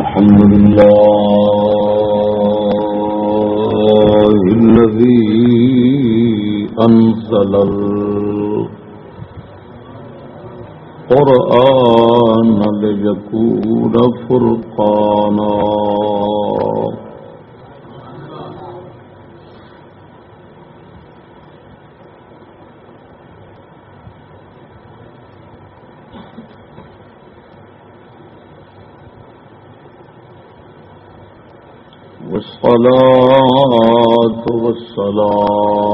الحمد لله الذي أنزل القرآن ليكون فرقانا والصلاة والسلام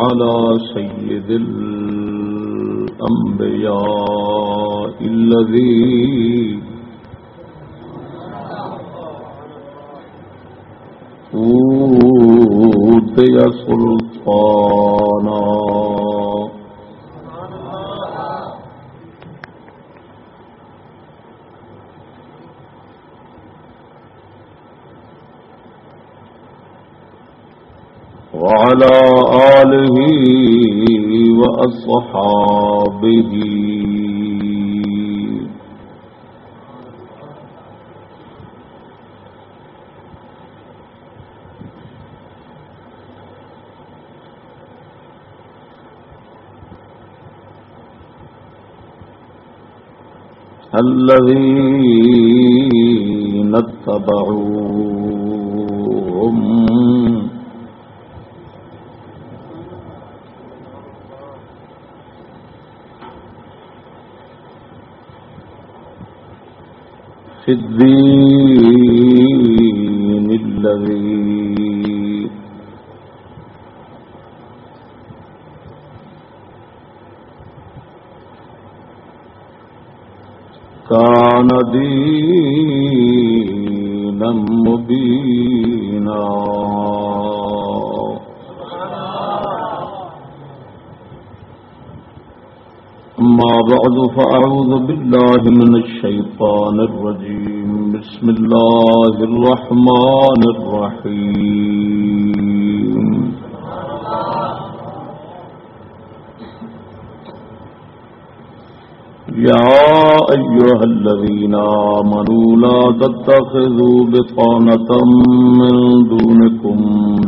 على سيد الأنبياء الذي أوتي سلطان وعلى آله وأصحابه. الذين اتبعوهم في الدين الذي كان دين بعد فأعوذ بالله من الشيطان الرجيم. بسم الله الرحمن الرحيم. يا أيها الذين آمنوا لا تتخذوا بطانة من دونكم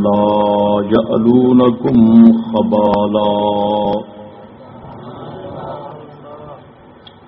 لا يألونكم خبالا.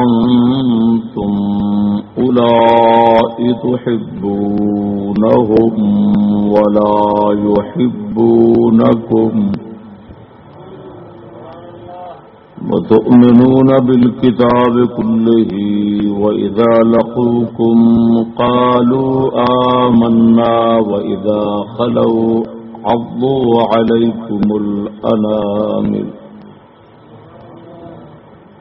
أنتم أولئك تحبونهم ولا يحبونكم وتؤمنون بالكتاب كله وإذا لقوكم قالوا آمنا وإذا خلوا عضوا عليكم الأنامل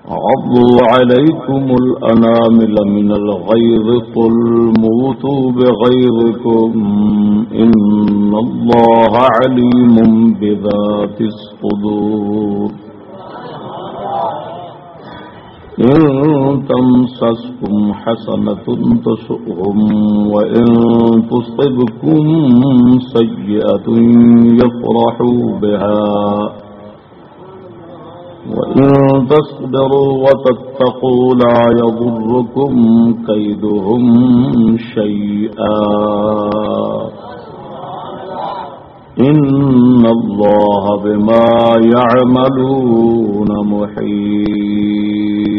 عضوا عليكم الأنامل من الغيظ قل موتوا بغيظكم إن الله عليم بذات الصدور إن تمسسكم حسنة تسؤهم وإن تصبكم سيئة يفرحوا بها وإن تصبروا وتتقوا لا يضركم كيدهم شيئا إن الله بما يعملون محيط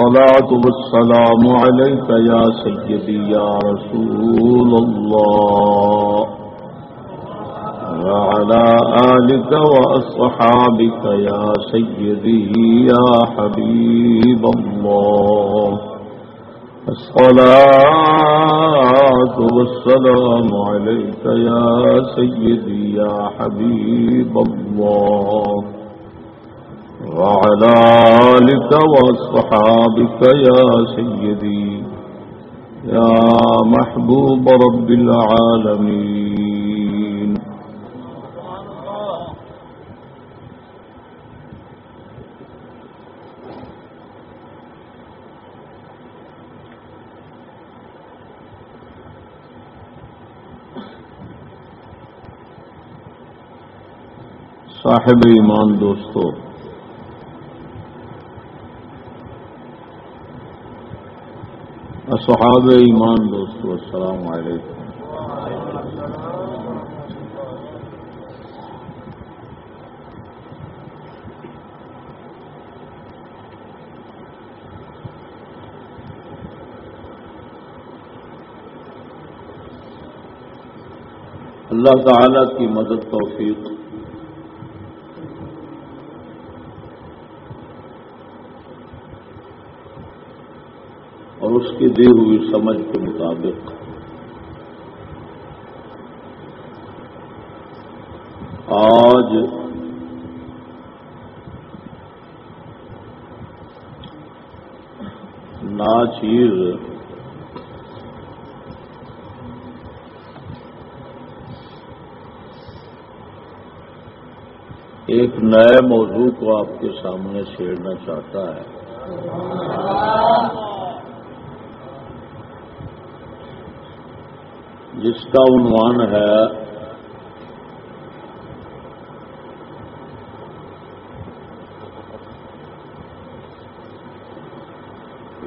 صلاة والسلام عليك يا سيدي يا رسول الله. وعلى آلك وأصحابك يا سيدي يا حبيب الله. الصلاة والسلام عليك يا سيدي يا حبيب الله. وعلى آلك وأصحابك يا سيدي يا محبوب رب العالمين. صاحب ایمان دوستو اصحاب ایمان دوستو السلام علیکم. اللہ تعالی کی مدد توفیق اس کی دی ہوئی سمجھ کے مطابق۔ آج ناچیر ایک نئے موضوع کو آپ کے سامنے چھیڑنا چاہتا ہے۔ جس کا عنوان ہے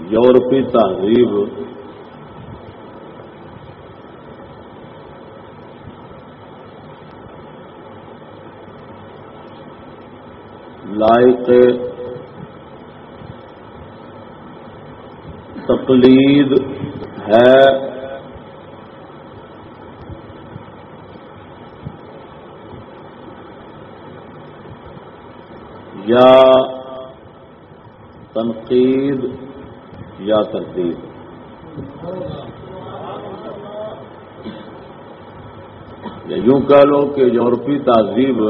یورپی تہذیب۔ لائق تقلید ہے۔ یا تنقید یا تردید۔ یا یوں کہہ لو کہ یورپی تہذیب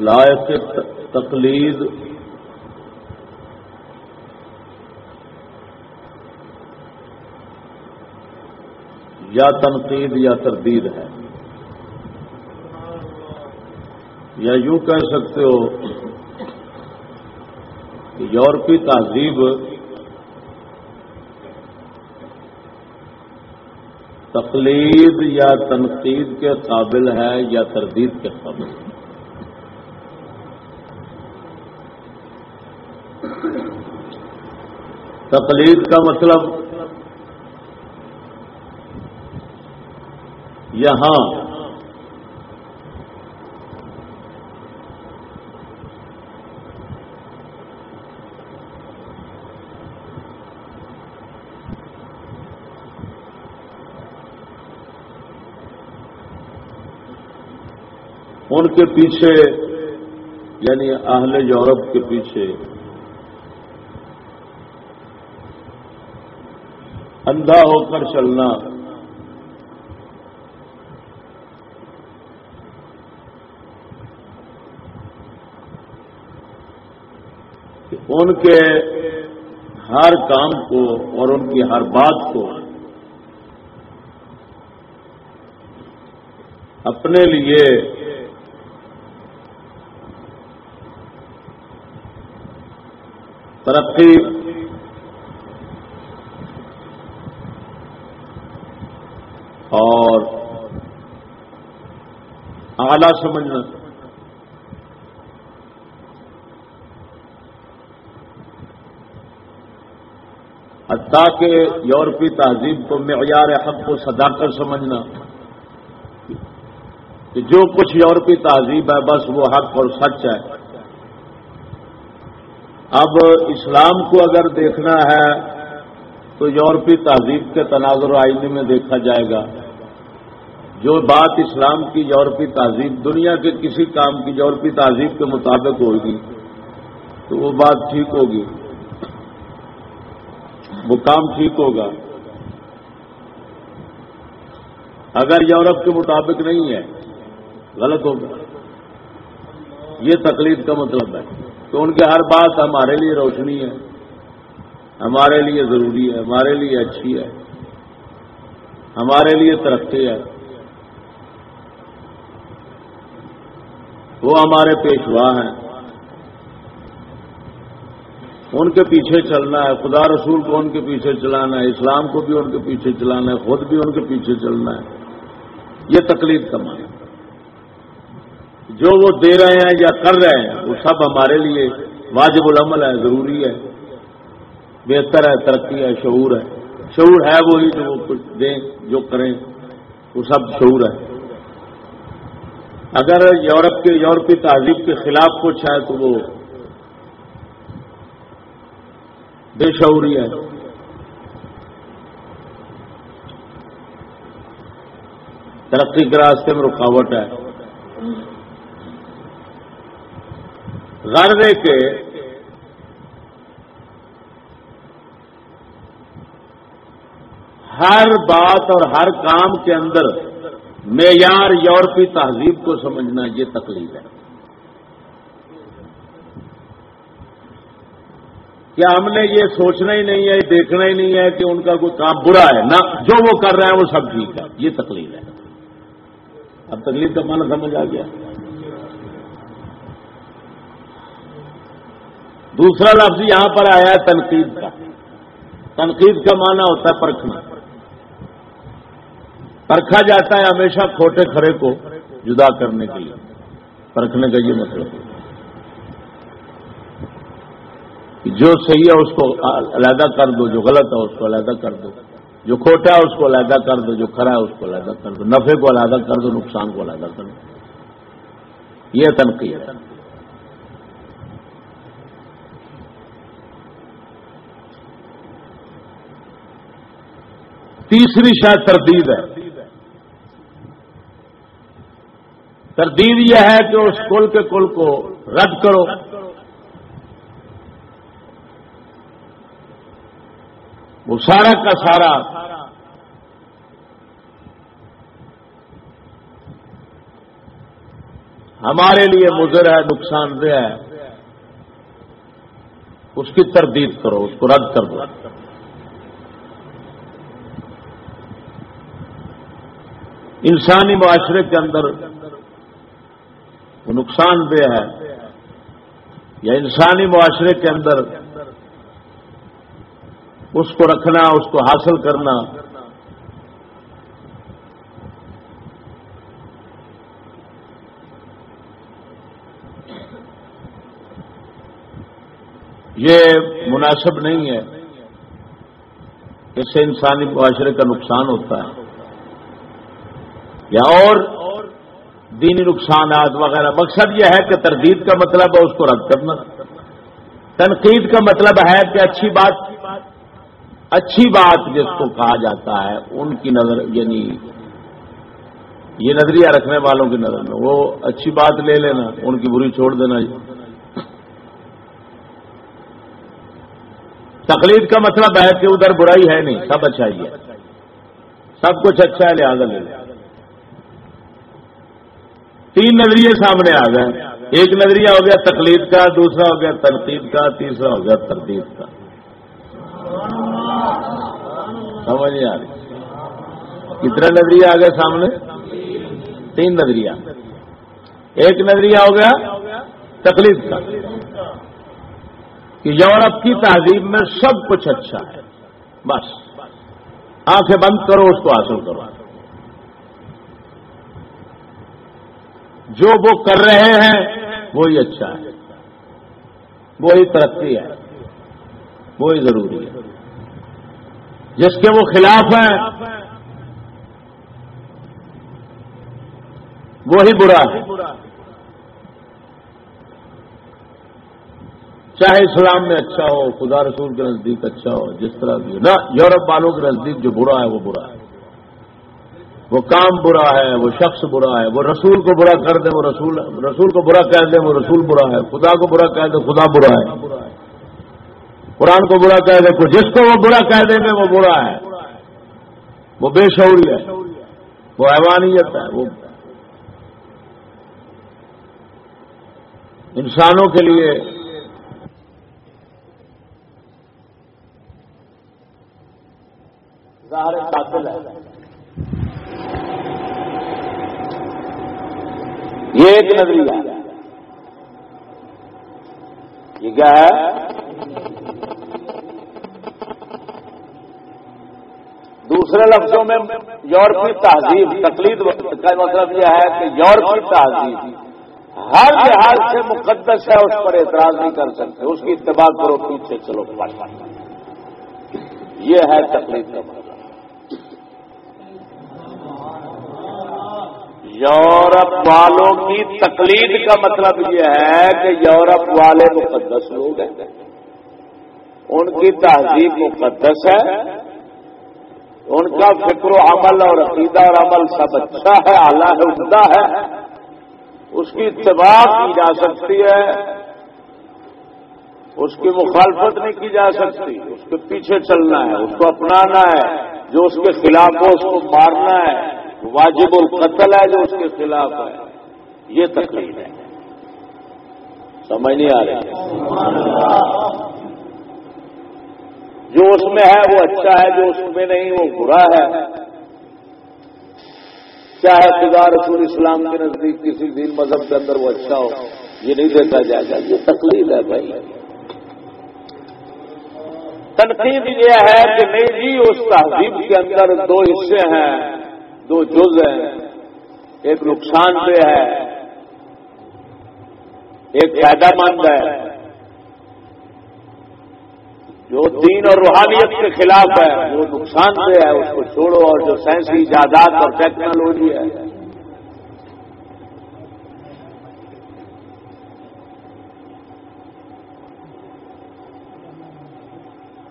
لائق تقلید یا تنقید یا تردید ہے۔ یا یوں کہہ سکتے ہو کہ یورپی تہذیب تقلید یا تنقید کے قابل ہے یا تردید کے قابل ہے۔ تقلید کا مطلب یہاں ان کے پیچھے یعنی اہل یورپ کے پیچھے اندھا ہو کر چلنا ان کے ہر کام کو اور ان کی ہر بات کو اپنے لیے ترقی اور اعلی سمجھنا حتیٰ کہ یورپی تہذیب کو معیار حق کو سدا کر سمجھنا۔ کہ جو کچھ یورپی تہذیب ہے، بس وہ حق اور سچ ہے۔ اب اسلام کو اگر دیکھنا ہے، تو یورپی تہذیب کے تناظر آئینے میں دیکھا جائے گا۔ جو بات اسلام کی یورپی تہذیب، دنیا کے کسی کام کی یورپی تہذیب کے مطابق ہوگی، تو وہ بات ٹھیک ہوگی۔ وہ کام ٹھیک ہوگا۔ اگر یورپ کے مطابق نہیں ہے، غلط ہوگا۔ یہ تکلیف کا مطلب ہے۔ تو ان کے ہر بات ہمارے لیے روشنی ہے۔ ہمارے لیے ضروری ہے۔ ہمارے لیے اچھی ہے۔ ہمارے لیے ترقی ہے۔ وہ ہمارے پیشوا ہیں۔ ان کے پیچھے چلنا ہے، خدا رسول کو ان کے پیچھے چلانا ہے، اسلام کو بھی ان کے پیچھے چلانا ہے، خود بھی ان کے پیچھے چلنا ہے۔ یہ تکلیف کا معنی جو وہ دے رہے ہیں یا کر رہے ہیں، وہ سب ہمارے لیے واجب العمل ہے، ضروری ہے۔ بہتر ہے، ترقی ہے، شعور ہے۔ شعور ہے وہی جو وہ کچھ دیں، جو کریں، وہ سب شعور ہے۔ اگر یورپ کے، یورپی تہذیب کے خلاف کچھ ہے تو وہ بے شعوری ہے۔ ترقی کے راستے میں رکاوٹ ہے۔ غرضے کے ہر بات اور ہر کام کے اندر معیار یورپی تہذیب کو سمجھنا یہ تکلیف ہے۔ کیا ہم نے یہ سوچنا ہی نہیں ہے، دیکھنا ہی نہیں ہے کہ ان کا کوئی کام برا ہے۔ نہ، جو وہ کر رہے ہیں وہ سب ٹھیک ہے۔ یہ تکلیف ہے۔ اب تکلیف کا معنی سمجھ آ گیا۔ دوسرا لفظ یہاں پر آیا ہے تنقید کا۔ تنقید کا معنی ہوتا ہے پرکھنا۔ پرکھا جاتا ہے ہمیشہ کھوٹے کھڑے کو جدا کرنے کے لیے۔ پرکھنے کا یہ مطلب۔ ہے جو صحیح ہے اس کو علیحدہ کر دو، جو غلط ہے اس کو علیحدہ کر دو۔ جو کھوٹا ہے اس کو علیحدہ کر دو، جو کھڑا ہے اس کو علیحدہ کر دو۔ نفے کو علیحدہ کر دو، نقصان کو علیحدہ کر دو۔ یہ تنقید ہے۔ تیسری شاید تردید ہے۔ تردید یہ ہے کہ اس کل کے کل کو رد کرو۔ وہ سارا کا سارا ہمارے لیے مضر ہے، نقصان دہ ہے۔ اس کی تردید کرو، اس کو رد کر دو۔ انسانی معاشرے کے اندر وہ نقصان دہ ہے۔ یا انسانی معاشرے کے اندر اس کو رکھنا، اس کو حاصل کرنا۔ یہ مناسب نہیں ہے اس سے انسانی معاشرے کا نقصان ہوتا ہے، یا اور دینی نقصانات وغیرہ۔ مقصد یہ ہے کہ تردید کا مطلب ہے اس کو رد کرنا۔ تنقید کا مطلب ہے کہ اچھی بات اچھی بات جس کو کہا جاتا ہے، ان کی نظر یعنی یہ نظریہ رکھنے والوں کی نظر میں، وہ اچھی بات لے لینا، ان کی بری چھوڑ دینا۔ تقلید کا مطلب ہے کہ ادھر برائی ہے نہیں، سب اچھا ہی ہے۔ سب کچھ اچھا ہے، لہٰذا لے لیں تین نظریے سامنے آ گئے۔ ایک نظریہ ہو گیا تقلید کا، دوسرا ہو گیا ترتیب کا، تیسرا ہو گیا ترتیب کا۔ سمجھ نہیں آ رہی۔ کتنا نظریہ آ گیا سامنے؟ تین نظریہ۔ ایک نظریہ ہو گیا تکلیف کا، کہ یورپ کی تہذیب میں سب کچھ اچھا ہے۔ بس۔ آنکھیں بند کرو، اس کو حاصل کرو۔ جو وہ کر رہے ہیں، وہی اچھا ہے۔ وہی ترقی ہے۔ وہی ضروری ہے۔ جس کے وہ خلاف ہیں، وہی برا ہے۔ چاہے اسلام میں اچھا ہو، خدا رسول کے نزدیک اچھا ہو، جس طرح بھی۔ نہ، یورپ والوں کے نزدیک جو برا ہے، وہ برا ہے۔ وہ کام برا ہے، وہ شخص برا ہے، وہ رسول کو برا کر دے، وہ رسول رسول کو برا کہہ دے، وہ رسول برا ہے۔ خدا کو برا کہہ دے، خدا برا ہے۔ قرآن کو برا کہہ دے جس کو وہ برا کہہ دیں گے وہ برا ہے۔ وہ بے شعوری ہے۔ وہ ایوانیت ہے، وہ انسانوں کے لیے ظاہر قاتل ہے۔ یہ ایک نظریہ یہ کیا ہے؟ دوسرے لفظوں میں یورپی تہذیب، تقلید کا مطلب یہ ہے کہ یورپی تہذیب ہر لحاظ سے مقدس ہے، اس پر اعتراض نہیں کر سکتے، اس کی اتباع کرو، پیچھے چلو یہ ہے تقلید کا مطلب۔ یورپ والوں کی تقلید کا مطلب یہ ہے کہ یورپ والے مقدس لوگ ہیں۔ ان کی تہذیب مقدس ہے ان کا فکر و عمل اور عقیدہ اور عمل سب اچھا ہے، اعلیٰ ہے، عمدہ ہے۔ اس کی اتباع کی جا سکتی ہے۔ اس کی مخالفت نہیں کی جا سکتی۔ اس کے پیچھے چلنا ہے، اس کو اپنانا ہے۔ جو اس کے خلاف ہو، اس کو مارنا ہے۔ واجب القتل ہے، جو اس کے خلاف ہے۔ یہ تکلیف ہے۔ سمجھ نہیں آ رہی۔ جو اس میں ہے وہ اچھا ہے، جو اس میں نہیں وہ برا ہے۔ چاہے خدا رسول اسلام کے نزدیک کسی دین مذہب کے اندر وہ اچھا ہو، یہ نہیں دیکھا جائے گا۔ یہ تکلیف ہے بھائی۔ تنقید یہ ہے کہ نہیں جی اس تہذیب کے اندر دو حصے ہیں، دو جز ہیں۔ ایک نقصان دہ ہے، ایک فائدہ مند ہے۔ جو دین اور روحانیت کے خلاف ہے وہ نقصان دہ ہے، اس کو چھوڑو اور جو سائنسی ایجادات اور ٹیکنالوجی ہے۔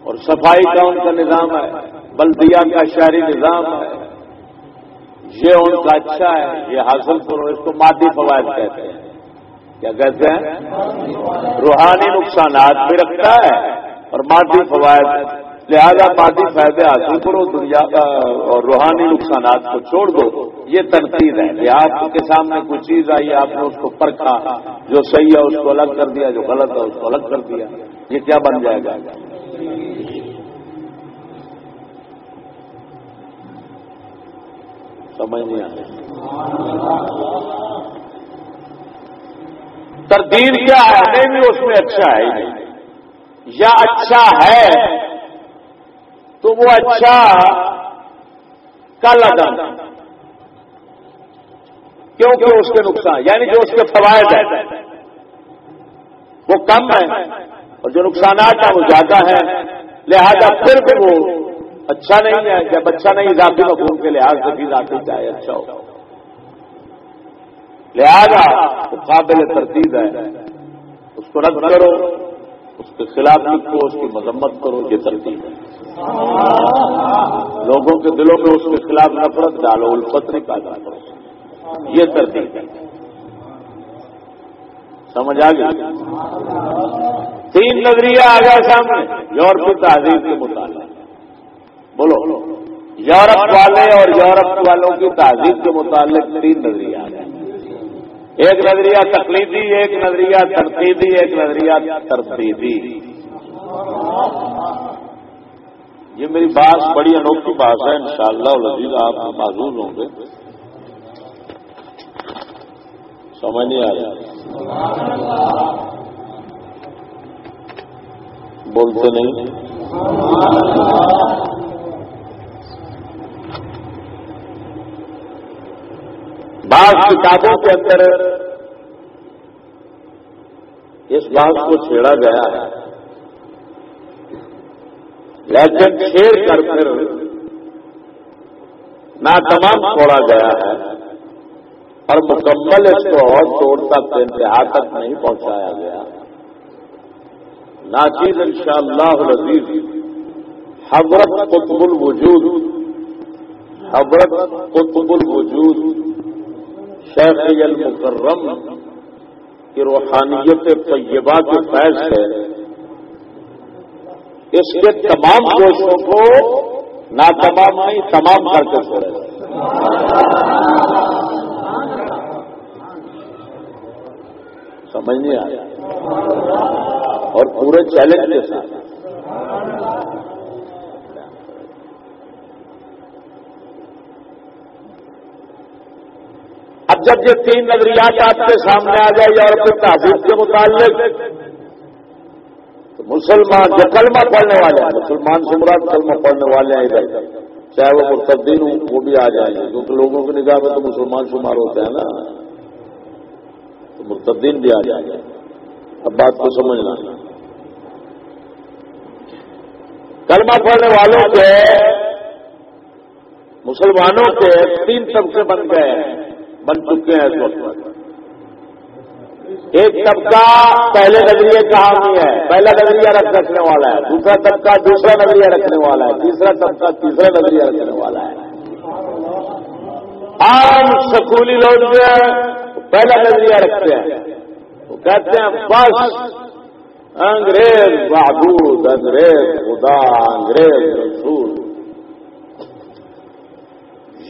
اور صفائی کا ان کا نظام ہے بلدیا کا شہری نظام ہے۔ یہ ان کا اچھا ہے، یہ حاصل کرو، اس کو مادی فوائد کہتے ہیں۔ کیا کہتے ہیں؟ روحانی نقصانات بھی رکھتا ہے۔ اور مادی فوائد، لہذا مادی فائدے حاصل کرو، دنیا کا اور روحانی نقصانات کو چھوڑ دو، یہ تنقید ہے کہ آپ کے سامنے کوئی چیز آئی، آپ نے اس کو پرکھا، جو صحیح ہے اس کو الگ کر دیا، جو غلط ہے اس کو الگ کر دیا، یہ کیا بن جائے گا؟ سمجھ نہیں آ تردید کیا ہے؟ نہیں بھی اس میں اچھا ہے۔ نہیں یا اچھا ہے، تو وہ اچھا کل عدم کیونکہ اس کے نقصان یعنی جو اس کے فوائد ہیں، وہ کم ہیں، اور جو نقصانات ہیں، وہ زیادہ ہیں۔ لہذا پھر بھی وہ اچھا نہیں ہے، جب اچھا نہیں، ذاتی مفہوم کے لحاظ سے بھی ذاتی چاہے اچھا ہو۔ لہذا وہ قابل ترتیب ہے۔ اس کو رد کرو۔ اس کے خلاف لکھو اس کی مذمت کرو، یہ ترتیب ہے۔ لوگوں کے دلوں میں اس کے خلاف نفرت، ڈالو الفت نہیں پیدا کرو۔ یہ ترتیب ہے۔ سمجھ آ گیا تین نظریہ آ گیا سامنے۔ یورپی تحریر کے مطابق بولو۔ یورپ والے اور یورپ والوں کی تہذیب کے متعلق تین نظریہ ایک نظریہ تقلیدی، ایک نظریہ ترتیبی، ایک نظریہ ترتیبی۔ یہ میری بات بڑی انوکھی بات ہے، انشاءاللہ شاء اللہ آپ معذور ہوں گے۔ سمجھ نہیں آ رہا۔ بولتے نہیں۔ بعض کتابوں کے اندر اس بات کو چھیڑا گیا ہے۔ لیکن چھیڑ کر پھر نہ تمام چھوڑا گیا ہے اور مکمل اس کو اور توڑ تک انتہا تک نہیں پہنچایا گیا۔ ناچیز ان شاء اللہ حضرت قطب الوجود، حضرت قطب الوجود شیخ المکرم کی روحانیت طیبہ کے فیض ہے۔ اس کے تمام گوشوں کو نہ تمام نہیں، تمام کر کے چھوڑے سمجھ نہیں آیا؟ اور پورے چیلنج کے ساتھ۔ اب جب یہ تین نظریات آپ کے سامنے آ جائے اور پھر تحفظ کے متعلق، تو مسلمان جو کلمہ پڑھنے والے ہیں، مسلمان سے مراد کلمہ پڑھنے والے ہیں ادھر، چاہے وہ مرتدین ہوں، وہ بھی آ جائیں گے، کیونکہ لوگوں کی نگاہ میں تو مسلمان شمار ہوتے ہیں نا، تو مرتدین بھی آ جائیں گے۔ اب بات کو سمجھنا۔ کلمہ پڑھنے والوں کے، مسلمانوں کے تین طبقے بن گئے ہیں۔ بن چکے ہیں اس وقت۔ ایک طبقہ پہلے نظریے کا حامی ہے، پہلا نظریہ رکھنے والا ہے، دوسرا طبقہ دوسرا نظریہ رکھنے والا ہے، تیسرا طبقہ تیسرا نظریہ رکھنے والا ہے۔ عام سکولی لوگ جو ہے پہلا نظریہ رکھتے ہیں۔ وہ کہتے ہیں، بس انگریز بہبود انگریز خدا، انگریز رسول۔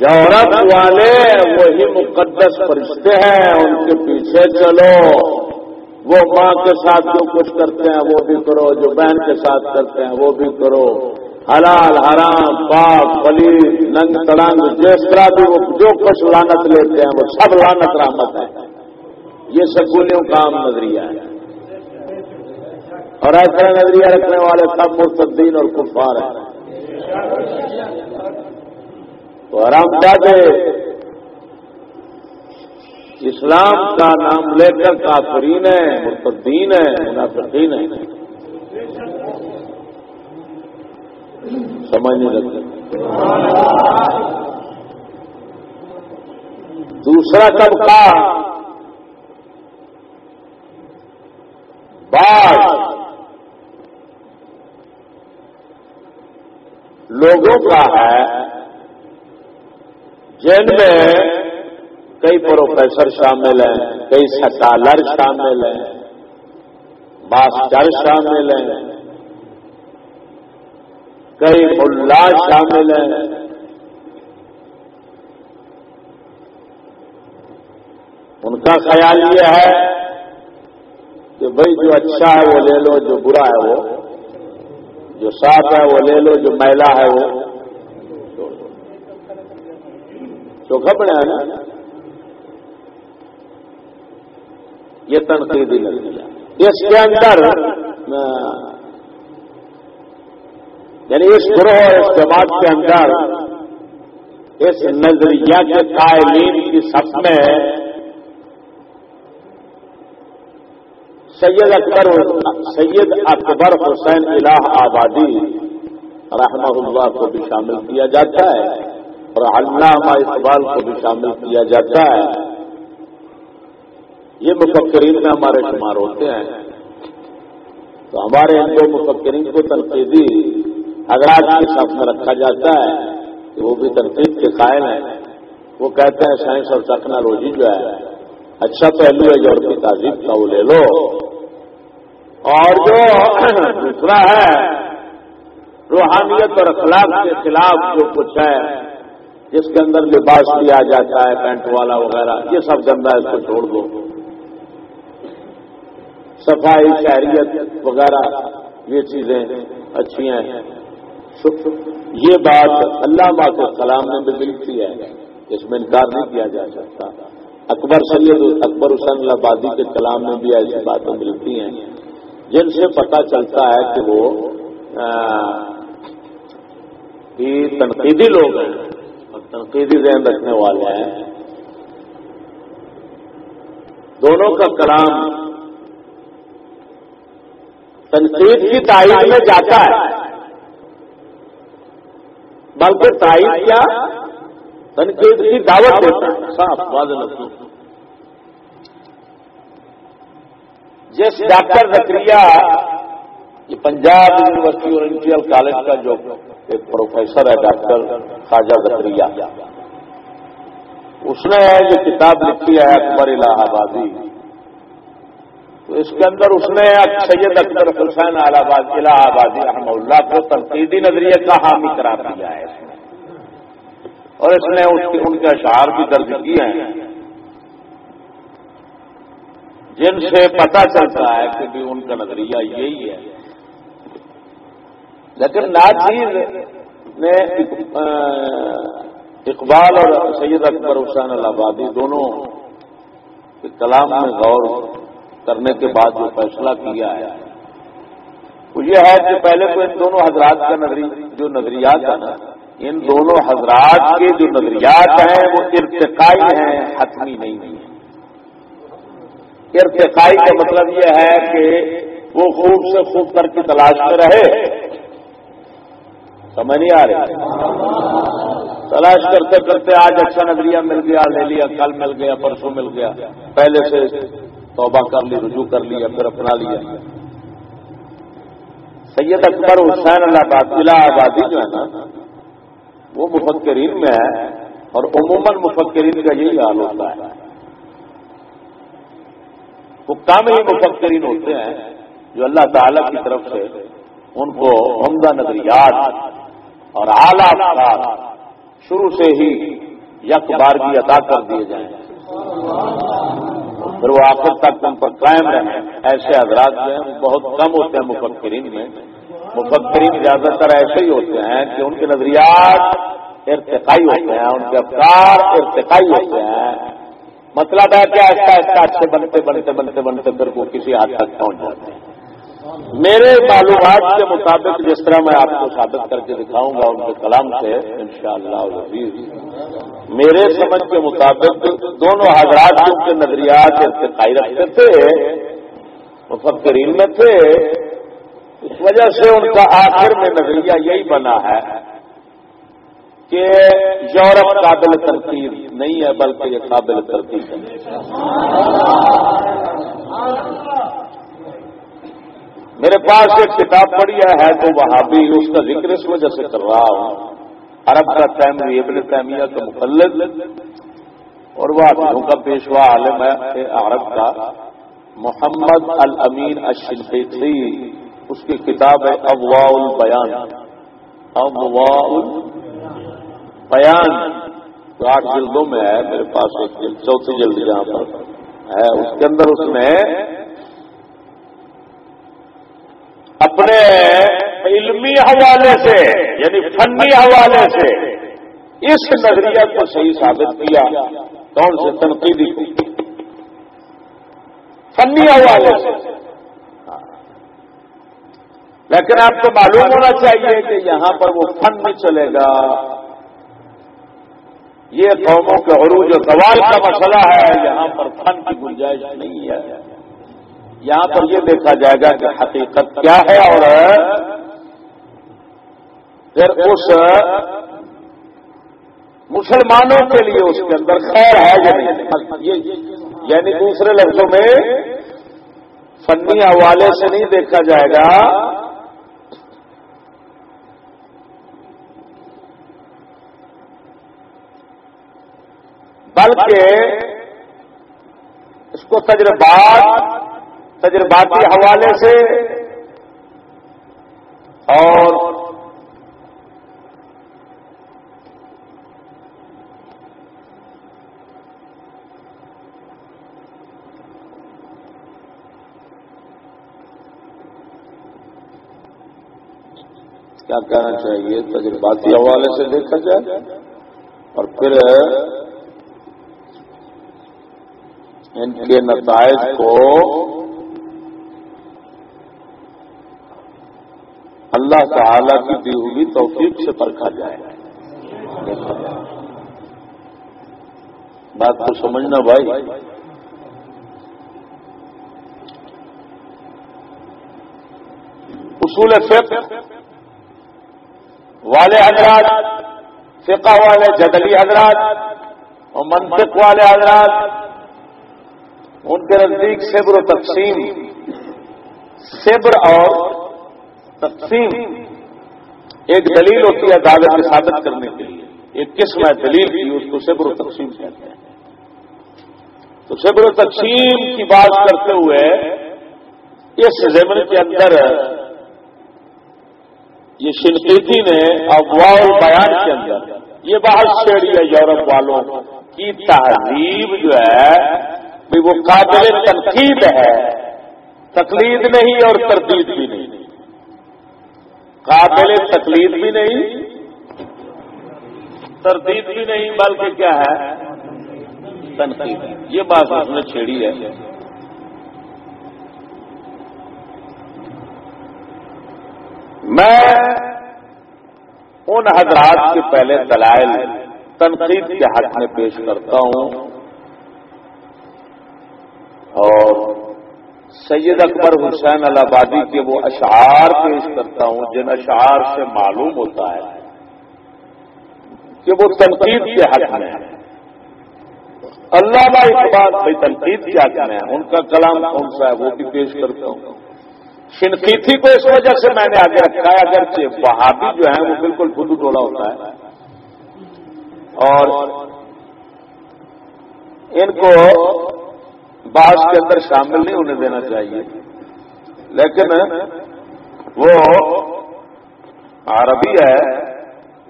یورپ والے وہی مقدس فرشتے ہیں، ان کے پیچھے چلو۔ وہ ماں کے ساتھ جو کچھ کرتے ہیں، وہ بھی کرو۔ جو بہن کے ساتھ کرتے ہیں، وہ بھی کرو۔ حلال، حرام، پاک پلی ننگ، تڑنگ، جس طرح بھی وہ جو کچھ لانت لیتے ہیں، وہ سب لانت رحمت ہے۔ یہ سکولیوں کا عام نظریہ ہے۔ اور ایسا نظریہ رکھنے والے سب مرتدین اور کفار ہیں۔ تو آرام دے اسلام کا نام لے کر کافرین ہے مرتدین ہے منافقین ہے سمجھ نہیں لگتا دوسرا طبقہ بعض لوگوں کا ہے جن میں کئی پروفیسر شامل ہیں، کئی سکالر شامل ہیں ماسٹر شامل ہیں، کئی ملا شامل ہیں۔ ان کا خیال یہ ہے کہ بھائی جو اچھا ہے وہ لے لو، جو برا ہے وہ، جو صاف ہے وہ لے لو، جو میلا ہے وہ۔ چوکھا بنا ہے نا یہ تنقیدی نظریہ۔ اس کے اندر یعنی اس گروہ اور اس جماعت کے اندر، اس نظریہ کے قائلین کی سب میں سید اکبر سید اکبر حسین الہ آبادی رحمہ اللہ کو بھی شامل کیا جاتا ہے۔ اور علامہ اقبال کو بھی شامل کیا جاتا ہے۔ یہ مفکرین میں ہمارے شمار ہوتے ہیں۔ تو ہمارے ان دو مفکرین کو تنقیدی اگر کے ساتھ میں رکھا جاتا ہے کہ وہ بھی تنقید کے قائل ہیں۔ وہ کہتے ہیں سائنس اور ٹیکنالوجی جو ہے اچھا پہلو ہے یورپی تہذیب کا وہ لے لو۔ اور جو دوسرا ہے، روحانیت اور اخلاق کے خلاف جو کچھ ہے جس کے اندر لباس بھی آ جاتا ہے، پینٹ والا وغیرہ، یہ سب گندا ہے، اس کو چھوڑ دو۔ صفائی، شہریت وغیرہ، یہ چیزیں اچھی ہیں۔ یہ بات اللہ کے کلام میں بھی ملتی ہے۔ اس میں انکار نہیں کیا جا سکتا۔ اکبر سید اکبر حسین آبادی کے کلام میں بھی ایسی باتیں ملتی ہیں۔ جن سے پتا چلتا ہے کہ وہ تنقیدی لوگ ہیں۔ تنقیدی ذہن رکھنے والے ہیں۔ دونوں کا کلام تنقید کی تائید میں جاتا ہے۔ بلکہ تائید کیا؟ تنقید کی دعوت دیتا ہے۔ صاف لفظوں جس ڈاکٹر نکریا یہ پنجاب یونیورسٹی اورینٹیل کالج کا جو ایک پروفیسر ہے ڈاکٹر خواجہ زکریہ اس نے جو کتاب لکھی ہے اکبر الہ آبادی۔ تو اس کے اندر اس نے سید اکبر حسین آباد الہ آبادی رحمہ اللہ کو تنقیدی نظریے کا حامی قرار دیا ہے اور اس نے ان کے اشعار بھی درج کیے ہیں۔ جن سے پتا چلتا ہے کہ ان کا نظریہ یہی ہے۔ لیکن ناچیز نے اقبال اور سید اکبر حسین آبادی دونوں کلام میں غور کرنے کے بعد جو فیصلہ کیا ہے، وہ یہ ہے کہ پہلے تو ان دونوں حضرات کا نظری، جو نظریات ہیں نا، ان دونوں حضرات کے جو نظریات ہیں، وہ ارتقائی ہیں، حتمی نہیں ہیں۔ ارتقائی کا مطلب یہ ہے کہ وہ خوب سے خوب کر کی تلاش میں رہے۔ سمجھ نہیں آ رہی۔ تلاش کرتے کرتے آج اچھا نظریہ مل گیا، لے لیا، کل مل گیا، پرسوں مل گیا۔ پہلے سے توبہ کر لی، رجوع کر لیا، پھر اپنا لیا۔ سید اکبر حسین اللہ آبادی جو ہے نا، وہ مفکرین میں ہے اور عموماً مفکرین کا یہی حال ہوتا ہے۔ وہ کم ہی مفکرین ہوتے ہیں جو اللہ تعالی کی طرف سے ان کو عمدہ نظریات اور اعلیٰ افراد شروع سے ہی یک بار بھی ادا کر دیے جائیں۔ پھر وہ آخر تک ان پر قائم رہیں۔ ایسے حضرات جو ہیں، بہت کم ہوتے ہیں مفکرین میں۔ مفکرین زیادہ تر ایسے ہی ہوتے ہیں کہ ان کے نظریات ارتقائی ہوتے ہیں، ان کے افکار ارتقائی ہوتے ہیں۔ مطلب ہے کہ ایسا ایسا اچھے بنتے بنتے بنتے بنتے، پھر وہ کسی حد تک پہنچ جاتے ہیں۔ میرے معلومات کے مطابق جس طرح میں آپ کو ثابت کر کے دکھاؤں گا ان کے کلام سے، انشاءاللہ شاء میرے سمجھ کے مطابق دونوں حضرات کے نظریات، ارتقائی رکھتے تھے، مفکرین میں تھے، اس وجہ سے ان کا آخر میں نظریہ یہی بنا ہے کہ یورپ قابل ترتیب نہیں ہے، بلکہ یہ قابل ترتیب ہے۔ میرے پاس ایک کتاب پڑھی ہے تو وہاں بھی اس کا ذکر اس وجہ سے کر رہا ہوں۔ عرب کا تیمری ابن تیمیہ کا مقلد اور وہ کا پیشوا عالم ہے عرب کا۔ محمد الامین اشنفی اس کی کتاب ہے ابوا البیان۔ ابوا البیان۔ جو آٹھ جلدوں میں ہے، میرے پاس ایک جلد، چوتھی جلد جہاں پر ہے۔ اس کے اندر اس میں اپنے علمی حوالے سے یعنی فنی حوالے سے اس نظریہ کو صحیح ثابت کیا، کون سے؟ تنقیدی کو۔ فنی حوالے سے۔ لیکن آپ کو معلوم ہونا چاہیے کہ یہاں پر وہ فن نہیں چلے گا۔ یہ قوموں کے عروج و سوال کا مسئلہ ہے، یہاں پر فن کی گنجائش نہیں ہے۔ یہاں پر یہ دیکھا جائے گا کہ حقیقت کیا ہے اور پھر اس مسلمانوں کے لیے اس کے اندر خیر ہے یا نہیں؟ یعنی دوسرے لفظوں میں فنی حوالے سے نہیں دیکھا جائے گا بلکہ اس کو تجربات تجرباتی حوالے سے اور کیا کہنا چاہیے؟ تجرباتی حوالے سے دیکھا جائے اور پھر ان کے نتائج کو اللہ تعالی کی دی ہوئی توفیق سے پرکھا جائے۔ بات کو سمجھنا بھائی۔ اصول فقہ۔ والے حضرات، فقہ والے جدلی حضرات اور منطق والے حضرات، ان کے نزدیک صبر و تقسیم۔ صبر اور تقسیم ایک دلیل ہوتی ہے عدالت میں ثابت کرنے کے لیے۔ ایک قسم ہے دلیل کی؟ اس کو صبر و تقسیم کہتے ہیں۔ تو صبر و تقسیم کی بات کرتے ہوئے اس زمن کے اندر یہ شنقیتی نے افواہ بیان کے اندر یہ بات چھیڑی ہے یورپ والوں کی تہذیب جو ہے وہ قابل تنقید ہے۔ تقلید نہیں اور تردید قابل تقلید بھی نہیں، تردید بھی نہیں، بلکہ کیا ہے؟ تنقید۔ یہ بات اس نے چھیڑی ہے۔ میں ان حضرات کے پہلے دلائل تنقید کے حق میں پیش کرتا ہوں اور سید اکبر حسین الہبادی کے وہ اشعار پیش کرتا ہوں، جن اشعار سے معلوم ہوتا ہے کہ وہ تنقید کے حق میں ہے اللہ بھائی اقبال بھائی تنقید کیا کریں ان کا کلام کون سا ہے وہ بھی پیش کرتا ہوں۔ شنقیتی کو اس وجہ سے میں نے آگے رکھا ہے، اگرچہ بہادی جو ہے وہ بالکل خود ٹولا ہوتا ہے۔ اور ان کو بعض کے اندر شامل نہیں ہونے دینا چاہیے۔ لیکن وہ عربی ہے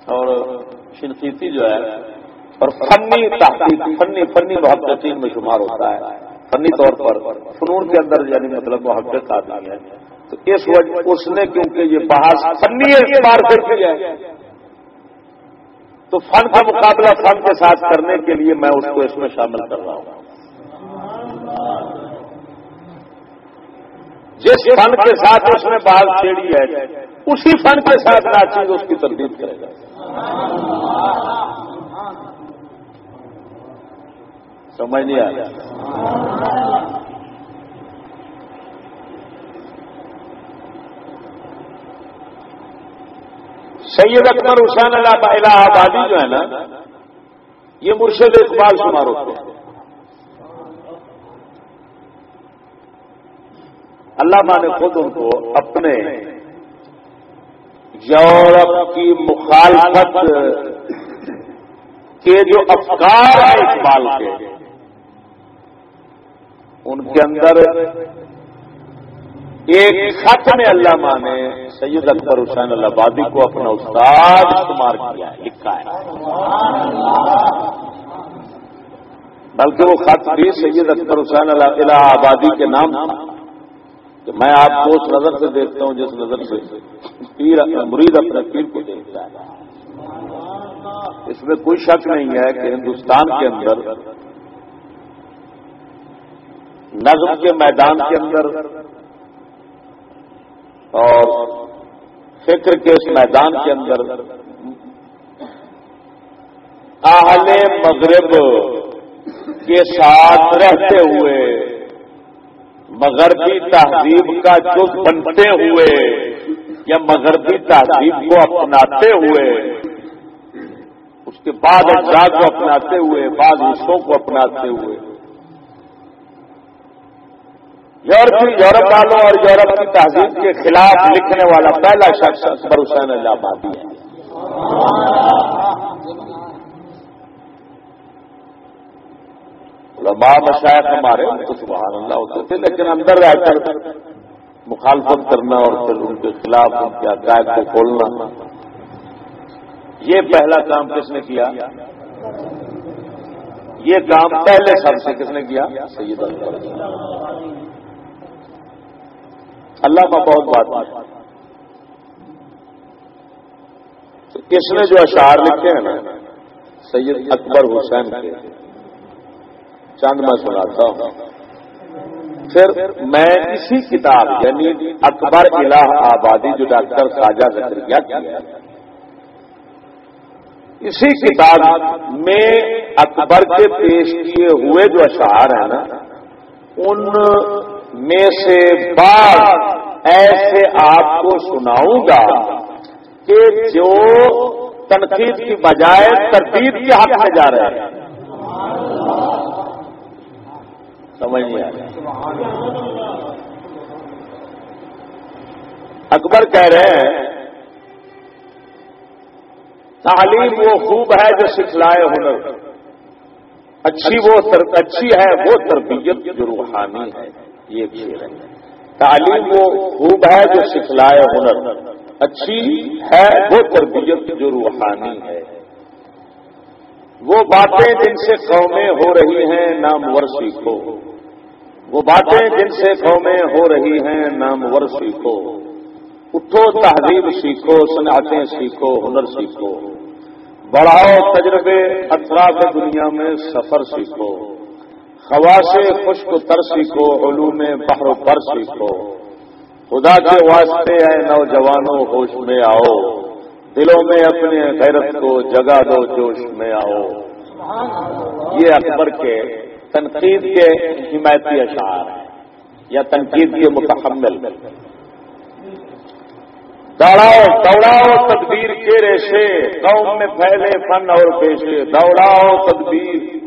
اور شنقیتی جو ہے اور فنی تحقیق، فنی فنی محبتین میں شمار ہوتا ہے۔ فنی طور پر فنون کے اندر یعنی مطلب محبت آتی ہے۔ تو اس وجہ، اس نے کیونکہ یہ بحث فنی اعتبار کر دیا ہے۔ تو فن کا مقابلہ فن کے ساتھ کرنے کے لیے میں اس کو اس میں شامل کر رہا ہوں۔ جس فن کے ساتھ اس نے بات چھیڑی ہے، اسی فن کے ساتھ نہ چیز اس کی تردید کرے گا۔ سمجھ نہیں آیا سید اکبر حسین اللہ الہ آبادی جو ہے نا، یہ مرشد اقبال شمار ہوتے ہیں۔ اللہ نے خود ان کو اپنے یورپ کی مخالفت کے جو افکار ہیں اقبال کے ان کے اندر ایک خط میں علامہ نے سید اکبر حسین اللہ آبادی کو اپنا استاد استعمال کیا، لکھا ہے۔ بلکہ وہ خط بھی سید اکبر حسین اللہ آبادی کے نام تھا۔ کہ میں آپ کو اس نظر سے دیکھتا ہوں، جس نظر سے پیر مرید اپنے پیر کو دیکھتا ہے۔ اس میں کوئی شک نہیں ہے کہ ہندوستان کے اندر، نظم کے میدان کے اندر، اور فکر کے اس میدان کے اندر، اہل مغرب کے ساتھ رہتے ہوئے مغربی تہذیب کا جو بنتے ہوئے یا مغربی تہذیب کو اپناتے ہوئے، اس کے بعد اجزاء کو اپناتے ہوئے، بعض حصوں کو اپناتے ہوئے۔ یورپی یورپ والوں اور یورپ کی تہذیب کے خلاف لکھنے والا پہلا شخص اکبر حسین اللہ آبادی ہے۔ علماء مشاعر ہمارے ان کو سبحان اللہ ہوتے تھے، لیکن اندر رہ کر مخالفت کرنا اور پھر ان کے خلاف ان کے عقائد کو کھولنا۔ یہ پہلا کام کس نے کیا؟ یہ کام پہلے سب سے کس نے کیا؟ سید اللہ جی۔ اللہ کا بہت بات کس نے جو اشعار لکھے ہیں نا، سید اکبر حسین کے چند میں سناتا ہوں۔ پھر میں اسی کتاب یعنی اکبر الہ آبادی جو ڈاکٹر خواجہ زکریہ کیا، اسی کتاب میں اکبر کے پیش کیے ہوئے جو اشعار ہیں نا، ان میں سے بعض ایسے آپ کو سناؤں گا کہ جو تنقید کی بجائے ترتیب کے حق میں جا رہے ہیں۔ سمجھ نہیں آ اکبر کہہ رہے ہیں، تعلیم وہ خوب ہے جو سکھلائے ہنر۔ اچھی وہ اچھی ہے وہ تربیت جو روحانی ہے۔ یہ ہے۔ تعلیم وہ خوب ہے جو سکھلائے ہنر۔ اچھی ہے وہ تربیت جو روحانی ہے۔ وہ باتیں جن سے قومیں ہو رہی ہیں نامور سیکھو وہ باتیں جن سے قومیں ہو رہی ہیں نامور سیکھو اٹھو، تہذیب سیکھو، صنعتیں سیکھو، ہنر سیکھو۔ بڑھاؤ، تجربے، اطراف دنیا میں سفر سیکھو۔ خوا سے خشک تر سیکھو، علوم بحر پر سیکھو۔ خدا کے واسطے آئے نوجوانوں، ہوش میں آؤ۔ دلوں میں اپنے غیرت کو جگا دو جوش میں آؤ۔ یہ اکبر کے تنقید کے حمایتی اشعار ہیں یا تنقید کے متحمل۔ دوڑاؤ دوڑاؤ تدبیر کے ریشے۔ قوم میں پھیلے فن اور پیشے۔ دوڑاؤ تدبیر۔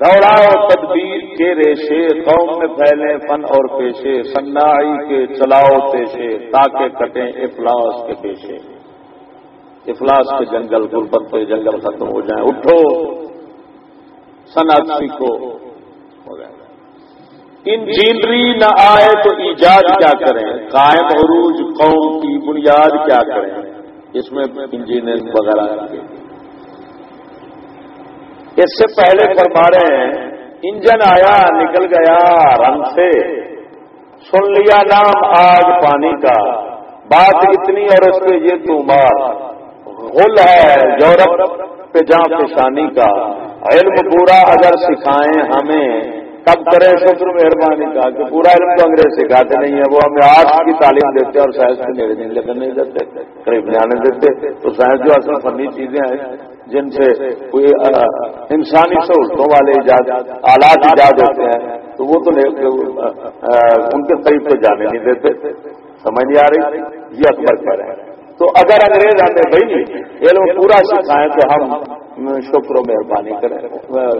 دوڑاؤ تدبیر کے ریشے۔ قوم میں پھیلے فن اور پیشے۔ سنائی کے چلاؤ پیشے۔ تاکہ کٹیں افلاس کے پیشے۔ افلاس کے جنگل غربت کے جنگل ختم ہو جائیں۔ اٹھو سناسی کو انجینری نہ آئے تو ایجاد کیا کریں۔ قائم عروج قوم کی بنیاد کیا کریں۔ اس میں انجینئرنگ وغیرہ اس سے پہلے فرما رہے ہیں، انجن آیا، نکل گیا رنگ سے۔ سن لیا نام آج پانی کا۔ بات اتنی اور اس پہ یہ تمار غل ہے یورپ پہ جہاں پیشانی کا۔ علم پورا اگر سکھائیں ہمیں کب کرے شکر مہربانی کا کہ پورا علم تو انگریز سکھاتے نہیں ہے وہ ہمیں آج کی تعلیم دیتے اور سائنس کے میرے دن لگن نہیں دیتے، قریب جانے دیتے۔ تو سائنس جو اصل فنی چیزیں ہیں، جن سے کوئی انسانی سہولتوں والے ایجاد، آلات ایجاد ہوتے ہیں، تو وہ تو ان کے قریب تو جانے نہیں دیتے۔ سمجھ نہیں آ رہی؟ یہ اکبر کہہ رہے ہیں۔ تو اگر انگریز ہمیں بھائی علم پورا سکھائیں تو ہم شکر و مہربانی کریں۔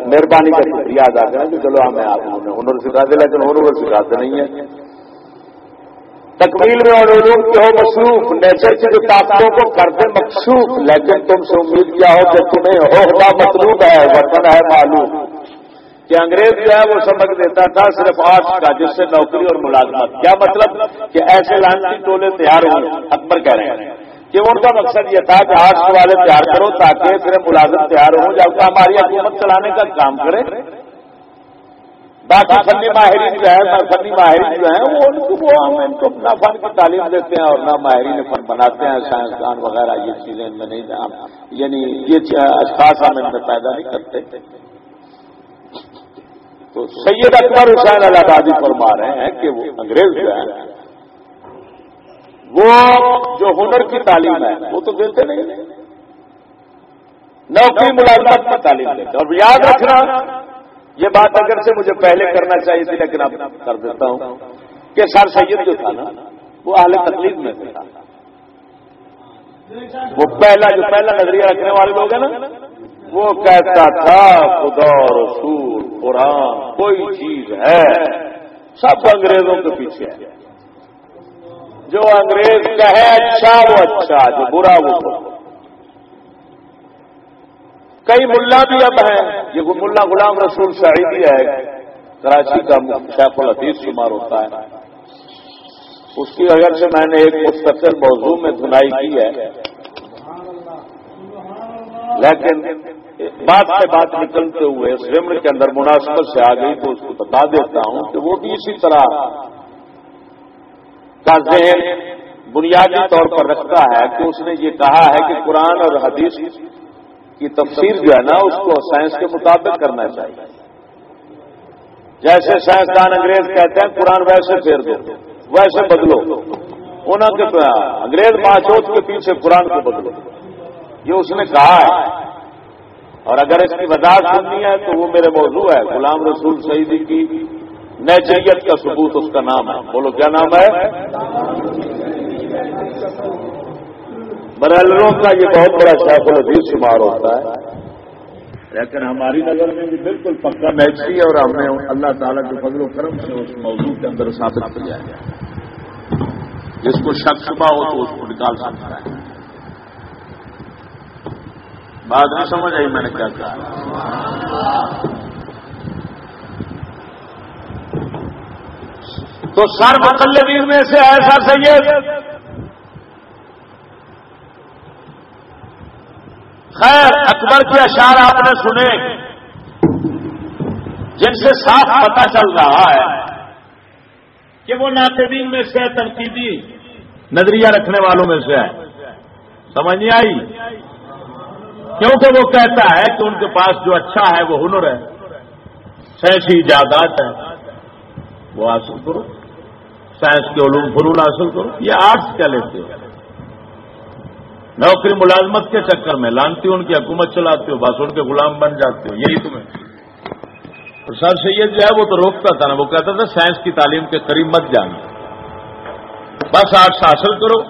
مہربانی کا شکریہ ادا کریں کہ چلو ہمیں آپ ہنر سکھا دے لیکن ہنر سکھاتے نہیں ہیں تکمیل میں اور علوم کے ہو مصروف نیچر کی جو طاقتوں کو کرتے مخصوص لیکن تم سے امید کیا ہو کہ تمہیں عہدہ مطلوب ہے، وطن ہے معلوم۔ کہ انگریز جو ہے وہ سبق دیتا تھا صرف آرٹس کا، جس سے نوکری اور ملازمت۔ کیا مطلب؟ کہ ایسے لانسی ٹولے تیار ہوں، اکبر کہہ رہے ہیں۔ کہ ان کا مقصد یہ تھا کہ آرٹس والے تیار کرو تاکہ پھر ملازم تیار ہوں جبکہ ہماری حکومت چلانے کا کام کرے۔ باقی فنی ماہرین جو ہے فنی ماہرین جو ہیں، وہ ان کو ہم ان کو نہ فن کی تعلیم دیتے ہیں اور نہ ماہرین فن بناتے ہیں سائنسدان وغیرہ، یہ چیزیں ان میں نہیں یعنی یہ اشخاص ہم ان میں پیدا نہیں کرتے۔ تو سید اکبر حسین اللہ آبادی فرما رہے ہیں کہ وہ انگریز جو ہے وہ جو ہنر کی تعلیم ہے، وہ تو دیتے نہیں۔ نوکری ملازمت کی تعلیم دیتے اور یاد رکھنا، یہ بات اگر سے مجھے پہلے کرنا چاہیے تھی، لیکن اب کر دیتا ہوں کہ سر سید جو تھا نا، وہ اہل تکلیف میں تھا۔ وہ پہلا، جو پہلا نظریہ رکھنے والے لوگ ہیں نا، وہ کہتا تھا، خدا رسول، قرآن، کوئی چیز ہے، سب انگریزوں کے پیچھے ہے۔ جو انگریز کہے اچھا وہ اچھا جو برا وہ برا۔ کئی ملا بھی اب ہیں، یہ ملا غلام رسول شاہدی ہے، کراچی کا شیخ الحدیث شمار ہوتا ہے۔ اس کی اگر سے میں نے ایک مستقل موضوع میں دھنائی کی ہے۔ لیکن بات سے بات نکلتے ہوئے سمر کے اندر مناسبت سے آ گئی تو اس کو بتا دیتا ہوں کہ وہ بھی اسی طرح کا ذہن بنیادی طور پر رکھتا ہے کہ اس نے یہ کہا ہے کہ قرآن اور حدیث کی تفسیر جو ہے نا، اس کو سائنس کے مطابق کرنا چاہیے۔ جیسے سائنسدان انگریز کہتے ہیں، قرآن ویسے پھیر دو، ویسے بدلو۔ انہوں کے انگریز ماچوت کے پیچھے قرآن کو بدلو۔ یہ اس نے کہا ہے۔ اور اگر اس کی وضاحت سننی ہے تو وہ میرے موضوع ہے۔ غلام رسول سعیدی کی۔ نیچریت کا ثبوت اس کا نام ہے۔ بولو، کیا نام ہے؟ برالروں کا یہ بہت بڑا شیخ العزیز شمار ہوتا ہے۔ لیکن ہماری نظر میں بھی بالکل پکا نیچری اور ہمیں اللہ تعالیٰ کے فضل و کرم سے اس موضوع کے اندر ثابت کیا گیا جس کو شک شبہ ہو تو اس کو نکال سکتا ہے۔ بات نہیں سمجھ آئی میں نے کیا کہا۔ تو سر مقلدین میں سے ایسا سید خیر اکبر کے اشار آپ نے سنے جن سے صاف پتا چل رہا ہے کہ وہ ناقدین میں سے تنقیدی نظریہ رکھنے والوں میں سے ہے سمجھ نہیں آئی؟ کیونکہ وہ کہتا ہے کہ ان کے پاس جو اچھا ہے وہ ہنر ہے سیسی ایجادات ہے۔ وہ حاصل کرو۔ سائنس کے علوم فنون حاصل کرو، یہ آرٹس کیا لیتے ہو؟ نوکری ملازمت کے چکر میں لانتی ان کی حکومت چلاتے ہو بس ان کے غلام بن جاتے ہو، یہی تمہیں۔ سر سید جو ہے وہ تو روکتا تھا نا، وہ کہتا تھا سائنس کی تعلیم کے قریب مت جانا۔ بس آرٹس حاصل کرو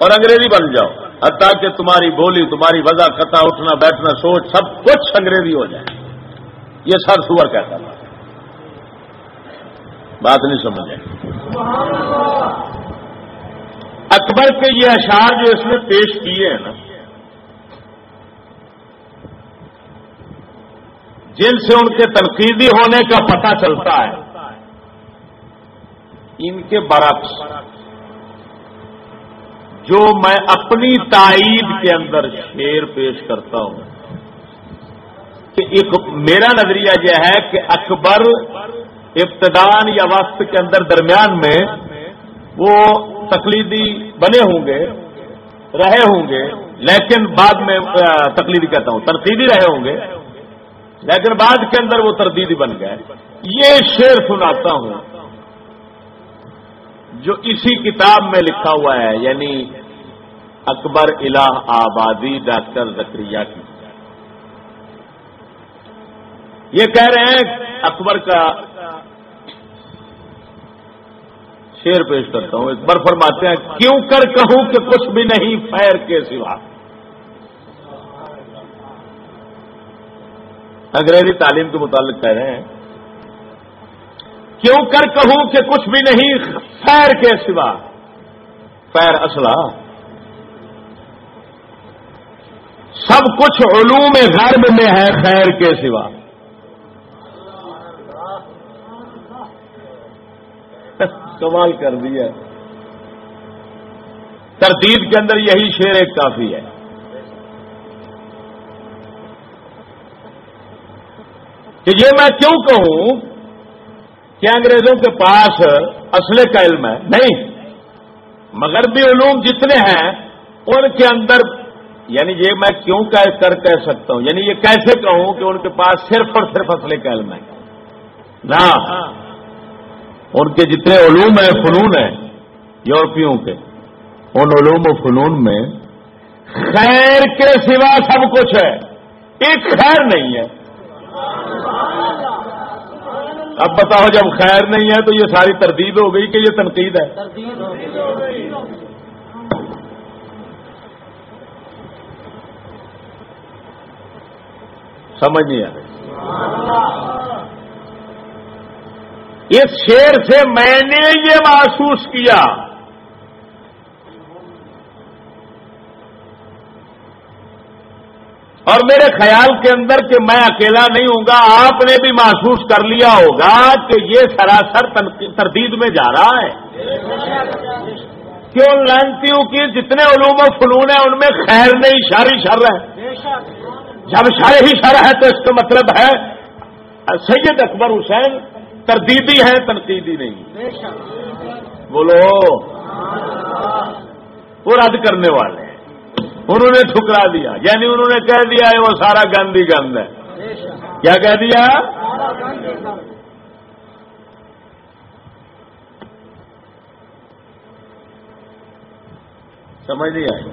اور انگریزی بن جاؤ، حتیٰ کہ تمہاری بولی، تمہاری وضع خطا اٹھنا، بیٹھنا، سوچ، سب کچھ انگریزی ہو جائے۔ یہ سر سور کہتا تھا۔ بات نہیں سمجھے۔ اکبر کے یہ اشعار جو اس نے پیش کیے ہیں نا، جن سے ان کے تنقیدی ہونے کا پتہ چلتا ہے، ان کے برعکس، جو میں اپنی تائید کے اندر شیر پیش کرتا ہوں۔ کہ ایک میرا نظریہ یہ ہے کہ اکبر ابتدان یا وقت کے اندر درمیان میں وہ تقلیدی بنے ہوں گے، رہے ہوں گے، لیکن بعد میں تقلیدی کہتا ہوں تنقیدی رہے ہوں گے۔ لیکن بعد کے اندر وہ تردیدی بن گئے۔ یہ شعر سناتا ہوں جو اسی کتاب میں لکھا ہوا ہے یعنی اکبر الہ آبادی ڈاکٹر زکریہ کی۔ یہ کہہ رہے ہیں، اکبر کا شیر پیش کرتا ہوں، ایک بار فرماتے ہیں، کیوں کر کہوں کہ کچھ بھی نہیں فیر کے سوا۔ انگریزی تعلیم کے متعلق کہہ رہے ہیں۔ کیوں کر کہوں کہ کچھ بھی نہیں، خیر کے سوا۔ خیر اسلحہ سب کچھ علوم غرب میں ہے، خیر کے سوا۔ کمال کر دیا تردید کے اندر یہی شیر ایک کافی ہے۔ کہ یہ میں کیوں کہوں کہ انگریزوں کے پاس اسلحے کا علم ہے؟ نہیں۔ مغربی علوم جتنے ہیں، ان کے اندر یعنی یہ میں کیوں کر کہہ سکتا ہوں؟ یعنی یہ کیسے کہوں کہ ان کے پاس صرف اور صرف اسلحے کا علم ہے؟ نہ ان کے جتنے علوم ہیں، فنون ہیں، یورپیوں کے، ان علوم و فنون میں خیر کے سوا سب کچھ ہے۔ ایک خیر نہیں ہے۔ اب بتاؤ، جب خیر نہیں ہے تو یہ ساری تردید ہو گئی کہ یہ تنقید ہے۔ سمجھ نہیں آ رہی۔ اس شیر سے میں نے یہ محسوس کیا۔ اور میرے خیال کے اندر کہ میں اکیلا نہیں ہوں گا، آپ نے بھی محسوس کر لیا ہوگا کہ یہ سراسر تردید میں جا رہا ہے۔ کیوں لانتیوں کی جتنے علوم و فنون ہیں، ان میں خیر نہیں شاری شر ہے۔ جب شار ہی شر ہے تو اس کا مطلب ہے سید اکبر حسین تردیدی ہے، تنقیدی نہیں۔ بولو۔ وہ رد کرنے والے انہوں نے ٹھکرا دیا۔ یعنی انہوں نے کہہ دیا ہے، وہ سارا گند ہی گند ہے۔ کیا کہہ دیا؟ سمجھ نہیں آئی۔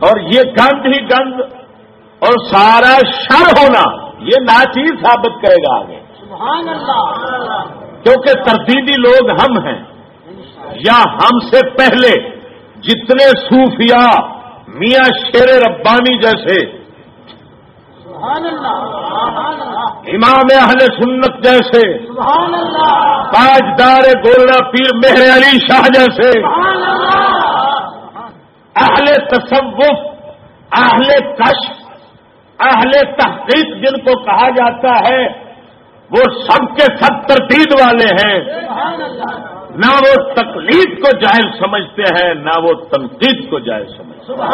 اور یہ گند ہی گند اور سارا شر ہونا یہ ناچیز ثابت کرے گا آگے۔ کیونکہ تردیدی لوگ ہم ہیں۔ یا ہم سے پہلے جتنے صوفیاء میاں شیر ربانی جیسے امام اہل سنت جیسے تاجدار گولڈا پیر مہر علی شاہ جیسے اہل تصوف اہل کش اہل تحقیق جن کو کہا جاتا ہے وہ سب کے سب ترتیب والے ہیں۔ نہ وہ تکلیف کو جائز سمجھتے ہیں نہ وہ تنقید کو جائز سمجھتے ہیں۔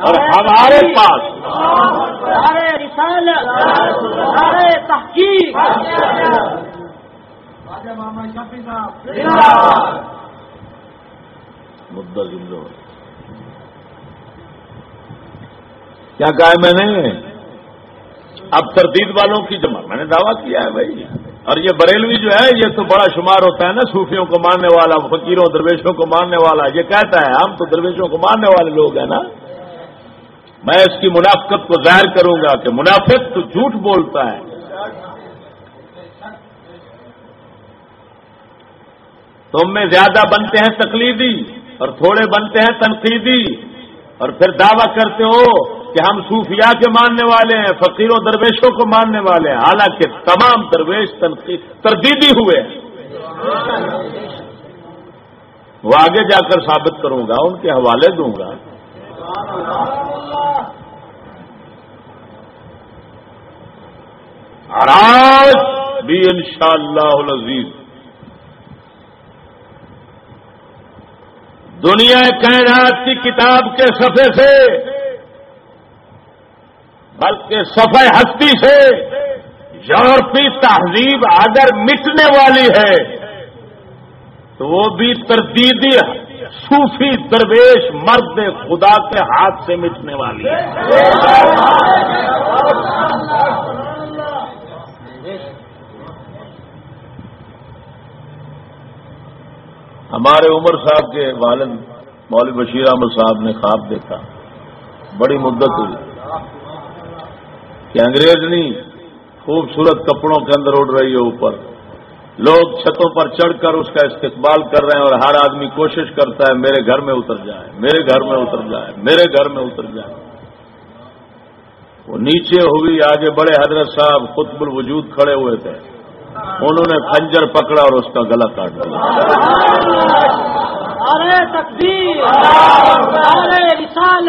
اور ہمارے پاس تحقیق۔ مدعا زندہ کیا کہا ہے میں نے؟ اب تردید والوں کی جمع میں نے دعویٰ کیا ہے بھائی۔ اور یہ بریلوی جو ہے، یہ تو بڑا شمار ہوتا ہے نا، صوفیوں کو ماننے والا، فقیروں، درویشوں کو ماننے والا۔ یہ کہتا ہے، ہم تو درویشوں کو ماننے والے لوگ ہیں نا۔ میں اس کی منافقت کو ظاہر کروں گا کہ منافق تو جھوٹ بولتا ہے۔ تم میں زیادہ بنتے ہیں تقلیدی اور تھوڑے بنتے ہیں تنقیدی۔ اور پھر دعویٰ کرتے ہو کہ ہم صوفیاء کے ماننے والے ہیں، فقیر و درویشوں کو ماننے والے ہیں۔ حالانکہ تمام درویش تردیدی ہوئے وہ آگے جا کر ثابت کروں گا، ان کے حوالے دوں گا۔ اور آج بھی ان شاء اللہ دنیا کائنات کی کتاب کے صفحے سے بلکہ صفح ہستی سے یورپی تہذیب اگر مٹنے والی ہے تو وہ بھی تردیدی صوفی درویش مرد خدا کے ہاتھ سے مٹنے والی ہے۔ ہمارے عمر صاحب کے والد مولوی بشیر احمد صاحب نے خواب دیکھا۔ بڑی مدت ہوئی۔ کہ انگریز نہیں، خوبصورت کپڑوں کے اندر اڑ رہی ہے اوپر۔ لوگ چھتوں پر چڑھ کر اس کا استقبال کر رہے ہیں اور ہر آدمی کوشش کرتا ہے، میرے گھر میں اتر جائے، میرے گھر میں اتر جائے، میرے گھر میں اتر جائے۔ وہ نیچے ہوئی، آگے بڑے حضرت صاحب قطب الوجود کھڑے ہوئے تھے۔ انہوں نے خنجر پکڑا اور اس کا گلا کاٹ دیا۔ ارے تقدیر، ارے رسال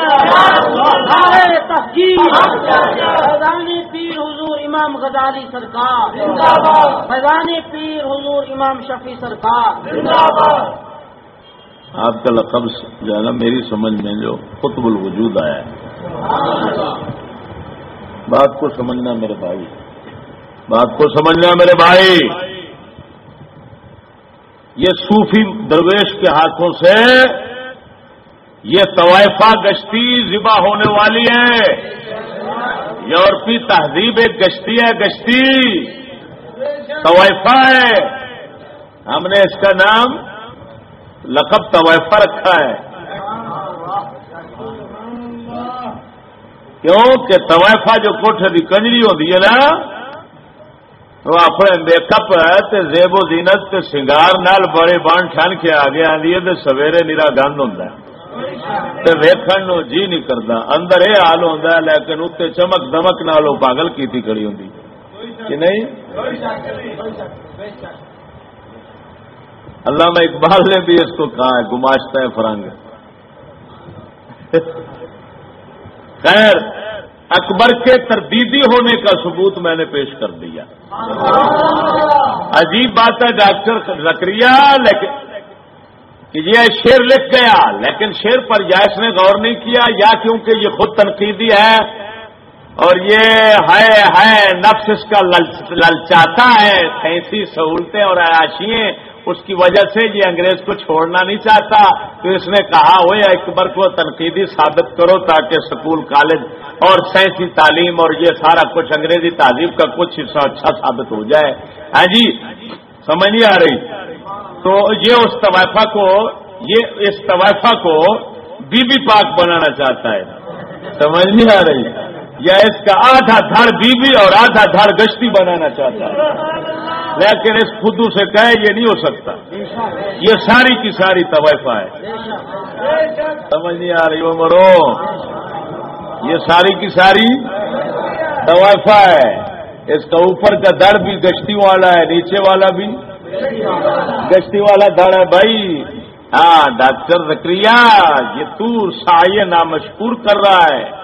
فیضان پیر حضور امام غزالی سرکار۔ فیضان پیر حضور امام شفیع سرکار۔ آپ کا لقب جو ہے نا، میری سمجھ میں جو قطب الوجود آیا ہے۔ بات کو سمجھنا میرے بھائی۔ بات کو سمجھنا میرے بھائی۔ یہ صوفی درویش کے ہاتھوں سے یہ طوائفہ گشتی ذبح ہونے والی ہے یورپی تہذیب ایک گشتی ہے، گشتی طوائفہ ہے۔ ہم نے اس کا نام لقب طوائفہ رکھا ہے۔ کیوں کہ طوائفہ جو کوٹھ کنجری ہوتی ہے نا اپنے میک اپ ہے زیب و زینت تے سنگار نال بڑے بان ٹھن کے آگے آدھی ہے سویرے نیرا گند ہوں ویکن نو جی نہیں کرتا اندر یہ حال ہوتا ہے، لیکن اتنے چمک دمک نال پاگل کی کڑی ہوں کہ نہیں؟ اللہ اقبال نے بھی اس کو کہا ہے گماشتا ہے فرنگ۔ خیر۔ اکبر کے تردیدی ہونے کا ثبوت میں نے پیش کر دیا۔ عجیب بات ہے ڈاکٹر زکری لیکن کہ یہ شیر لکھ گیا، لیکن شیر پر یا اس نے غور نہیں کیا، یا کیونکہ یہ خود تنقیدی ہے، اور یہ ہے ہے نفس اس کا للچاتا ہے، سینسی سہولتیں اور عیاشیاں اس کی وجہ سے یہ انگریز کو چھوڑنا نہیں چاہتا۔ تو اس نے کہا ہو یا اکبر کو تنقیدی ثابت کرو تاکہ سکول، کالج اور سائنسی تعلیم اور یہ سارا کچھ انگریزی تعلیم کا کچھ حصہ اچھا ثابت ہو جائے۔ ہاں جی سمجھ نہیں آ رہی۔ تو یہ اس طوائفہ کو، یہ اس طوائفہ کو بی بی پاک بنانا چاہتا ہے۔ سمجھ نہیں آ رہی۔ یا اس کا آدھا دھڑ بیوی اور آدھا دھڑ گشتی بنانا چاہتا ہے۔ لیکن اس خدو سے کہے یہ نہیں ہو سکتا۔ یہ ساری کی ساری طوائفہ ہے سمجھ نہیں آ رہی مرو یہ ساری کی ساری طوائفہ ہے اس کا اوپر کا دڑ بھی گشتی والا ہے، نیچے والا بھی۔ گشتی والا دڑ ہے بھائی۔ ہاں ڈاکٹر زکریہ یہ تو سائے نامشکور کر رہا ہے۔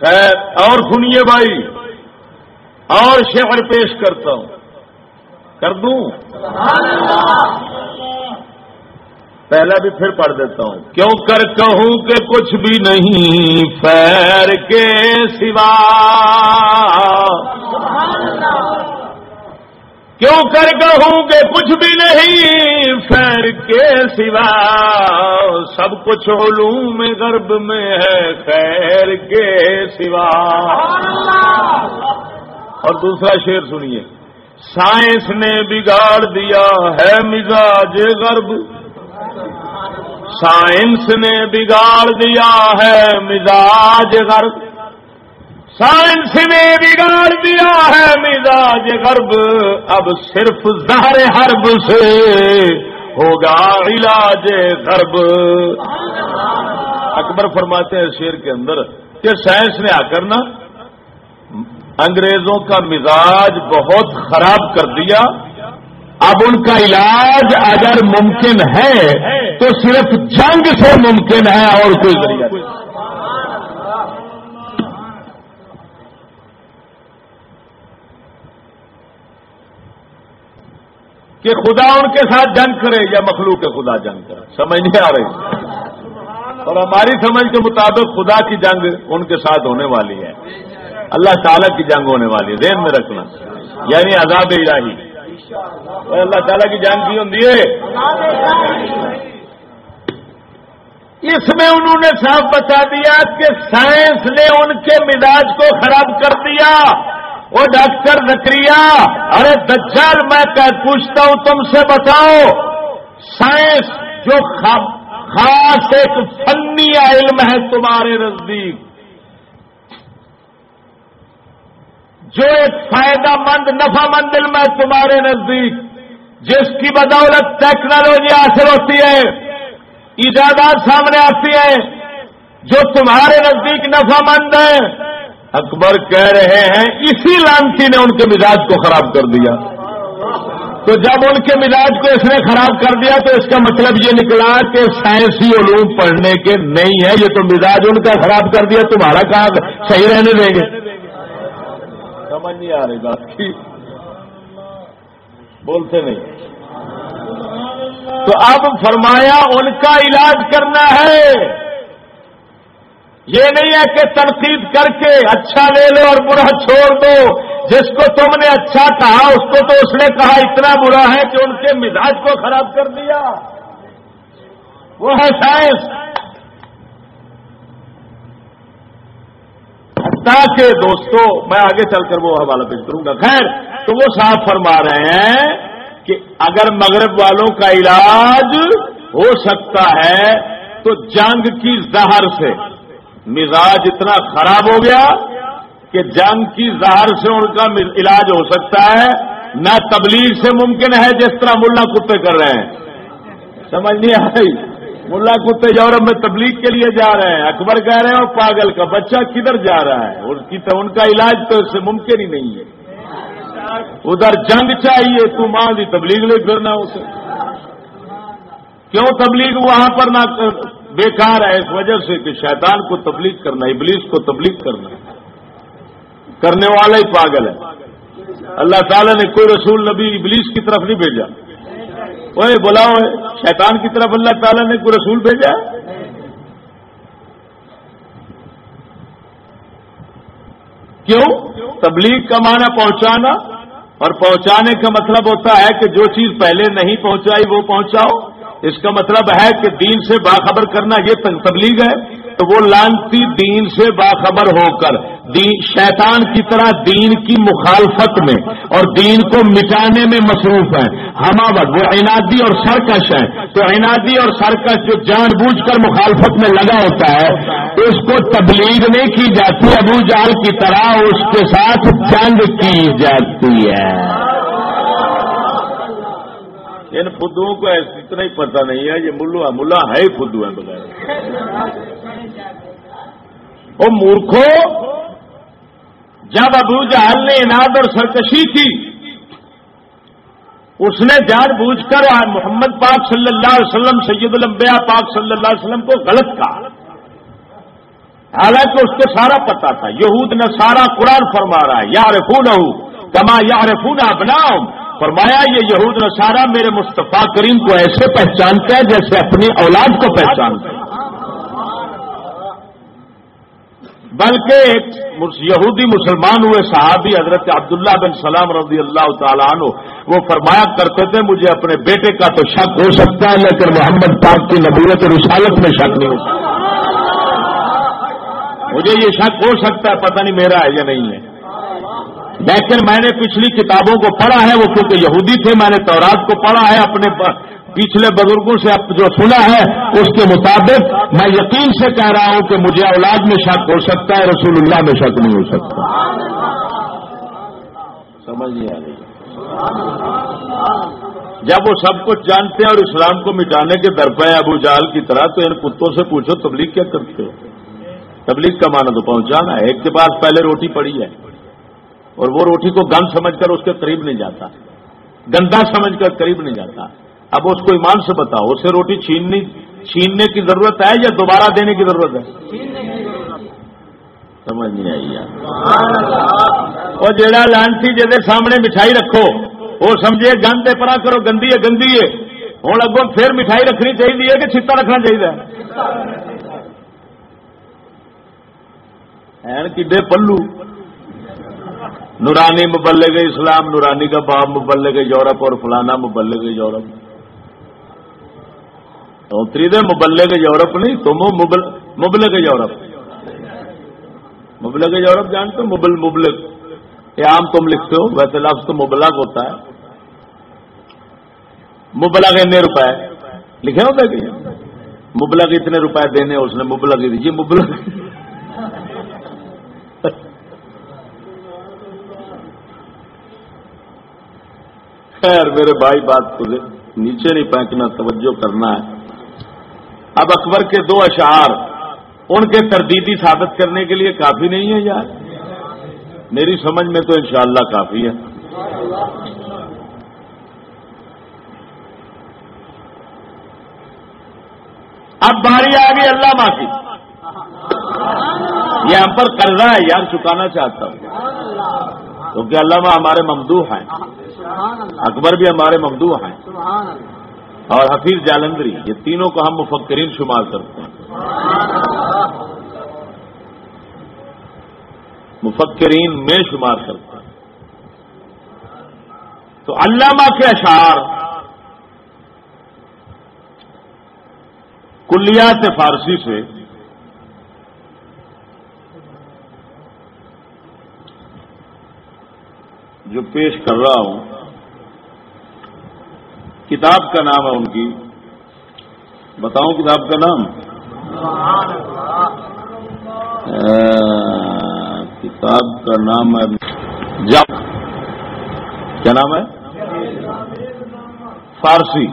خیر، اور سنیے بھائی، اور شعر پیش کرتا ہوں۔ کر دوں؟ پہلا بھی پھر پڑھ دیتا ہوں۔ کیوں کر کہوں کہ کچھ بھی نہیں پیر کے سوا؟ کیوں کر کہوں کہ کچھ بھی نہیں؟ خیر کے سوا سب کچھ علوم غرب میں ہے، خیر کے سوا۔ اور دوسرا شعر سنیے۔ سائنس نے بگاڑ دیا ہے مزاج غرب۔ سائنس نے بگاڑ دیا ہے مزاج غرب۔ سائنس نے بگاڑ دیا ہے مزاج غرب، اب صرف زہر حرب سے ہوگا علاج غرب۔ اکبر فرماتے ہیں شیر کے اندر کہ سائنس نے آ کر نا انگریزوں کا مزاج بہت خراب کر دیا۔ اب ان کا علاج اگر ممکن ہے تو صرف جنگ سے ممکن ہے اور کوئی ذریعہ کہ خدا ان کے ساتھ جنگ کرے یا مخلوق کے خدا جنگ کرے۔ سمجھ نہیں آ رہی۔ اور ہماری سمجھ کے مطابق خدا کی جنگ ان کے ساتھ ہونے والی ہے۔ اللہ تعالی کی جنگ ہونے والی ہے۔ ذہن میں رکھنا۔ یعنی عذاب الہی۔ اللہ تعالیٰ کی جان کی ہوں اس میں انہوں نے صاف بتا دیا کہ سائنس نے ان کے مزاج کو خراب کر دیا۔ وہ ڈاکٹر نکریا ارے دجال، میں پوچھتا ہوں، تم سے بتاؤ، سائنس جو خاص ایک فنی علم ہے تمہارے نزدیک، جو ایک فائدہ مند، نفع مند علم ہے تمہارے نزدیک، جس کی بدولت ٹیکنالوجی حاصل ہوتی ہے، ایجادات سامنے آتی ہے جو تمہارے نزدیک نفع مند ہے اکبر کہہ رہے ہیں، اسی لانسی نے ان کے مزاج کو خراب کر دیا۔ تو جب ان کے مزاج کو اس نے خراب کر دیا، تو اس کا مطلب یہ نکلا کہ سائنسی علوم پڑھنے کے نہیں ہے یہ تو مزاج ان کا خراب کر دیا، تمہارا کام صحیح رہنے دیں گے۔ سمجھ نہیں آ رہی بات کی۔ بولتے نہیں۔ تو اب فرمایا، ان کا علاج کرنا ہے۔ یہ نہیں ہے کہ تنقید کر کے اچھا لے لو اور برا چھوڑ دو۔ جس کو تم نے اچھا کہا، اس کو تو اس نے کہا اتنا برا ہے کہ ان کے مزاج کو خراب کر دیا۔ وہ ہے سائنس۔ تاکہ دوستو، میں آگے چل کر وہ حوالہ پیش کروں گا۔ خیر، تو وہ صاف فرما رہے ہیں کہ اگر مغرب والوں کا علاج ہو سکتا ہے تو جنگ کی زہر سے۔ مزاج اتنا خراب ہو گیا کہ جنگ کی زہر سے ان کا علاج ہو سکتا ہے۔ نہ تبلیغ سے ممکن ہے جس طرح ملا کتے کر رہے ہیں۔ سمجھ نہیں آئی ملا کتے یورپ میں تبلیغ کے لیے جا رہے ہیں۔ اکبر کہہ رہے ہیں اور پاگل کا بچہ کدھر جا رہا ہے؟ تو ان کا علاج تو اس سے ممکن ہی نہیں ہے۔ ادھر جنگ چاہیے، تو ماں بھی تبلیغ لے پھرنا اسے۔ کیوں تبلیغ وہاں پر نہ بیکار ہے اس وجہ سے کہ شیطان کو تبلیغ کرنا، ابلیس کو تبلیغ کرنا۔ کرنے والا ہی پاگل ہے۔ اللہ تعالیٰ نے کوئی رسول نبی ابلیس کی طرف نہیں بھیجا۔ وہ بلاؤ شیطان کی طرف اللہ تعالیٰ نے کوئی رسول بھیجا کیوں؟ تبلیغ کا معنی پہنچانا۔ اور پہنچانے کا مطلب ہوتا ہے کہ جو چیز پہلے نہیں پہنچائی وہ پہنچاؤ۔ اس کا مطلب ہے کہ دین سے باخبر کرنا یہ تبلیغ ہے، تو وہ لانتی دین سے باخبر ہو کر، دین شیطان کی طرح دین کی مخالفت میں اور دین کو مٹانے میں مصروف ہیں۔ ہما وقت وہ عنادی اور سرکش ہیں۔ تو عنادی اور سرکش جو جان بوجھ کر مخالفت میں لگا ہوتا ہے، اس کو تبلیغ نہیں کی جاتی، ابو جال کی طرح اس کے ساتھ جنگ کی جاتی ہے۔ ان فدوؤں کو اتنا ہی پتہ نہیں ہے یہ ملو ملا ہے ہی فدو ہیں بغیر۔ وہ مورکھو، جب ابو جہل نے اناد اور سرکشی کی، اس نے جان بوجھ کر محمد پاک صلی اللہ علیہ وسلم، سید الانبیاء پاک صلی اللہ علیہ وسلم کو غلط کہا۔ حالانکہ اس کو سارا پتا تھا۔ یہود نے سارا قرآن فرما رہا ہے۔ یار فون کما یار فون بناؤ فرمایا، یہ یہود نصارہ میرے مصطفیٰ کریم کو ایسے پہچانتا ہے جیسے اپنی اولاد کو پہچانتا ہے بلکہ ایک یہودی مسلمان ہوئے صحابی حضرت عبداللہ بن سلام رضی اللہ تعالیٰ عنہ، وہ فرمایا کرتے تھے، مجھے اپنے بیٹے کا تو شک ہو سکتا ہے، لیکن محمد پاک کی نبوت اور رسالت میں شک نہیں ہو سکتا۔ مجھے یہ شک ہو سکتا ہے، پتہ نہیں میرا ہے یا نہیں ہے۔ لیکن میں نے پچھلی کتابوں کو پڑھا ہے وہ کیونکہ یہودی تھے میں نے تورات کو پڑھا ہے اپنے پچھلے بزرگوں سے جو سنا ہے اس کے مطابق میں یقین سے کہہ رہا ہوں کہ مجھے اولاد میں شک ہو سکتا ہے رسول اللہ میں شک نہیں ہو سکتا۔ سمجھ نہیں آ رہی۔ جب وہ سب کچھ جانتے ہیں اور اسلام کو مٹانے کے درپے ابو جال کی طرح تو ان کتوں سے پوچھو تبلیغ کیا کرتے ہو؟ تبلیغ کا مانا تو پہنچانا ہے۔ ایک کے پاس پہلے روٹی پڑی ہے۔ اور وہ روٹی کو گند سمجھ کر اس کے قریب نہیں جاتا۔ گندا سمجھ کر قریب نہیں جاتا۔ اب اس کو ایمان سے بتاؤ اسے روٹی چھیننی، چھیننے کی ضرورت ہے یا دوبارہ دینے کی ضرورت ہے؟ سمجھ نہیں آئی یار۔ اور جڑا لانسی جی سامنے مٹھائی رکھو، وہ سمجھے گند پرا کرو، گندی ہے گندی ہے۔ ہوں اگوں پھر مٹھائی رکھنی چاہیے کہ چھتا رکھنا چاہیے کڈے پلو۔ نورانی مبلغ اسلام، نورانی کا باپ مبلغ یورپ اور فلانا مبلغ یورپ۔ دے، مبلغ یورپ نہیں، تم مبلغ یورپ۔ مبلغ یورپ جانتے ہو؟ مبل، مبلغ۔ یہ عام تم لکھتے ہو، ویسے لفظ تو مبلغ ہوتا ہے۔ مبلغ اتنے روپے۔ لکھے ہوتے کہ مبلغ اتنے روپے دینے، اس نے مبلغ دیجیے مبلغ۔ خیر میرے بھائی بات کو نیچے نہیں پہنچنا توجہ کرنا ہے۔ اب اکبر کے دو اشعار، ان کے تردیدی ثابت کرنے کے لیے کافی نہیں ہے یار۔ میری سمجھ میں تو انشاءاللہ کافی ہے۔ اب باری آ گئی اللہ معافی۔ یہ ہم پر قرضہ ہے یار، چکانا چاہتا ہوں۔ کیونکہ علامہ ہمارے ممدوح ہیں۔ اکبر بھی ہمارے ممدوح ہیں. اور حفیظ جالندری یہ تینوں کو ہم مفکرین شمار کرتے ہیں. مفکرین میں شمار کرتے ہیں. تو علامہ کے اشعار کلیات فارسی سے جو پیش کر رہا ہوں کتاب کا نام ہے ان کی بتاؤں کتاب کا نام؟ کتاب کا نام ہے جب کیا نام ہے؟ فارسی۔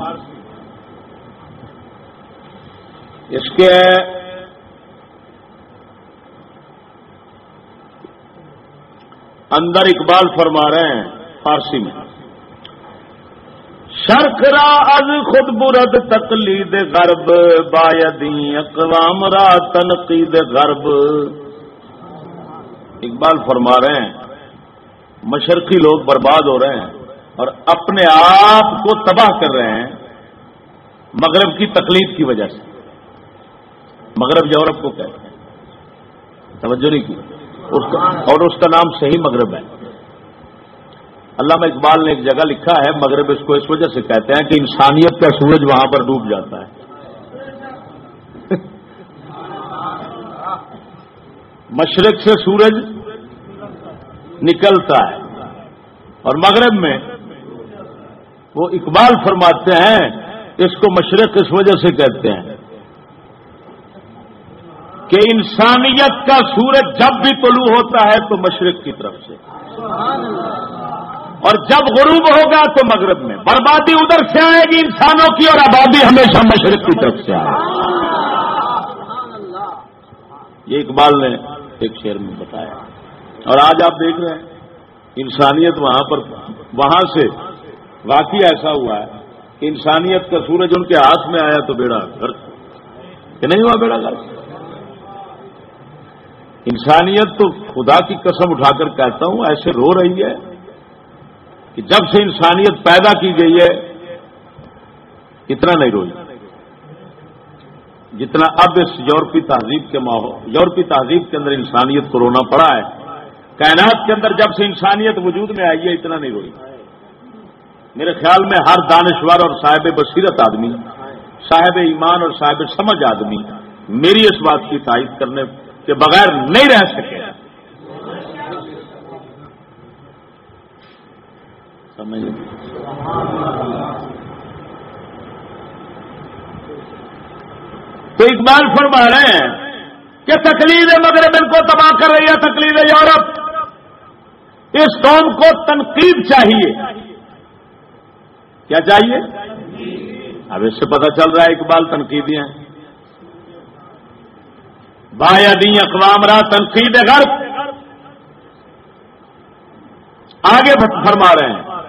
اس کے اندر اقبال فرما رہے ہیں فارسی میں۔ شرک را از خود برد تقلید غرب، بایدی اقوام را تنقید غرب. اقبال فرما رہے ہیں، مشرقی لوگ برباد ہو رہے ہیں اور اپنے آپ کو تباہ کر رہے ہیں مغرب کی تکلیف کی وجہ سے۔ مغرب یورپ کو کہتے ہیں، توجہ نہیں کی۔ اور اس کا نام صحیح مغرب ہے۔ علامہ اقبال نے ایک جگہ لکھا ہے، مغرب اس کو اس وجہ سے کہتے ہیں کہ انسانیت کا سورج وہاں پر ڈوب جاتا ہے۔ مشرق سے سورج نکلتا ہے۔ اور مغرب میں وہ اقبال فرماتے ہیں، اس کو مشرق اس وجہ سے کہتے ہیں کہ انسانیت کا سورج جب بھی طلوع ہوتا ہے تو مشرق کی طرف سے۔ اور جب غروب ہوگا تو مغرب میں۔ بربادی ادھر سے آئے گی انسانوں کی اور آبادی ہمیشہ مشرق کی طرف سے آئے گی۔ یہ اقبال نے ایک شعر میں بتایا۔ اور آج آپ دیکھ رہے ہیں، انسانیت وہاں پر، وہاں سے واقعی ایسا ہوا ہے کہ انسانیت کا سورج ان کے ہاتھ میں آیا تو بیڑا گھر۔ کہ نہیں ہوا بیڑا گھر؟ انسانیت تو خدا کی قسم اٹھا کر کہتا ہوں، ایسے رو رہی ہے کہ جب سے انسانیت پیدا کی گئی ہے، اتنا نہیں روئی۔ جتنا اب اس یورپی تہذیب کے ماحول، یورپی تہذیب کے اندر انسانیت کو رونا پڑا ہے، کائنات کے اندر جب سے انسانیت وجود میں آئی ہے، اتنا نہیں روئی۔ میرے خیال میں ہر دانشور اور صاحب بصیرت آدمی، صاحب ایمان اور صاحب سمجھ آدمی، میری اس بات کی تائید کرنے کے بغیر نہیں رہ سکے۔ تو اقبال فرما رہے ہیں کہ تکلیف مغرب ان کو تباہ کر رہی ہے تکلیف یورپ۔ اس قوم کو تنقید چاہیے۔ کیا چاہیے؟ اب اس سے پتہ چل رہا ہے اقبال تنقیدیاں ہیں۔ دی اقوام را تنقید غرب۔ آگے فرما رہے ہیں۔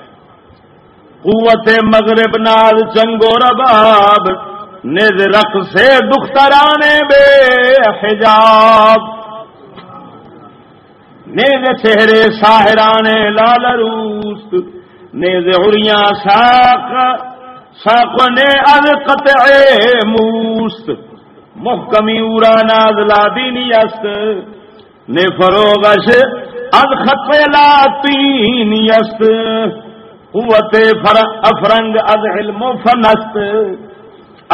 قوت مغرب نال چنگو رباب، نز رخ سے دخترانے بے حجاب۔ نیز چہرے ساہرانے لال روس نیز اڑیاں ساق ساق نے از قطع موست محکمی اورا ناز لادینی است، نے فروغش از خط لاتینی است۔ قوت افرنگ از علم و فنست،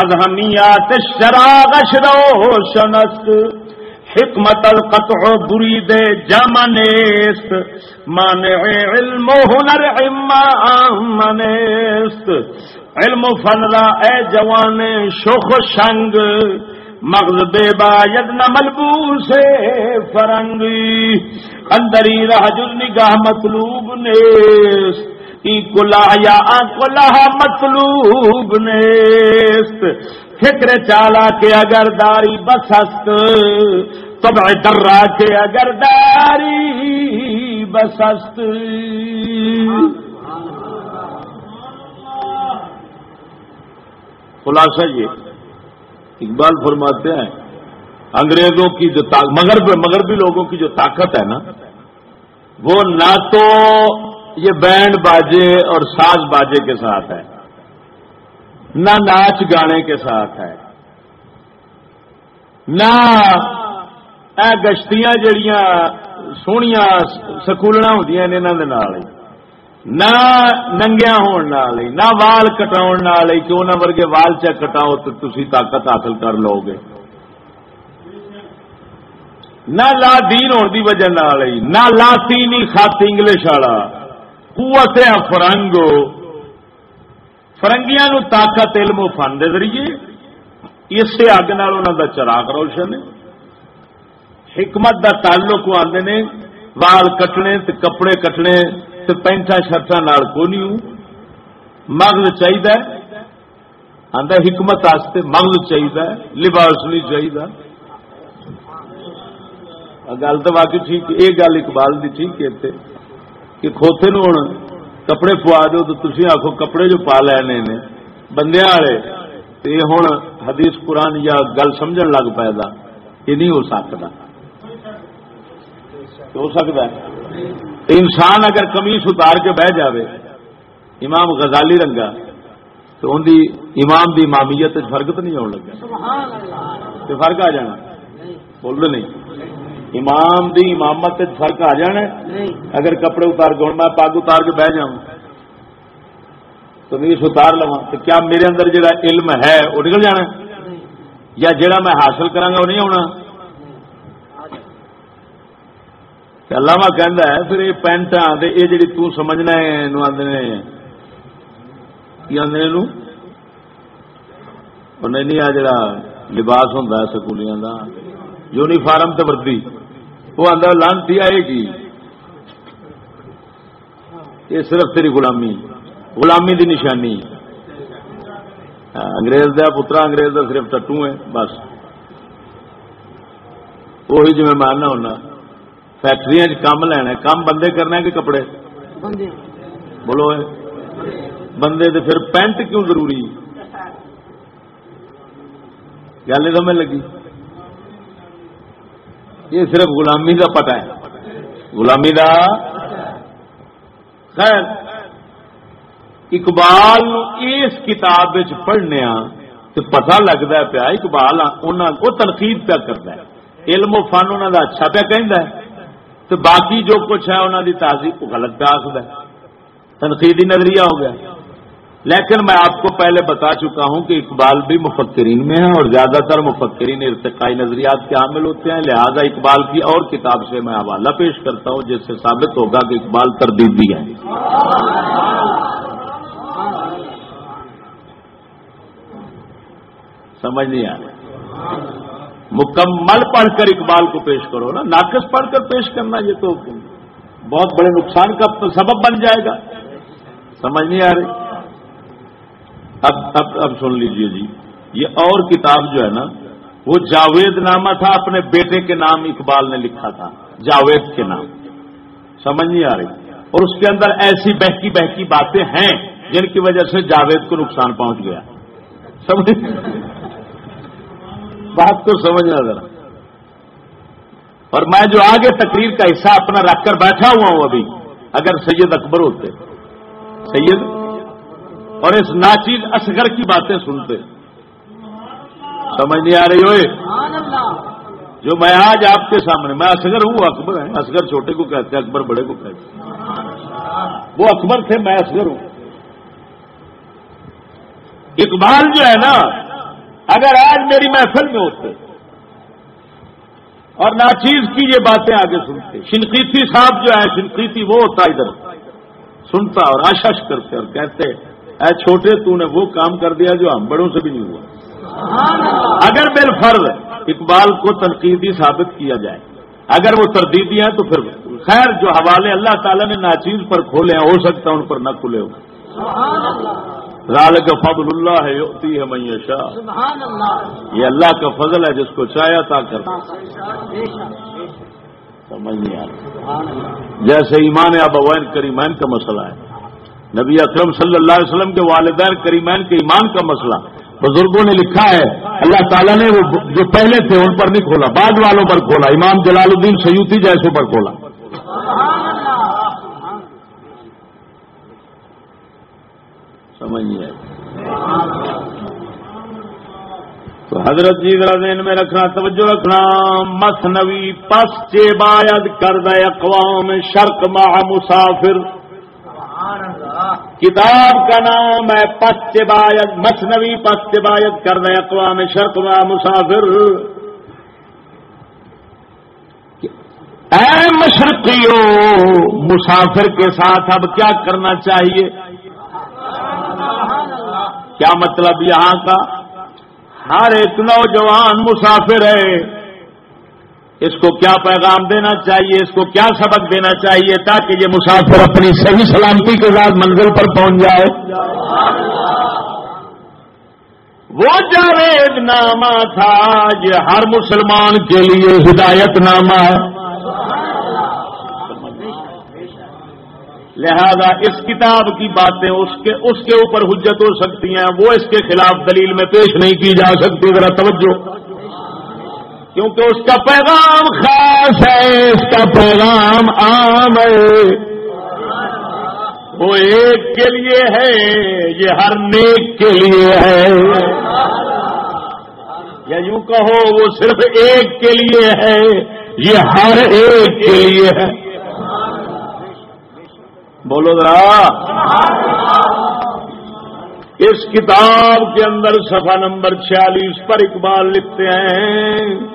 از همیات شراغش روشنست حکمت القطع برید جمنیست مانع علم و هنر امانیست علم و فن را اے جوان شخ شنگ، مغز بے باید نہ ملبوس فرنگی. اندری رہ جل نگاہ مطلوب نیست. یا کلا مطلوب نیست۔ فکر چالا کے اگر داری بس ہست تب درا کے اگر داری بس ہست۔ خلاصہ یہ، اقبال فرماتے ہیں، انگریزوں کی جو مغرب، مغربی لوگوں کی جو طاقت ہے نا، وہ نہ تو یہ بینڈ باجے اور ساز باجے کے ساتھ ہے، نہ ناچ گانے کے ساتھ ہے۔ نہ گشتیاں جڑیاں سویا سکولنا ہوں نہ ننگیا ہونے نہ وال کٹاؤ کہ انہوں ورگے وال چ کٹاؤ تو تھی طاقت حاصل کر لو گے۔ نہ لا دین ہونے کی وجہ نہ لاتی نہیں خاتی انگلش والا۔ قوت فرنگ فرنگیاں نو طاقت علم و فن دے ذریعے اسی اگ نال انہوں کا چراغ روشن حکمت دا تعلق آتے نے، وال کٹنے تے کپڑے کٹنے تو پینٹا شرطا کو نہیں مغز چاہیے آدھا حکمت آستے مغز چاہیے لباس نہیں چاہیے گل تو واقعی ٹھیک یہ گل اقبال کی ٹھیک ہے کہ کھوتے نو ہوں کپڑے پوا دو تو تھی آخو کپڑے جو پا لینے نے۔ بندے والے یہ ہوں حدیث قرآن یا گل سمجھ لگ پائے یہ نہیں ہو سکتا۔ ہو سکتا ہے۔ انسان اگر کمیس اتار کے بہ جاوے امام غزالی رنگا تو ان دی امام دی امامیت فرق تو نہیں ہونے لگا۔ تو فرق آ جانا۔ بول رہے نہیں۔ امام دی امامت فرق آ جانا اگر کپڑے اتار کے میں پگ اتار کے بہ جاؤں کمیس اتار لوا تو کیا میرے اندر جڑا علم ہے وہ نکل جانا یا جڑا میں حاصل کرا وہ نہیں ہونا علامہ کہہ ہے پھر یہ پینٹ یہ جی تمجنا آدھے کی آدھے نہیں آ جڑا لباس ہوں سکولیاں کا یونیفارم تو وردی۔ وہ آدھا لانتی آئے گی۔ یہ صرف تیری غلامی غلامی دی نشانی۔ ہاں، انگریز دا پترا انگریز دا صرف ٹٹو ہے بس۔ وہی جی میں ماننا ہونا۔ فیکٹری کام لینا کام بندے کرنا کہ کپڑے؟ بولو بندے تو پھر پینٹ کیوں ضروری؟ گل سمجھ لگی؟ یہ صرف غلامی کا پتا ہے۔ غلامی کا خیر۔ اقبال اس کتاب پڑھنے تو پتا لگتا پیا اقبال وہ تنقید پیا کرتا ہے۔ علم و فن انہوں کا اچھا پیا کہ تو باقی جو کچھ ہے انہوں کی تازی وہ غلط پہ آخر تنقیدی نظریہ ہو گیا۔ لیکن میں آپ کو پہلے بتا چکا ہوں کہ اقبال بھی مفکرین میں ہے اور زیادہ تر مفکرین ارتقائی نظریات کے حامل ہوتے ہیں۔ لہذا اقبال کی اور کتاب سے میں حوالہ پیش کرتا ہوں، جس سے ثابت ہوگا کہ اقبال تردیدی ہے سمجھ نہیں آ رہا۔ مکمل پڑھ کر اقبال کو پیش کرو نا۔ ناقص پڑھ کر پیش کرنا یہ تو بہت بڑے نقصان کا سبب بن جائے گا۔ سمجھ نہیں آ رہی۔ اب اب اب سن لیجیے جی۔ یہ اور کتاب جو ہے نا، وہ جاوید نامہ تھا، اپنے بیٹے کے نام اقبال نے لکھا تھا، جاوید کے نام۔ سمجھ نہیں آ رہی۔ اور اس کے اندر ایسی بہکی بہکی باتیں ہیں جن کی وجہ سے جاوید کو نقصان پہنچ گیا۔ سمجھ بات کو سمجھنا ذرا۔ اور میں جو آگے تقریر کا حصہ اپنا رکھ کر بیٹھا ہوا ہوں ابھی، اگر سید اکبر ہوتے۔ سید؟ اور اس ناچیز اصغر کی باتیں سنتے۔ سمجھ نہیں آ رہی ہوئے؟ جو میں آج آپ کے سامنے، میں اصغر ہوں، اکبر ہے اصغر چھوٹے کو کہتے اکبر بڑے کو کہتے وہ اکبر تھے، میں اصغر ہوں۔ اقبال جو ہے نا، اگر آج میری محفل میں ہوتے اور ناچیز کی یہ باتیں آگے سنتے شنقیتی صاحب جو ہے شنقیتی وہ ہوتا ادھر، سنتا اور آشش کرتے اور کہتے اے چھوٹے تو نے وہ کام کر دیا جو ہم بڑوں سے بھی نہیں ہوا۔ اگر بال فرض اقبال کو تنقیدی ثابت کیا جائے اگر وہ تردیدی ہیں تو پھر خیر جو حوالے اللہ تعالیٰ نے ناچیز پر کھولے ہیں ہو سکتا ہے ان پر نہ کھلے ہو لال کا فضل اللہ ہے ہوتی ہے میشا یہ اللہ کا فضل ہے جس کو چاہیا تھا کر۔ سمجھ نہیں آ رہا۔ جیسے ایمان ابوین کریمین کا مسئلہ ہے۔ نبی اکرم صلی اللہ علیہ وسلم کے والدین کریمین کے ایمان کا مسئلہ بزرگوں نے لکھا ہے، اللہ تعالیٰ نے وہ جو پہلے تھے ان پر نہیں کھولا، بعد والوں پر کھولا، امام جلال الدین سیوتی جیسوں پر کھولا۔ سمجھیے۔ تو حضرت جی ذرا ذہن میں رکھنا، توجہ رکھنا مسنوی پس چے باید کرد اقوام شرق ماہ مسافر۔ کتاب کا نام ہے پس باید مسنوی پس باید کرد اقوام شرق ماہ مسافر۔ اے مشرقیوں مسافر کے ساتھ اب کیا کرنا چاہیے؟ کیا مطلب یہاں کا؟ ہر ایک نوجوان مسافر ہے۔ اس کو کیا پیغام دینا چاہیے، اس کو کیا سبق دینا چاہیے تاکہ یہ مسافر اپنی صحیح سلامتی کے ساتھ منزل پر پہنچ جائے۔ وہ جاوید نامہ تھا، یہ ہر مسلمان کے لیے ہدایت نامہ ہے۔ لہذا اس کتاب کی باتیں اس کے اس کے اوپر حجت ہو سکتی ہیں، وہ اس کے خلاف دلیل میں پیش نہیں کی جا سکتی، ذرا توجہ۔ کیونکہ اس کا پیغام خاص ہے، اس کا پیغام عام ہے۔ وہ ایک کے لیے ہے، یہ ہر نیک کے لیے ہے۔ یا یوں کہو، وہ صرف ایک کے لیے ہے، یہ ہر ایک کے لیے ہے۔ بولو ذرا۔ اس کتاب کے اندر صفحہ نمبر چھیالیس پر اقبال لکھتے ہیں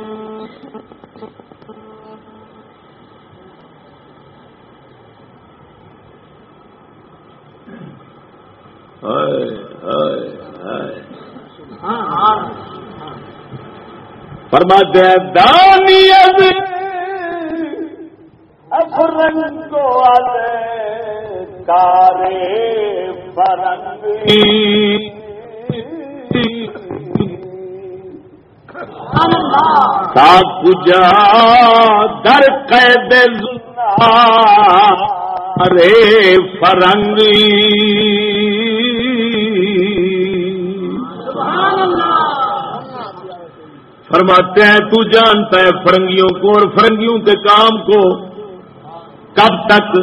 فرماتے ہیں دانیت افرنگ کارے فرنگی پوجا در قید ارے فرنگی۔ فرماتے ہیں، تو جانتا ہے فرنگیوں کو اور فرنگیوں کے کام کو۔ کب تک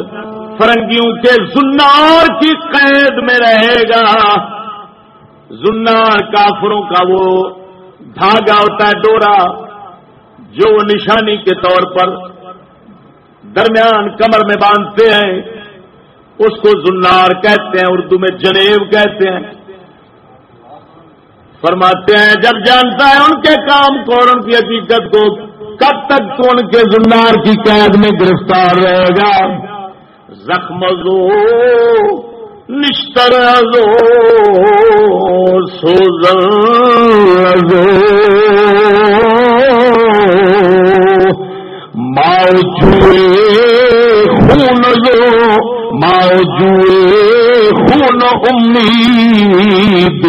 فرنگیوں کے زنار کی قید میں رہے گا۔ زنار کافروں کا وہ دھاگا ہوتا ہے، ڈورا، جو وہ نشانی کے طور پر درمیان کمر میں باندھتے ہیں۔ اس کو زنار کہتے ہیں، اردو میں جنیب کہتے ہیں۔ فرماتے ہیں، جب جانتا ہے ان کے کام کو اور ان کی حقیقت کو، کب تک تو ان کے زنار کی قید میں گرفتار رہے گا؟ زخم زو، نشتر زو، سوزن زو۔ ماؤ خون زو، ماؤ خون امید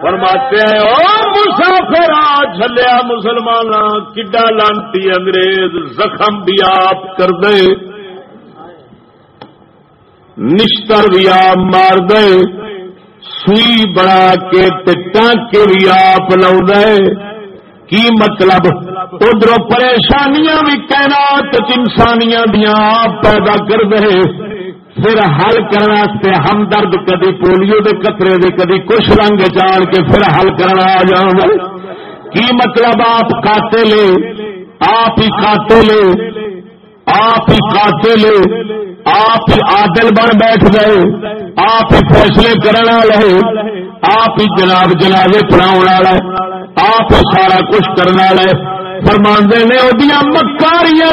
فرماتے ہیں، او مسافر جلیا مسلمان کڈا لانتی انگریز، زخم بھی آپ کر دے۔ نشتر بھی آپ مار دے۔ سوئی بڑا کے ٹانکے بھی آپ لو دے۔ کی مطلب؟ ادھر پریشانیاں بھی کہنا انسانیاں دیا آپ پیدا کر دے۔ پھر حل کرنے ہمدرد کدی پولیو دے قطرے دے کدی کچھ رنگ چاڑ کے پھر حل کرنا آ جاؤ کی مطلب؟ آپ کھاتے لے۔ آپ ہی کھاتے لے۔ آپ ہی کھاتے لے۔ آپ ہی عادل بن بیٹھ گئے۔ آپ ہی فیصلے کرنے والے۔ آپ ہی جناب جنازے پڑھاؤ والے آپ سارا کچھ کرنے والے فرماندے نے وہ مکاریاں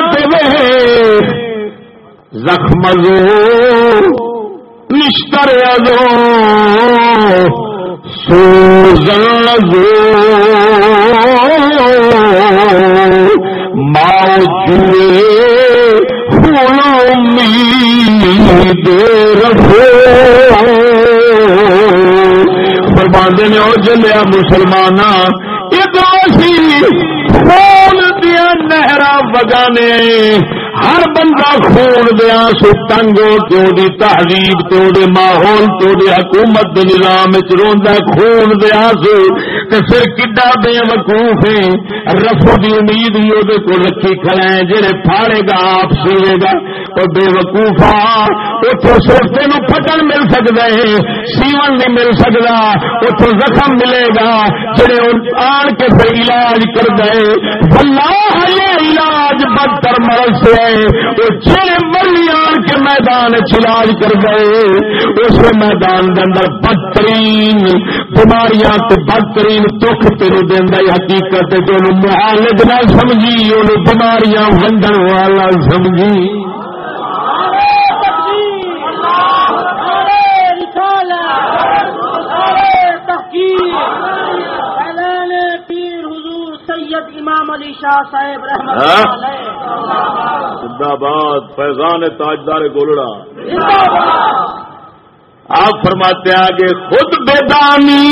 زخم زو نشتر زو سوزن زو ماؤ چوے خون امید رکھو فرماندے نے، او جلیا مسلمان ادھر خون دیا نہرا وگانے۔ ہر بندہ خون دیا سو تنگ تو دی تہذیب تو دے ماحول تو دے حکومت دے نظام روندا خون دیا سو تے پھر کڈا بے وقوف ہے؟ رفو دی امید ہی وہ کو رکھی کھڑا ہے، جڑے پھاڑے گا آپ سوے گا۔ اور بے وقوفا اتو سوچتے نو پھٹن مل سکتا ہے، سیون نہیں مل سکتا اتو زخم ملے گا، جڑے آن کے پھر علاج کر گئے اللہ یہ علاج بدتر مرض سے وہ جڑے مرلی آن کے میدان چلاج کر گئے اس میدان کے اندر بدترین بیماریاں تو بدترین دکھ تین دینا حقیقت جو معالج نہ سمجھی ان بیماریاں ونڈن والا سمجھی۔ سید امام علی شاہ صاحب رحمت زندہ باد، فیضان تاجدار گولڑا۔ آپ فرماتے ہیں آگے خود بیدانی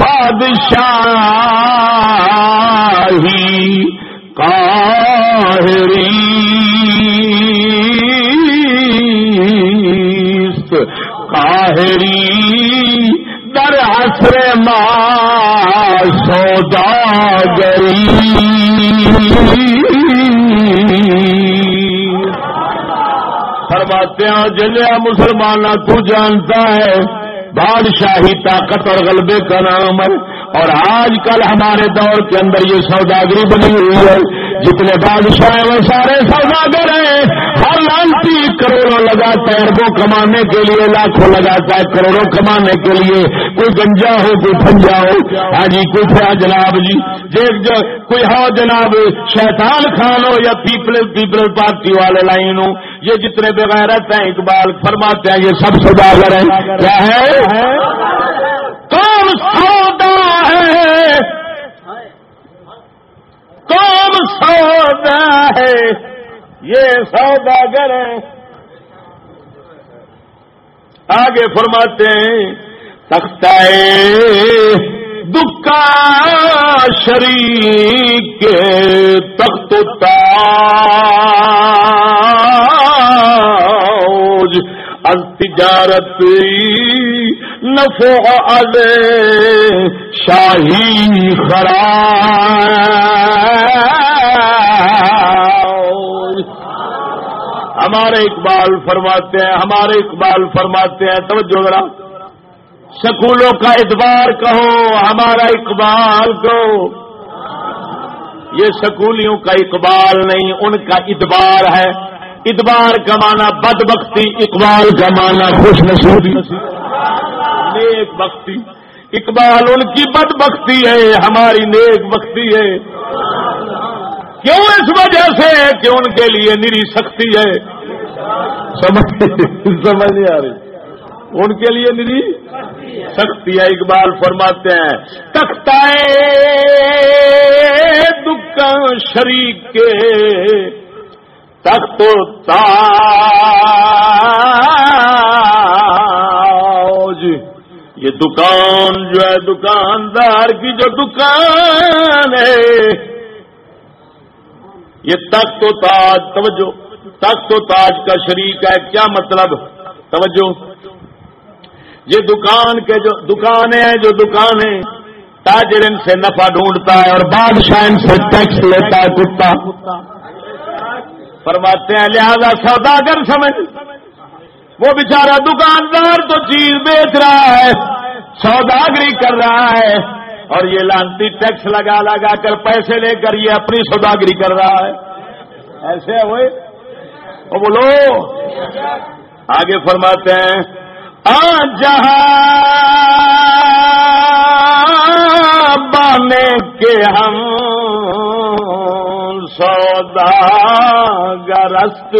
بادشاہ قاہری۔ قاہری در عصر ما سوداگری فرماتے ہیں جلیا مسلمان تو جانتا ہے، بادشاہی طاقت اور غلبے کا نام ہے۔ اور آج کل ہمارے دور کے اندر یہ سوداگری بنی ہوئی ہے۔ جتنے بادشاہ ہیں وہ سارے سوداگر ہیں۔ ہر لانتی کروڑوں لگاتا ہے، اربوں کمانے کے لیے، لاکھوں لگاتا ہے، کروڑوں کمانے کے لیے۔ کوئی گنجا ہو، کوئی پنجا ہو۔ ہاں جی کوئی تھا جناب جی۔ دیکھ جو کوئی ہو جناب، شیطان خان ہو یا پیپل پیپل پارٹی والے لائن ہو یہ جتنے بغیرت ہیں، اقبال فرماتے ہیں، یہ سب سوداگر ہیں۔ کیا ہے کون سودا ہے کون سودا ہے یہ سوداگر ہے آگے فرماتے ہیں تختہ دکا شریک تخت تاج۔ از تجارت نفع از شاہی خراب۔ ہمارے اقبال فرماتے ہیں، ہمارے اقبال فرماتے ہیں۔ توجہ ذرا۔ سکولوں کا اتبار کہو، ہمارا اقبال کہو۔ یہ سکولیوں کا اقبال نہیں، ان کا اتبار ہے۔ اتبار کا مانا بد بختی اقبال کا مانا خوش نصیبی۔ نیک بختی۔ اقبال ان کی بد بختی ہے، ہماری نیک بختی ہے۔ کیوں اس وجہ سے؟ کہ ان کے لیے نری سختی ہے۔ سمجھ سمجھ نہیں آ رہی۔ ان کے لیے نری سختی ہے، اقبال فرماتے ہیں تختہ دکان شریک کے تخت تاج۔ یہ دکان جو ہے، دکاندار کی جو دکان ہے، یہ تخت و تاج، توجہ۔ تخت و تاج کا شریک ہے. کیا مطلب؟ توجہ. یہ دکان کے جو دکانیں ہیں، جو دکانیں تاجر ان سے نفع ڈھونڈتا ہے اور بادشاہ ان سے ٹیکس لیتا ہے کتا. فرماتے ہیں، لہذا سوداگر سمجھ. وہ بیچارہ دکاندار تو چیز بیچ رہا ہے، سوداگری کر رہا ہے اور یہ لانتی ٹیکس لگا لگا کر پیسے لے کر یہ اپنی سوداگری کر رہا ہے۔ ایسے ہوئے وہ بولو۔ آگے فرماتے ہیں آ جہاں بانے کے ہم سودا گرست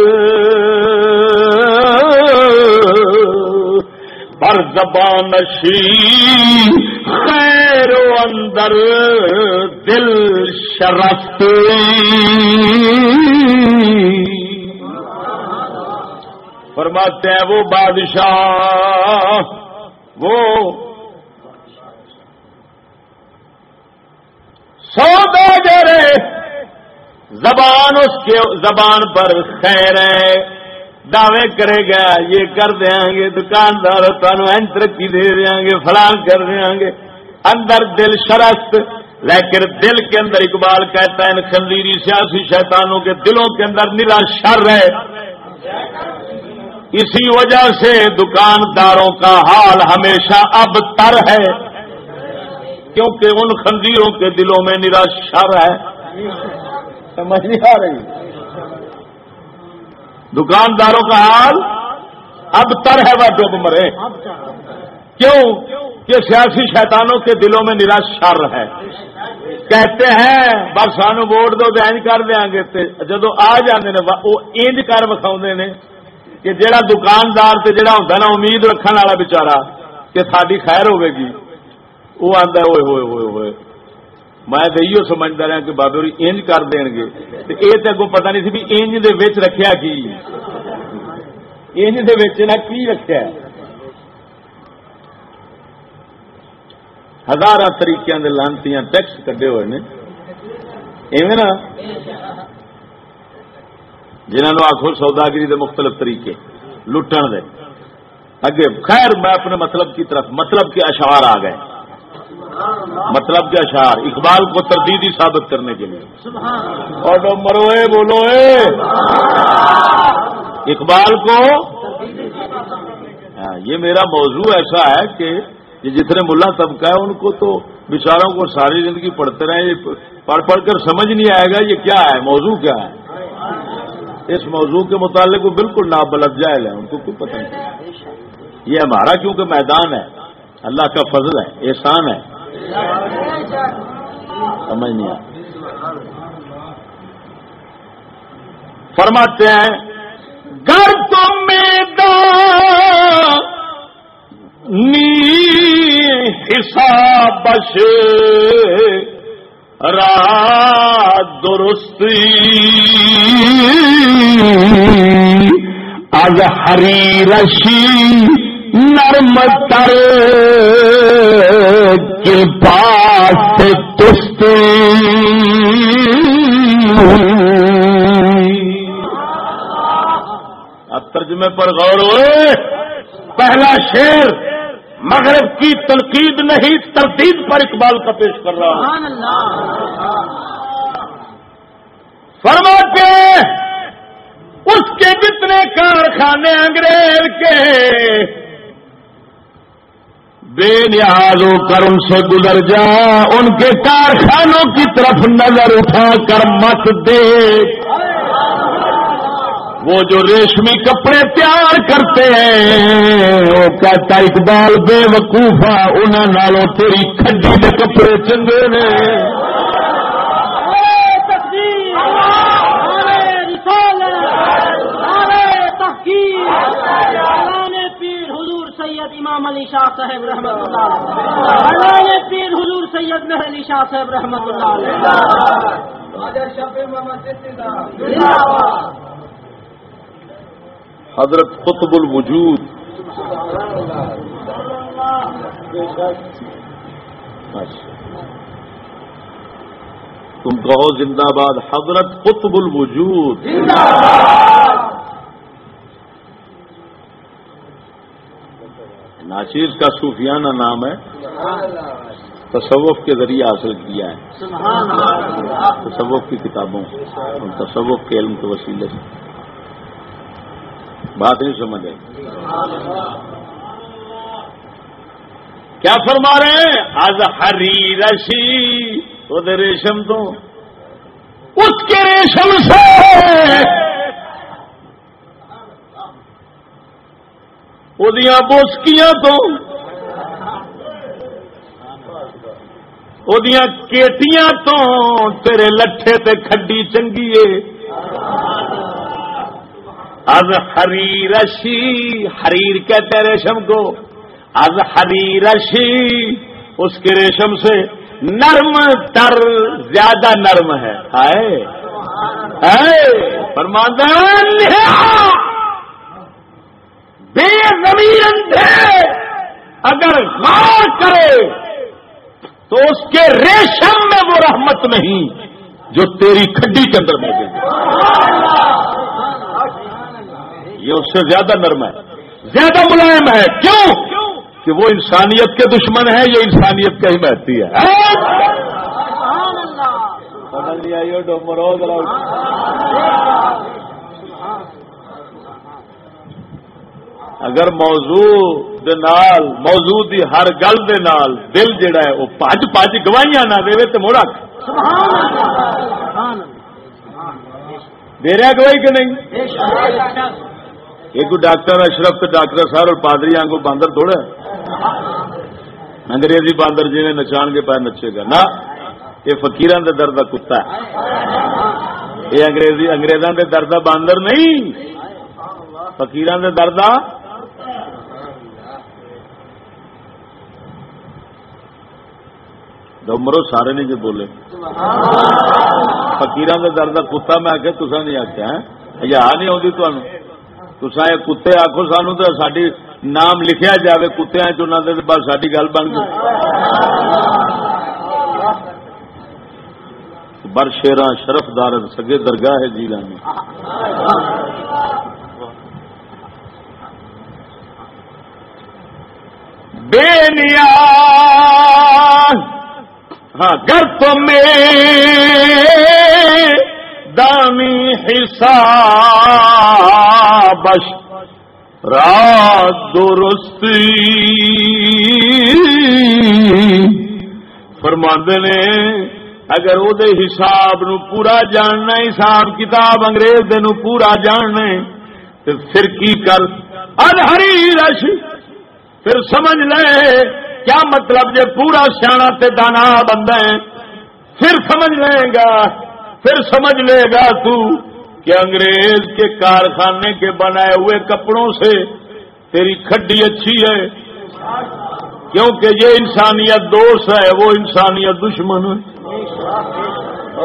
پر زبانشی خیر و اندر دل شرست۔ فرماتے ہیں وہ بادشاہ، وہ سوداگر زبان اس کے، زبان پر خیر ہے۔ دعوے کرے گا، یہ کر دیں گے، دکاندار تمہیں ترقی دے دیں گے، فلان کر دیں گے۔ اندر دل شرست، لیکن دل کے اندر اقبال کہتا ہے، ان خنزیری سیاسی شیطانوں کے دلوں کے اندر نرا شر ہے۔ اسی وجہ سے دکانداروں کا حال ہمیشہ اب تر ہے۔ کیونکہ ان خنزیروں کے دلوں میں نرا شر ہے۔ سمجھ نہیں آ رہی۔ دکانداروں کا حال اب تر ہے وہ ڈب مرے کیوں؟ کہ سیاسی شیطانوں کے دلوں میں نرا شر ہے۔ کہتے ہیں، بس سانو ووٹ دو تو کر دیا گے۔ جدو آ جانے نے، وہ انج کر وکھاؤ نے۔ کہ جڑا دکاندار تے جڑا ہوتا نا امید رکھنے والا بچارا کہ ساری خیر ہوے گی۔ وہ آتا ہوئے ہوئے ہوئے ہوئے میں تو یہ سمجھتا رہا کہ بابے انج کر دیں گے۔ یہ تو اگوں پتا نہیں سی بھی انج دے وچ رکھیا کی۔ انج دے وچ نہ کی رکھیا۔ ہزار طریقے دے لانتی ٹیکس کڈے ہوئے نے۔ ایویں نا؟ جنہوں آخو سوداگری دے مختلف طریقے لٹن دے۔ اگے خیر میں اپنے مطلب کی طرف مطلب کے اشعار آ گئے۔ مطلب کے اشعار، اقبال کو تردیدی ثابت کرنے کے لیے۔ اور مرو اے، بولو اے۔ اقبال کو ہاں، یہ میرا موضوع ایسا ہے کہ یہ جتنے ملا طبقہ ہے، ان کو تو بچاروں کو ساری زندگی پڑھتے رہے پڑھ پڑھ کر سمجھ نہیں آئے گا، یہ کیا ہے، موضوع کیا ہے؟ اس موضوع کے متعلق وہ بالکل نابلد جائل ہے ان کو کوئی پتہ نہیں یہ ہمارا کیونکہ میدان ہے، اللہ کا فضل ہے، احسان ہے۔ سمجھ نہیں فرماتے ہیں گر تو نی حساب بش درستی۔ از ہری رشی نرم تر کے پاس تستی۔ اب ترجمے پر غور ہوئے۔ پہلا شیر مغرب کی تنقید نہیں تردید پر اقبال کا پیش کر رہا ہوں۔ فرماتے اس کے جتنے کارخانے انگریز کے بے نیاز ہو کر ان سے گزر جا ان کے کارخانوں کی طرف نظر اٹھا کر مت دیکھ۔ وہ جو ریشمی کپڑے تیار کرتے ہیں وہ کہتا اقبال بے وقوفا انہوں نالوں تیری کھڈی کے کپڑے چنگے نے۔ پیر حضور سید امام علی شاہ صاحب رحمت اللہ پیر حضور سید مہر علی شاہ صاحب رحمت اللہ حضرت قطب الوجود۔ تم کہو زندہ باد حضرت قطب الوجود۔ ناچیر کا صوفیانہ نام ہے۔ تصوف کے ذریعے حاصل کیا ہے۔ تصوف کی کتابوں تصوف کے علم کے وسیلے۔ سے بات نہیں سمجھ آئی کیا فرما رہے ہیں؟ آج ہری رشی وہ ریشم تو۔ اس کے ریشم سے۔ وہ بوسکیاں تو۔ وہ کیٹیاں تو۔ تیرے لٹھے تے کھڈی چنگی ہے از رشی حریر کہتے ریشم کو۔ از رشی اس کے ریشم سے نرم تر، زیادہ نرم ہے۔ بے زمین تھے اگر غور کرے تو اس کے ریشم میں وہ رحمت نہیں جو تیری کھڈی کے اندر موجود یہ اس سے زیادہ نرم ہے۔ زیادہ ملائم ہے۔ کیوں؟ کہ وہ انسانیت کے دشمن ہے یہ انسانیت کا ہی محتی ہے اگر موضوع دے نال، موضوع دی ہر گل دے نال دل جڑا ہے، وہ پانچ پانچ گواہیاں نہ دے تو موڑا دے رہا گواہی کہ نہیں؟ ایک ڈاکٹر اشرف تو ڈاکٹر سر اور پادری آنگو باندر تھوڑا انگریزی باندر جی نچان کے پیر نچے گا۔ نہ، یہ فکیران کے درد کا کتا ہے۔ یہ انگریزی اگریزوں کے درد کا باندر نہیں۔ فکیران کے درد ڈمرو سارے نہیں جو بولے۔ فکیران کے درد کا کتا میں آخیا تصا نہیں آخیا یا نہیں آتی تمہیں تسا یہ کتے آخو سانو تو ساری نام لکھیا جائے کتیا چنا بس ساری گل بن گئی بر شیرا شرف دار سگے درگاہ ہے جی لانی بے نیا ہاں گر تو میں دانی حساب رات درستی۔ فرماندے نے، اگر وہ حساب نو پورا جاننا حساب کتاب انگریز دے نو پورا جاننا تو پھر کی کر؟ ہری رش۔ پھر سمجھ لے، کیا مطلب جی پورا سیاح تے دانا بندہ ہے؟ پھر سمجھ لے گا، پھر سمجھ لے گا تو کہ انگریز کے کارخانے کے بنائے ہوئے کپڑوں سے تیری کھڈی اچھی ہے۔ کیونکہ یہ انسانیت دوست ہے، وہ انسانیت دشمن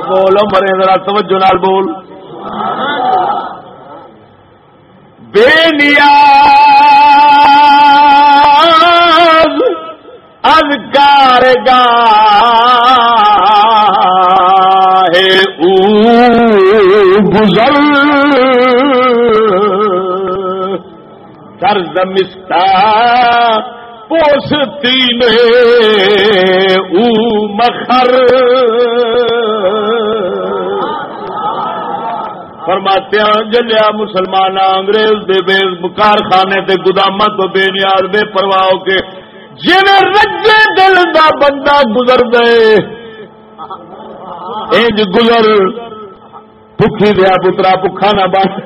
بولو مرے، ذرا توجہ نال بول۔ بے نیاز از گا گزر کر دمستا پوستی میں او مخر۔ فرماتے ہیں، جلیا مسلمان انگریز دے بے کارخانے دے گدامت تو بے نیاز بے پرواہ کے جی رجے دل دا بندہ گزر گئے انج گزر۔ بکھی دیا پترا بکھا نہ بن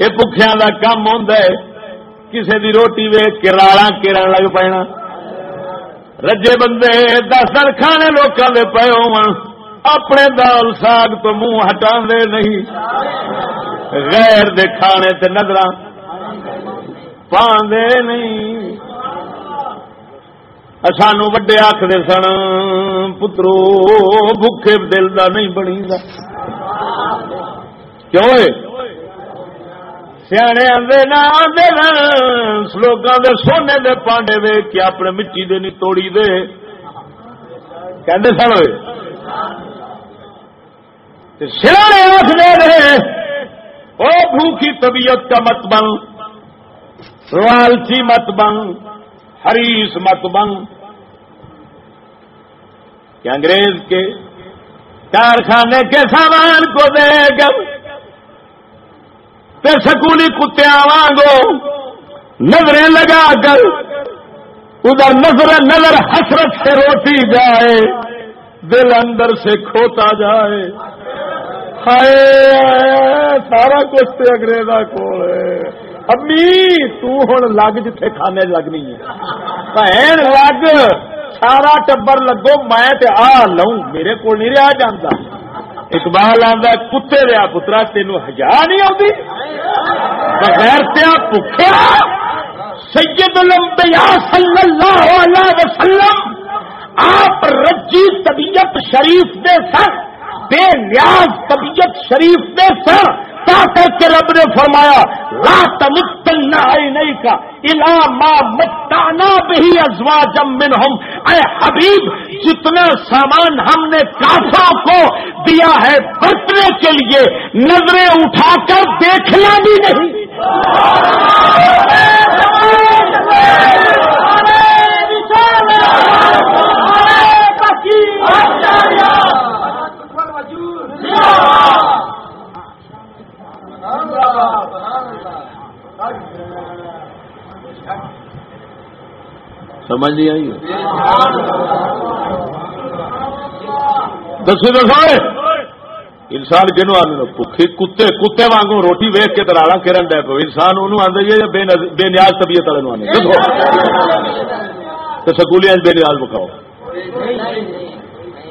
یہ بکھیا کا کام ہوں کسی دی روٹی وے کرالا کیرن لگ پینا رجے بندے دس کھانے لوگوں کے پے ہو اپنے دال ساگ تو منہ ہٹا دے نہیں غیر دے کھانے تے نظر پاندے نہیں سانو وڈے آخر سن پترو بھوکے دل دا نہیں بنی دا کیوں سیانے آدھے نہ آدھے سلوکاں دے سونے دے پانڈے وے کہ اپنے مٹی دے نہیں توڑی دے کہندے سن ہوئے سیانے آخر رہے او بھوکی طبیعت کا مت بن لالچی مت بن حریص مت بن کہ انگریز کے کارخانے کے سامان کو دے گا۔ تو سکولی کتیا وانگو نظریں لگا کر ادھر نظر نظر حسرت سے روتی جائے، دل اندر سے کھوتا جائے۔ ہائے، سارا کچھ اگریزا کو امی تن لگ جتھے کھانے لگنی ہے۔ لگ۔ سارا ٹبر لگو، میں تے آ لوں۔ میرے کو نہیں رہا جانا اقبال آتا کتے رہا پترا تین ہزار نہیں آتی بغیر تیا پکیا سید الانبیاء صلی اللہ علیہ وسلم، آپ رجی طبیعت شریف دے سر، بے نیاز طبیعت شریف دے سر۔ کر کے رب نے فرمایا، لا تمتن نہیں کا الا متانا بھی ازوا جمن ہم اے حبیب، جتنا سامان ہم نے کافروں کو دیا ہے برتنے کے لیے، نظریں اٹھا کر دیکھنا بھی نہیں۔ سمجھ نہیں آئی دسو دسو انسان کنو آدھے کتے کتے وانگو روٹی ویک کے ترالا کرن ڈے پو انسان انہوں آدھے جی بے نیاز طبیعت والے آنے تو سکولی بے نیاز بکھاؤ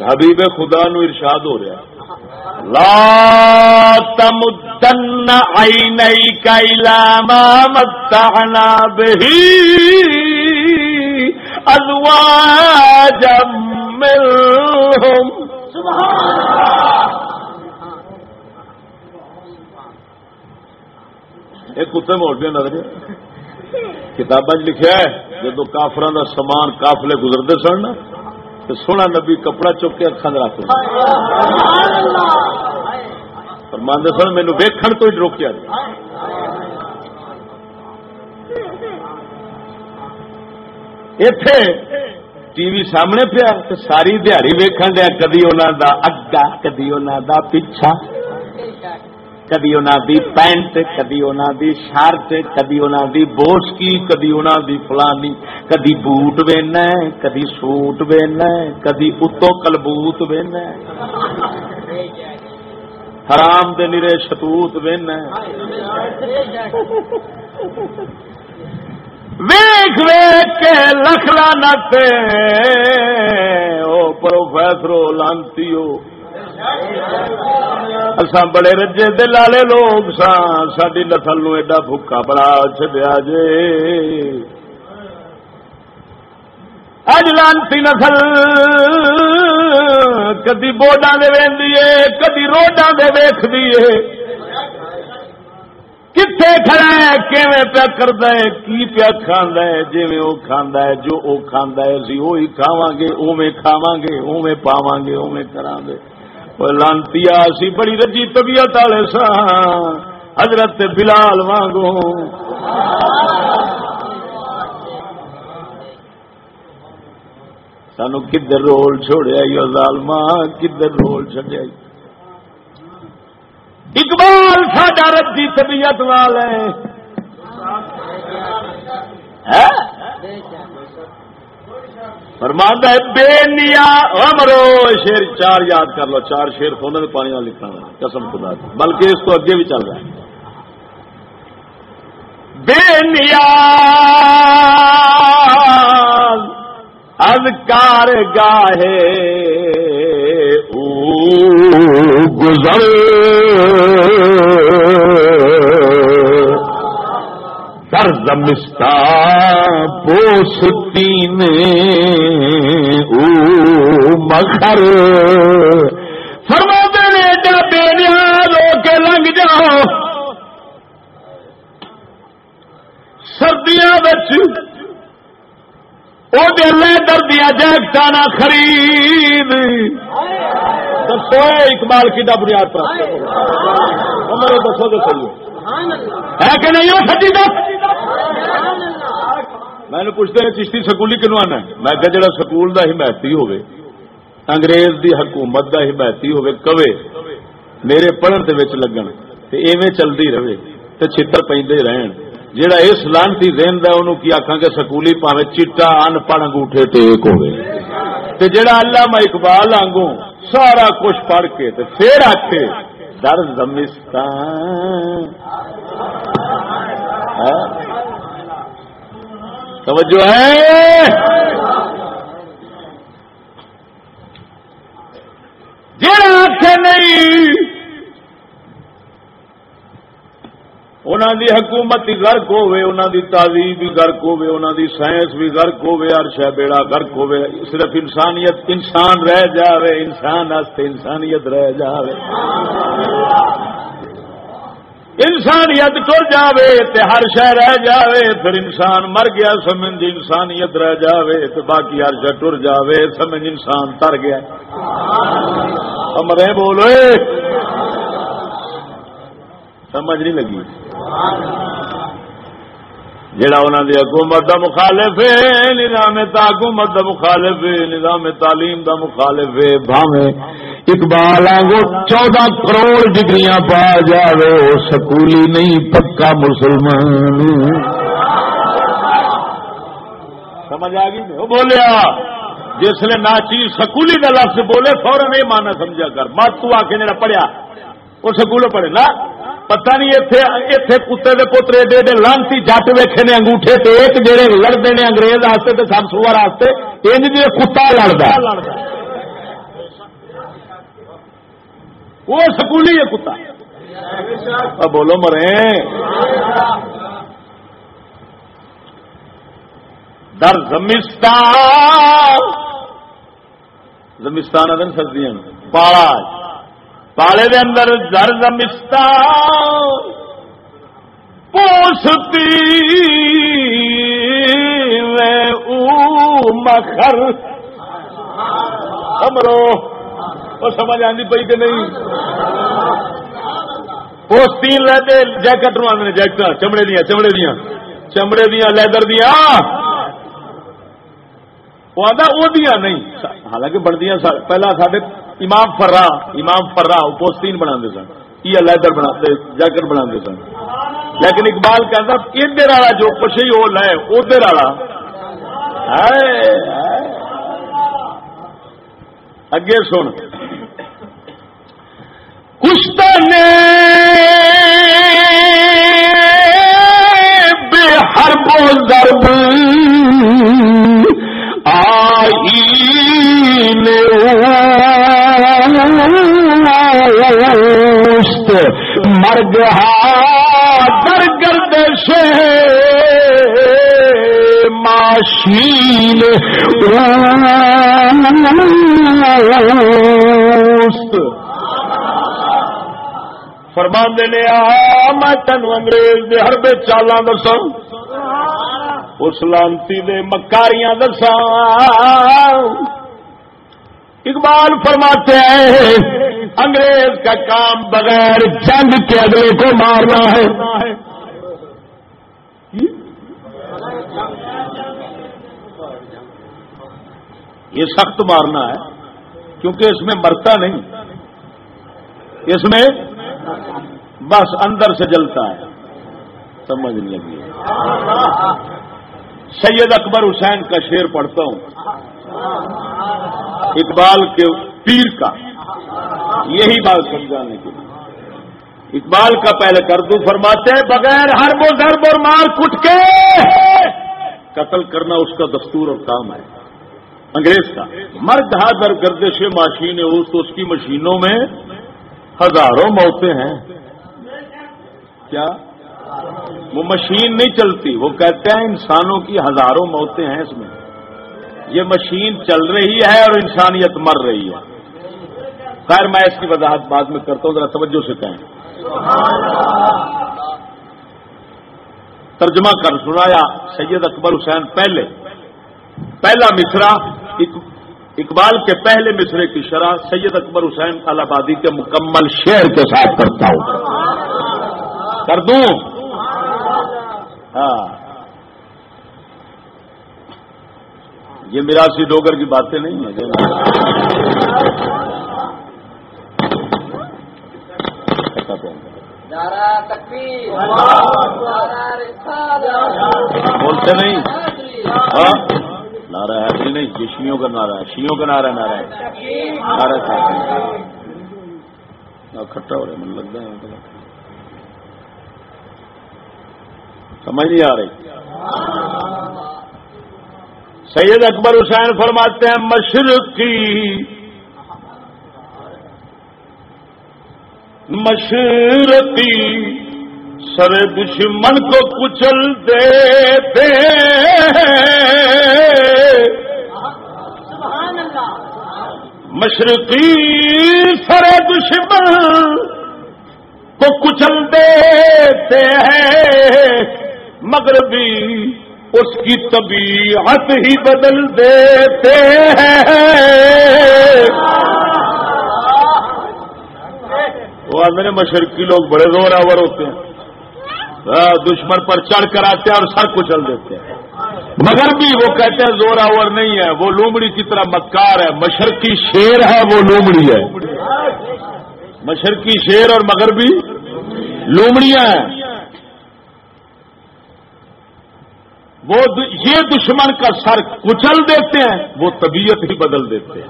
حبیب خدا نو ارشاد ہو رہا لا تمدن عینیک الى ما متعنا به ازواجا منهم. ایک کتے نظر کتابیں لکھا ہے جدو کافران کا سامان کافلے گزرتے سن تو سونا نبی کپڑا چک کے اکھان رکھ پر ماندے سن مینو ویکھن تو ہی روکیا اتے ٹی وی سامنے پیا ساری دیہڑی ویکن دیا کدی انہوں دا اگا کدی انہوں دا پیچھا کدی انہوں دی پینٹ کدی انہوں دی شرٹ کدی انہوں دی بوسکی کدی انہوں دی فلانی کدی بوٹ وینا کدی سوٹ وینا کدی اتو کلبوت وینا حرام دے نیرے شتوت وینا ویخ ویخ کے لکھلا نتے او پروفیسرو لانتی اسا بڑے رجے دل والے لوگ سا ساری نسل نو ایڈا بھوکا بڑا چڈیا جے۔ اج لانتی نسل کدی بورڈا دے وی کدی روڈا دے ویخ دیے کتنے کھڑا ہے؟ کیویں پیا کرتا ہے؟ کی پیا کھانا ہے؟ جی وہ کھانا ہے، جو وہ کھانا ہے، اسی وہی کھاوا گے اوے کھاوا گے اوے پاوا گے اوے کرا گے۔ لانتی اسی بڑی رجی طبیعت والے سا حضرت بلال وانگو سانو کدھر رول چھوڑیا ظالما کدھر رول چڈیا اقبال ساڈا رجی طبیعت وال ہے۔ فرماندہ ہے، بے نیا مرو شیر چار یاد کر لو، چار شیر سونے میں پانی لکھنا قسم خدا کی بلکہ اس کو اگے بھی چل رہا ہے۔ بے نیا اذکار گاہے۔ گزر۔ در زمستہ پوستی نے او مخر۔ فرما دے جا بے رو کے لنگ جاؤ۔ سردیاں بچ وہ دردیا جیکٹ خرید۔ دسو اقبال کی بنیاد پر میرے دسو تو صحیح ہے کہ نہیں میں نے پوچھتے ہیں چشتی سکولی کنو آنا میں کہ جڑا سکول دا حمایتی ہوئے انگریز دی حکومت دا حمایتی ہوئے کوے میرے پڑھن وچ لگن تے ایویں چلدی رہے تے چھتر پیندے رہن۔ جڑا اس لانتی ذہن دا انہوں کی آکھاں کہ سکولی پاوے چٹا ان پڑھ انگوٹھے ٹیک ہوئے۔ تے علامہ اقبال آنگوں سارا کچھ پڑھ کے تو پھر آکھے در زمستان۔ ہاں؟ توجہ ہے؟ جڑا آخ نہیں انہوں دی حکومت بھی گرک ہوے انہوں دی تعلیم بھی گرک ہوے انہوں دی سائنس بھی گرک ہوے ہر شہ بیڑا گرک ہوے صرف انسانیت، انسان رہ جاوے، انسان انسانیت رہ جاوے۔ انسانیت ٹر جاوے تے ہر شہ رہ جاوے، پھر انسان مر گیا، سمجھ انسانیت رہ جاوے تے باقی ہر شہ ٹر جاوے، سمجھ انسان تر گیا۔ مرے بولو سمجھ نہیں لگی۔ جڑا انہوں نے حکومت دا مخالف ہے، نظام حکومت دا مخالف ہے، نظام تعلیم دا مخالف ہے بھاوے اقبال آگو چودہ کروڑ ڈگریاں پا جائے سکولی نہیں، پکا مسلمان۔ سمجھ آ گئی؟ بولیا، جس نے ناچی سکولی کا لفظ بولے فوراً نہیں مانا، سمجھا کر۔ مت تو آ کے جڑا پڑھیا وہ سکول پڑھے نا پتہ نہیں اتے کتے کے پوترے ایڈے ایڈے لانتی جٹ ویکھے نے انگوٹھے تے ایک جڑے لڑتے ہیں انگریز واسطے تے سب سور واسطے انج جی کتا لڑتا وہ سکولی ہے کتا۔ بولو مرے۔ در زمستان۔ زمستان ادن سردیاں پالا پالے دے اندر درد مستا پوستی میں او مخر۔ امرو وہ سمجھ آتی پی کہ نہیں؟ پوستی لے جیکٹ نو آدھے جیکٹ۔ چمڑے دیا چمڑے دیا۔ چمڑے دیا، لیدر دیا۔ وہ آدھا وہ نہیں۔ حالانکہ بنتی پہلا سارے امام فرا امام فرا پوستین بنا سن، یہ لیدر بنا جیکٹ بنا سن۔ لیکن اقبال کہتا ادھر والا جو کچھ ہی وہ لے ادھر والا اگے سن۔ کچھ نے بے حرب ضرب آئی نے مرگ در گردش ماشین۔ فرمان دینے آ، میں تین انگریز دے ہر بے چالاں دسا اس لانتی دے مکاریاں دسا اقبال فرماتے ہیں انگریز کا کام بغیر جنگ کے اگلے کو مارنا ہے۔ یہ سخت مارنا ہے، کیونکہ اس میں مرتا نہیں۔ اس میں بس اندر سے جلتا ہے۔ سمجھ لگی۔ سید اکبر حسین کا شیر پڑھتا ہوں۔ اقبال کے پیر کا۔ یہی بات سمجھانے کے لیے۔ اقبال کا پہلے کردو فرماتے ہیں، بغیر ہر وہ ضرب اور مار کٹ کے قتل کرنا اس کا دستور اور کام ہے۔ انگریز کا۔ مرد ہاتھ گردش ماشین ہے تو اس کی مشینوں میں ہزاروں موتیں ہیں۔ کیا؟ وہ مشین نہیں چلتی، وہ کہتے ہیں انسانوں کی ہزاروں موتیں ہیں اس میں۔ یہ مشین چل رہی ہے اور انسانیت مر رہی ہے۔ خیر میں اس کی وضاحت بعد میں کرتا ہوں، ذرا توجہ سے کہیں۔ ترجمہ کر، سنایا سید اکبر حسین پہلے۔ پہلا مصرا اقبال کے پہلے مصرے کی شرح سید اکبر حسین آبادی کے مکمل شعر کے ساتھ کرتا ہوں۔ کر دوں؟ ہاں۔ یہ میراسی ڈوگر کی باتیں نہیں ہیں۔ بولتے نہیں۔ ہاں؟ نعرہ ہے نہیں یہ شیوں کا نعرہ ہے شیوں کا نعرہ نعرہ ہے۔ نعرہ کھٹا ہو رہا ہے من لگتا ہے۔ سمجھ نہیں آ رہی۔ سید اکبر حسین فرماتے ہیں مشرقی مشرقی سر دشمن کو کچل دیتے مشرقی سر دشمن کو کچل دیتے ہیں مغربی اس کی طبیعت ہی بدل دیتے ہیں وہ میرے مشرقی لوگ بڑے زور آور ہوتے ہیں۔ دشمن پر چڑھ کر آتے ہیں اور سر کچل دیتے ہیں۔ مگر بھی وہ کہتے ہیں زور آور نہیں ہے، وہ لومڑی کی طرح مکار ہے۔ مشرقی شیر ہے، وہ لومڑی ہے۔ مشرقی شیر اور مگر بھی لومڑیاں ہیں۔ وہ یہ دشمن کا سر کچل دیتے ہیں، وہ طبیعت ہی بدل دیتے ہیں۔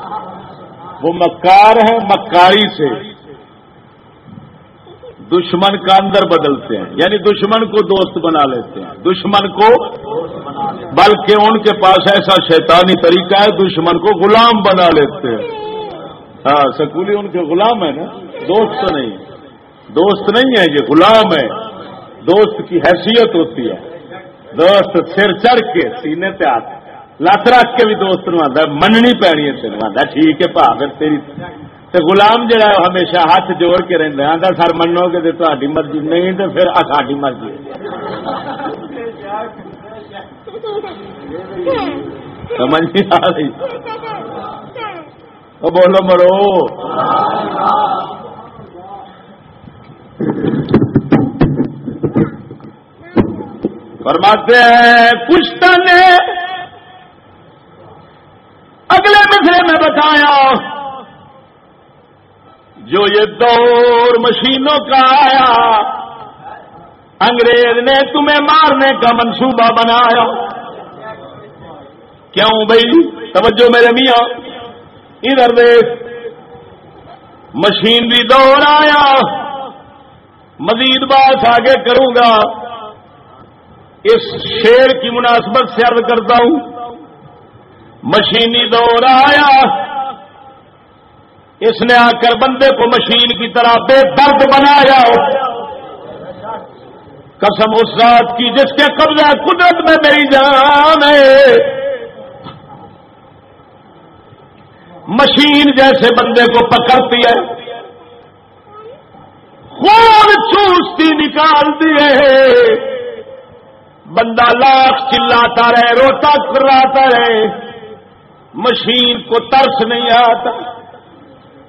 وہ مکار ہے، مکاری سے۔ دشمن کا اندر بدلتے ہیں یعنی دشمن کو دوست بنا لیتے ہیں۔ دشمن کو بلکہ ان کے پاس ایسا شیطانی طریقہ ہے، دشمن کو غلام بنا لیتے ہیں۔ ہاں سکولی ان کے غلام ہے نا؟ دوست نہیں۔ دوست نہیں ہے، یہ غلام ہے دوست کی حیثیت ہوتی ہے۔ دوست سر چڑھ کے سینے پہ آتے لت رکھ کے بھی دوست نو مننی پینی ہے تین ٹھیک ہے، پا، پھر تیری تے غلام جڑا ہے ہمیشہ ہاتھ جوڑ کے رہتا آتا سر منو گے تو تاری مرضی نہیں تو پھر ساری مرضی سمجھ نہیں آ رہی۔ تو بولو مرو۔ فرماتے ہیں پشتا نے اگلے مسئلے میں بتایا۔ جو یہ دور مشینوں کا آیا، انگریز نے تمہیں مارنے کا منصوبہ بنایا۔ کیوں بھائی؟ توجہ میرے میاں، ادھر دیکھ، مشین بھی دور آیا۔ مزید بات آگے کروں گا۔ اس شیر کی مناسبت سے عرض کرتا ہوں، مشینی دور آیا۔ اس نے آ کر بندے کو مشین کی طرح بے درد بنایا۔ قسم اس رات کی جس کے قبضہ قدرت میں میری جان ہے۔ مشین جیسے بندے کو پکڑتی ہے۔ خون چوستی نکالتی ہے۔ بندہ لاکھ چلاتا رہے، روتا کراتا رہے۔ مشین کو ترس نہیں آتا۔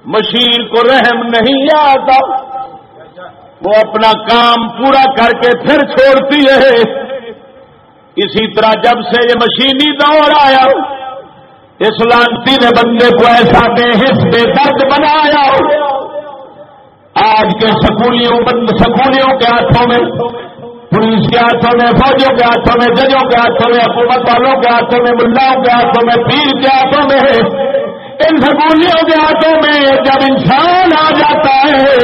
مشین کو رحم نہیں آتا وہ اپنا کام پورا کر کے پھر چھوڑتی ہے اسی طرح جب سے یہ مشینی دور آیا، اس لانتی نے بندے کو ایسا بے حص بے درد بنایا۔ آج کے سکولیوں بند، سکولیوں کے ہاتھوں میں، پولیس کے ہاتھوں میں فوجوں کے ہاتھوں میں، ججوں کے ہاتھوں میں، حکومت والوں کے ہاتھوں میں، ملاؤں کے ہاتھوں میں، پیر کے ہاتھوں میں ان سکولیوں کے ہاتھوں میں جب انسان آ جاتا ہے،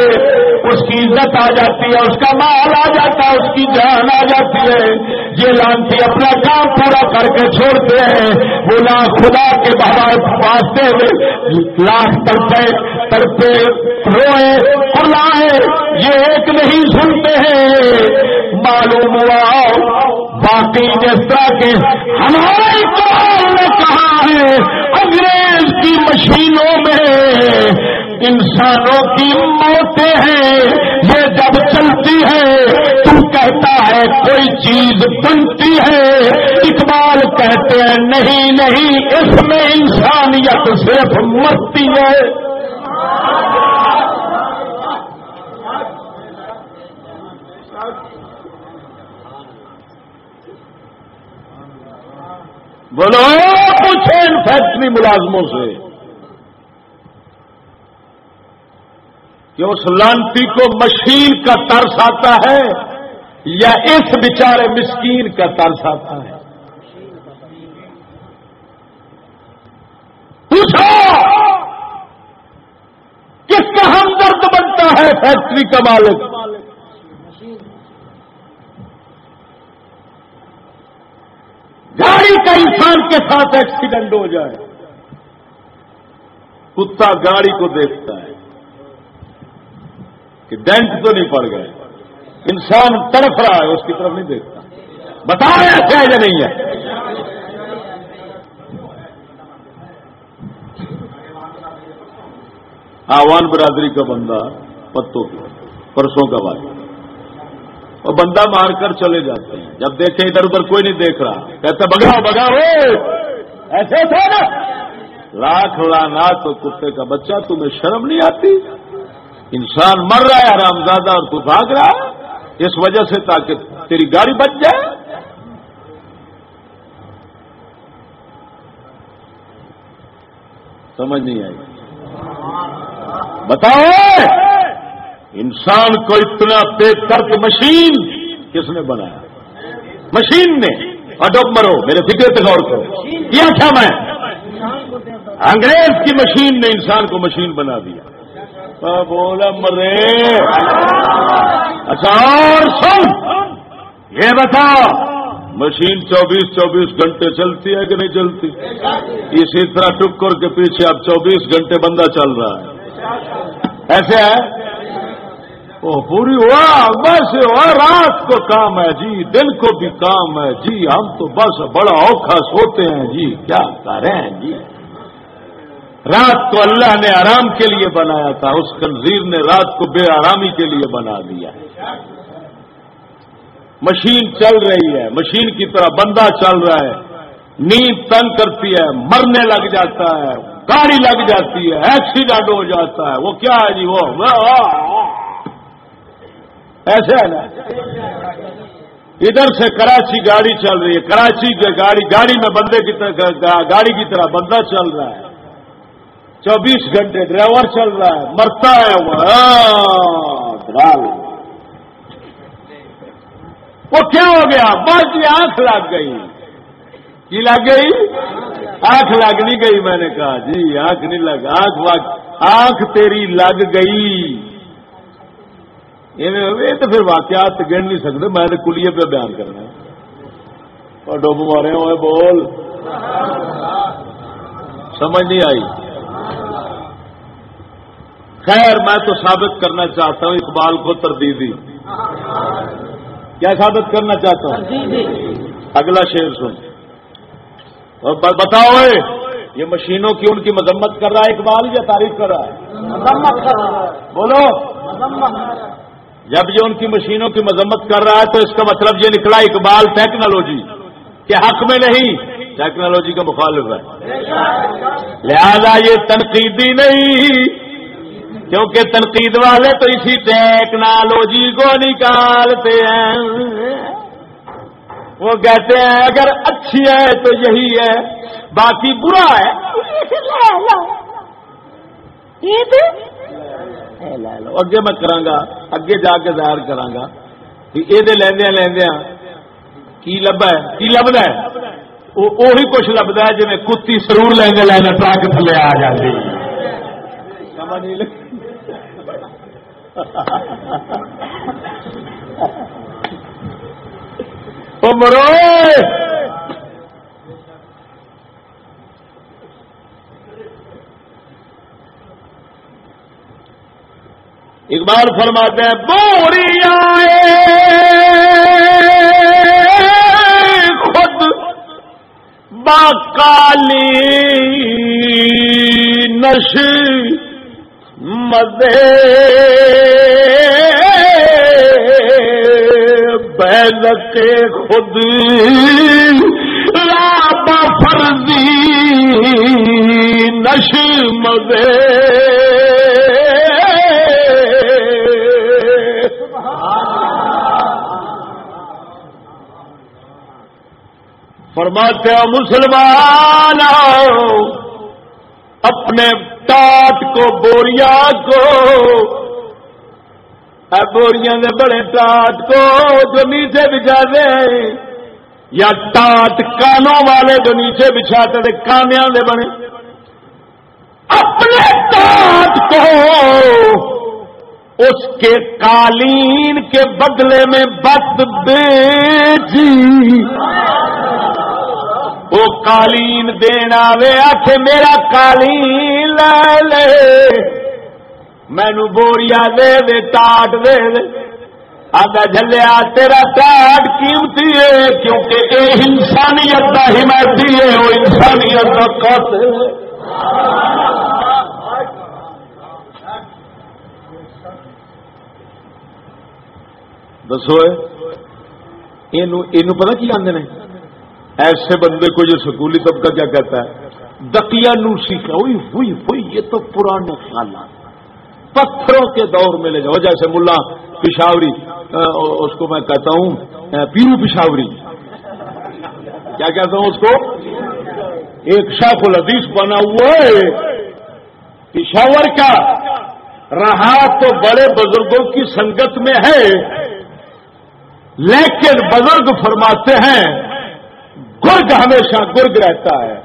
اس کی عزت آ جاتی ہے، اس کا مال آ جاتا ہے، اس کی جان آ جاتی ہے۔ یہ لانتی اپنا کام پورا کر کے چھوڑتے ہیں۔ وہ لا خدا کے بہار واسطے میں لاکھ تڑپے تڑپے، روئے کلائے یہ ایک نہیں سنتے ہیں۔ معلوم ہوا، باقی جس طرح کے ہمارے انسانوں کی موتیں ہیں، یہ جب چلتی ہے تو کہتا ہے کوئی چیز بنتی ہے۔ اقبال کہتے ہیں، نہیں نہیں، اس میں انسانیت صرف مرتی ہے۔ بولو پوچھے ان فیکٹری ملازموں سے۔ کہ اس لانتی کو مشین کا ترس آتا ہے یا اس بیچارے مسکین کا ترس آتا ہے؟ پوچھو! کس کا ہمدرد بنتا ہے فیکٹری کا مالک؟ گاڑی کا انسان کے ساتھ ایکسیڈنٹ ہو جائے۔ کتا گاڑی کو دیکھتا ہے۔ کہ ڈینٹ تو نہیں پڑ گئے۔ انسان تڑف رہا ہے، اس کی طرف نہیں دیکھتا۔ بتا رہے ایسا ہے یا نہیں ہے؟ آوان برادری کا بندہ پتوں کی، پرسوں کا بات اور بندہ مار کر چلے جاتے ہیں۔ جب دیکھیں ادھر ادھر کوئی نہیں دیکھ رہا۔ کہتا بگاؤ بگاؤ۔ ایسے تھا نا۔ لاکھ لانا تو کتے کا بچہ، تمہیں شرم نہیں آتی؟ انسان مر رہا ہے آرام زیادہ اور تو بھاگ رہا ہے، اس وجہ سے تاکہ تیری گاڑی بچ جائے۔ سمجھ نہیں آئی۔ بتاؤ، انسان کو اتنا بے درد مشین کس نے بنایا؟ مشین نے۔ اڈوب مرو، میرے فکر تک غور کرو۔ کیا تھا میں؟ انگریز کی مشین نے انسان کو مشین بنا دیا۔ بولا مرے۔ اچھا اور سن۔ یہ بتا مشین چوبیس چوبیس گھنٹے چلتی ہے کہ نہیں چلتی؟ اسی طرح ٹکر کے پیچھے اب چوبیس گھنٹے بندہ چل رہا ہے۔ ایسے ہے؟ وہ پوری ہوا بس ہوا، رات کو کام ہے جی دن کو بھی کام ہے جی ہم تو بس بڑا اوکھا سوتے ہیں جی کیا کریں جی؟ رات کو اللہ نے آرام کے لیے بنایا تھا، اس کنزیر نے رات کو بے آرامی کے لیے بنا دیا۔ مشین چل رہی ہے، مشین کی طرح بندہ چل رہا ہے۔ نیند تنگ کرتی ہے، مرنے لگ جاتا ہے، گاڑی لگ جاتی ہے، ایکسیڈنٹ ہو جاتا ہے۔ وہ کیا ہے جی؟ وہ ایسے ہے نا۔ ادھر سے کراچی گاڑی چل رہی ہے، کراچی کے گاڑی گاڑی میں بندے کی طرح گاڑی کی طرح بندہ چل رہا ہے۔ چوبیس گھنٹے ڈرائیور چل رہا ہے، مرتا ہے وہ۔ ہاں، وہ کیا ہو گیا؟ بس جی، آنکھ لگ گئی۔ کی لگ گئی؟ آنکھ لگ نہیں گئی، میں نے کہا۔ جی آنکھ نہیں لگ، آنکھ آنکھ تیری لگ گئی۔ یہ تو پھر واقعات گن نہیں سکتے، میں نے کلیے پہ بیان کرنا اور ڈب مارے ہوئے، بول۔ سمجھ نہیں آئی۔ خیر میں تو ثابت کرنا چاہتا ہوں اقبال کو تردیدی۔ کیا ثابت کرنا چاہتا ہوں؟ اگلا شعر سن۔ اور بتاؤ یہ مشینوں کی ان کی مذمت کر رہا ہے اقبال یا تعریف کر رہا ہے؟ مذمت کر رہا ہے۔ بولو۔ مذمت جب یہ ان کی مشینوں کی مذمت کر رہا ہے تو اس کا مطلب یہ نکلا اقبال ٹیکنالوجی کے حق میں نہیں ٹیکنالوجی کا مخالف ہے۔ لہذا یہ تنقیدی نہیں کیونکہ تنقید والے تو اسی ٹیکنالوجی کو نکالتے ہیں۔ وہ کہتے ہیں اگر اچھی ہے تو یہی ہے باقی برا ہے۔ اگے میں کرانگا اگے جا کے ظاہر کہ یہ لیندیا لیندیا کی لبا ہے؟ کی لبدا ہے؟ وہ وہی کچھ لبدا ہے جی کتی سرور لیندے لینا ٹرک تھلے آ جاتی سمجھ نہیں او مرو اقبال فرماتے ہیں بوریا خود باکالی نش مدے بیلت خود رابا فرضی نش مدے فرماتے ہیں مسلمان اپنے ٹاٹ کو بوریا کو۔ اے بوریاں دے بڑے ٹاٹ کو جو نیچے بچھا دے یا ٹاٹ کانوں والے جو نیچے بچھاتے تھے کانیا دے بنے۔ اپنے ٹاٹ کو اس کے قالین کے بدلے میں بت بیچی وہ قالین دینا وے آخ میرا قالین۔ لے لے مینو بوریا دے دے ٹاٹ دے دے آگا جلیا تیرا ٹاٹ قیمتی ہے کیونکہ اے انسانیت کا حمایتی ہے وہ انسانیت کا قاتل ہے دسو یہ پتا کی آدھے نے ایسے بندے کو جو سکولی طبقہ کیا کہتا ہے دقیا نوسی کا ہوئی ہوئی ہوئی، یہ تو پرانے خیالات پتھروں کے دور میں لے جاؤ جیسے ملا پشاوری اس کو میں کہتا ہوں پیرو پشاوری۔ کیا کہتا ہوں اس کو؟ ایک شاخ الحدیث بنا ہوا ہے۔ پشاور کا۔ رہا تو بڑے بزرگوں کی سنگت میں ہے، لیکن بزرگ فرماتے ہیں، گرگ ہمیشہ گرگ رہتا ہے۔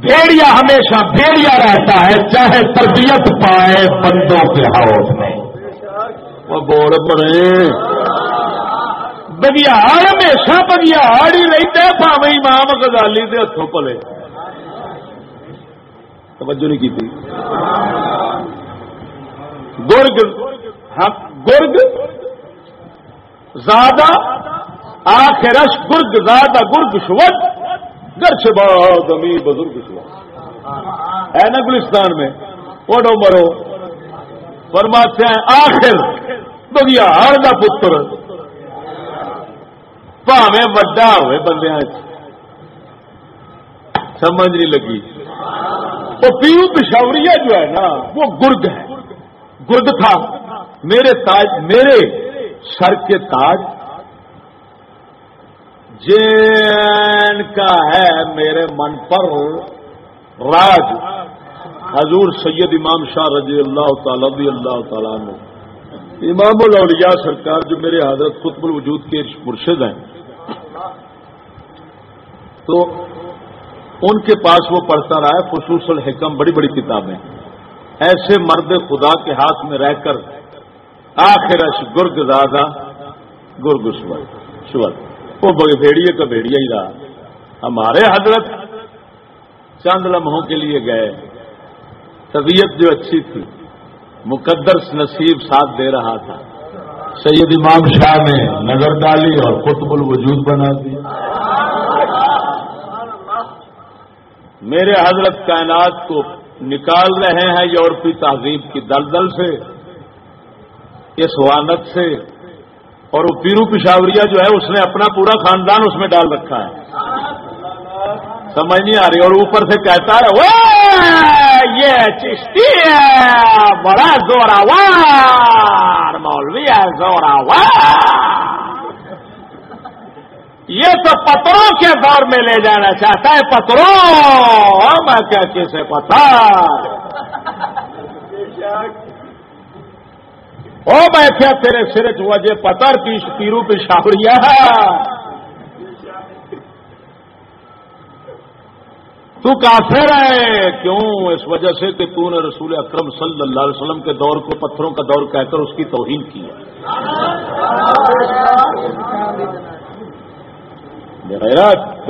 بھیڑیا ہمیشہ بھیڑیا رہتا ہے چاہے تربیت پائے بندوں کے ہاؤس میں۔ وہ بول پڑے۔ بگیاڑ ہمیشہ بگیاڑ ہی رہتا ہے پاوے امام غزالی دے ہاتھوں پلے۔ توجہ نہیں کی تھی گرگ۔ گرگ زیادہ آخرش گرگ زیادہ گرگ شوت گرچ بہت امیر بزرگ شوت ہے نا گلستان میں اوڈو مرو۔ فرماتے ہیں، آخر بگیاڑ کا پتر۔ پاوے وڈا ہوئے بندے سمجھ نہیں لگی۔ وہ پیو پشاوریا جو ہے نا، وہ گرگ ہے۔ گرگ تھا۔ میرے تاج، میرے سر کے تاج جین کا ہے میرے من پر راج۔ حضور سید امام شاہ رضی اللہ تعالی رضی اللہ تعالیٰ نے امام الاولیاء سرکار جو میرے حضرت قطب الوجود کے مرشد ہیں۔ تو ان کے پاس وہ پڑھتا رہا ہے خصوص الحکم، بڑی بڑی کتابیں۔ ایسے مرد خدا کے ہاتھ میں رہ کر آخر گرگ زادہ، گرگ سور۔ وہ بھیڑیے کا بھیڑیا ہی رہا ہمارے حضرت چند لمحوں کے لیے گئے طبیعت جو اچھی تھی مقدر نصیب ساتھ دے رہا تھا سید امام شاہ نے نظر ڈالی اور قطب الوجود بنا دی۔ میرے حضرت کائنات کو نکال رہے ہیں یورپی تہذیب کی دلدل سے اس وانت سے۔ اور وہ پیرو پشاوریا جو ہے، اس نے اپنا پورا خاندان اس میں ڈال رکھا ہے۔ سمجھ نہیں آ رہی، اور اوپر سے کہتا ہے وہ یہ چشتی ہے، بڑا زورا وار مولوی ہے زورا یہ تو پتروں کے دور میں لے جانا چاہتا ہے، پتروں۔ میں کیا کسے پتا او میں کیا تیرے سر وجہ پتر کی پیرو پہ تو کافر ہے، کیوں؟ اس وجہ سے کہ تو نے رسول اکرم صلی اللہ علیہ وسلم کے دور کو پتھروں کا دور کہہ کر اس کی توہین کی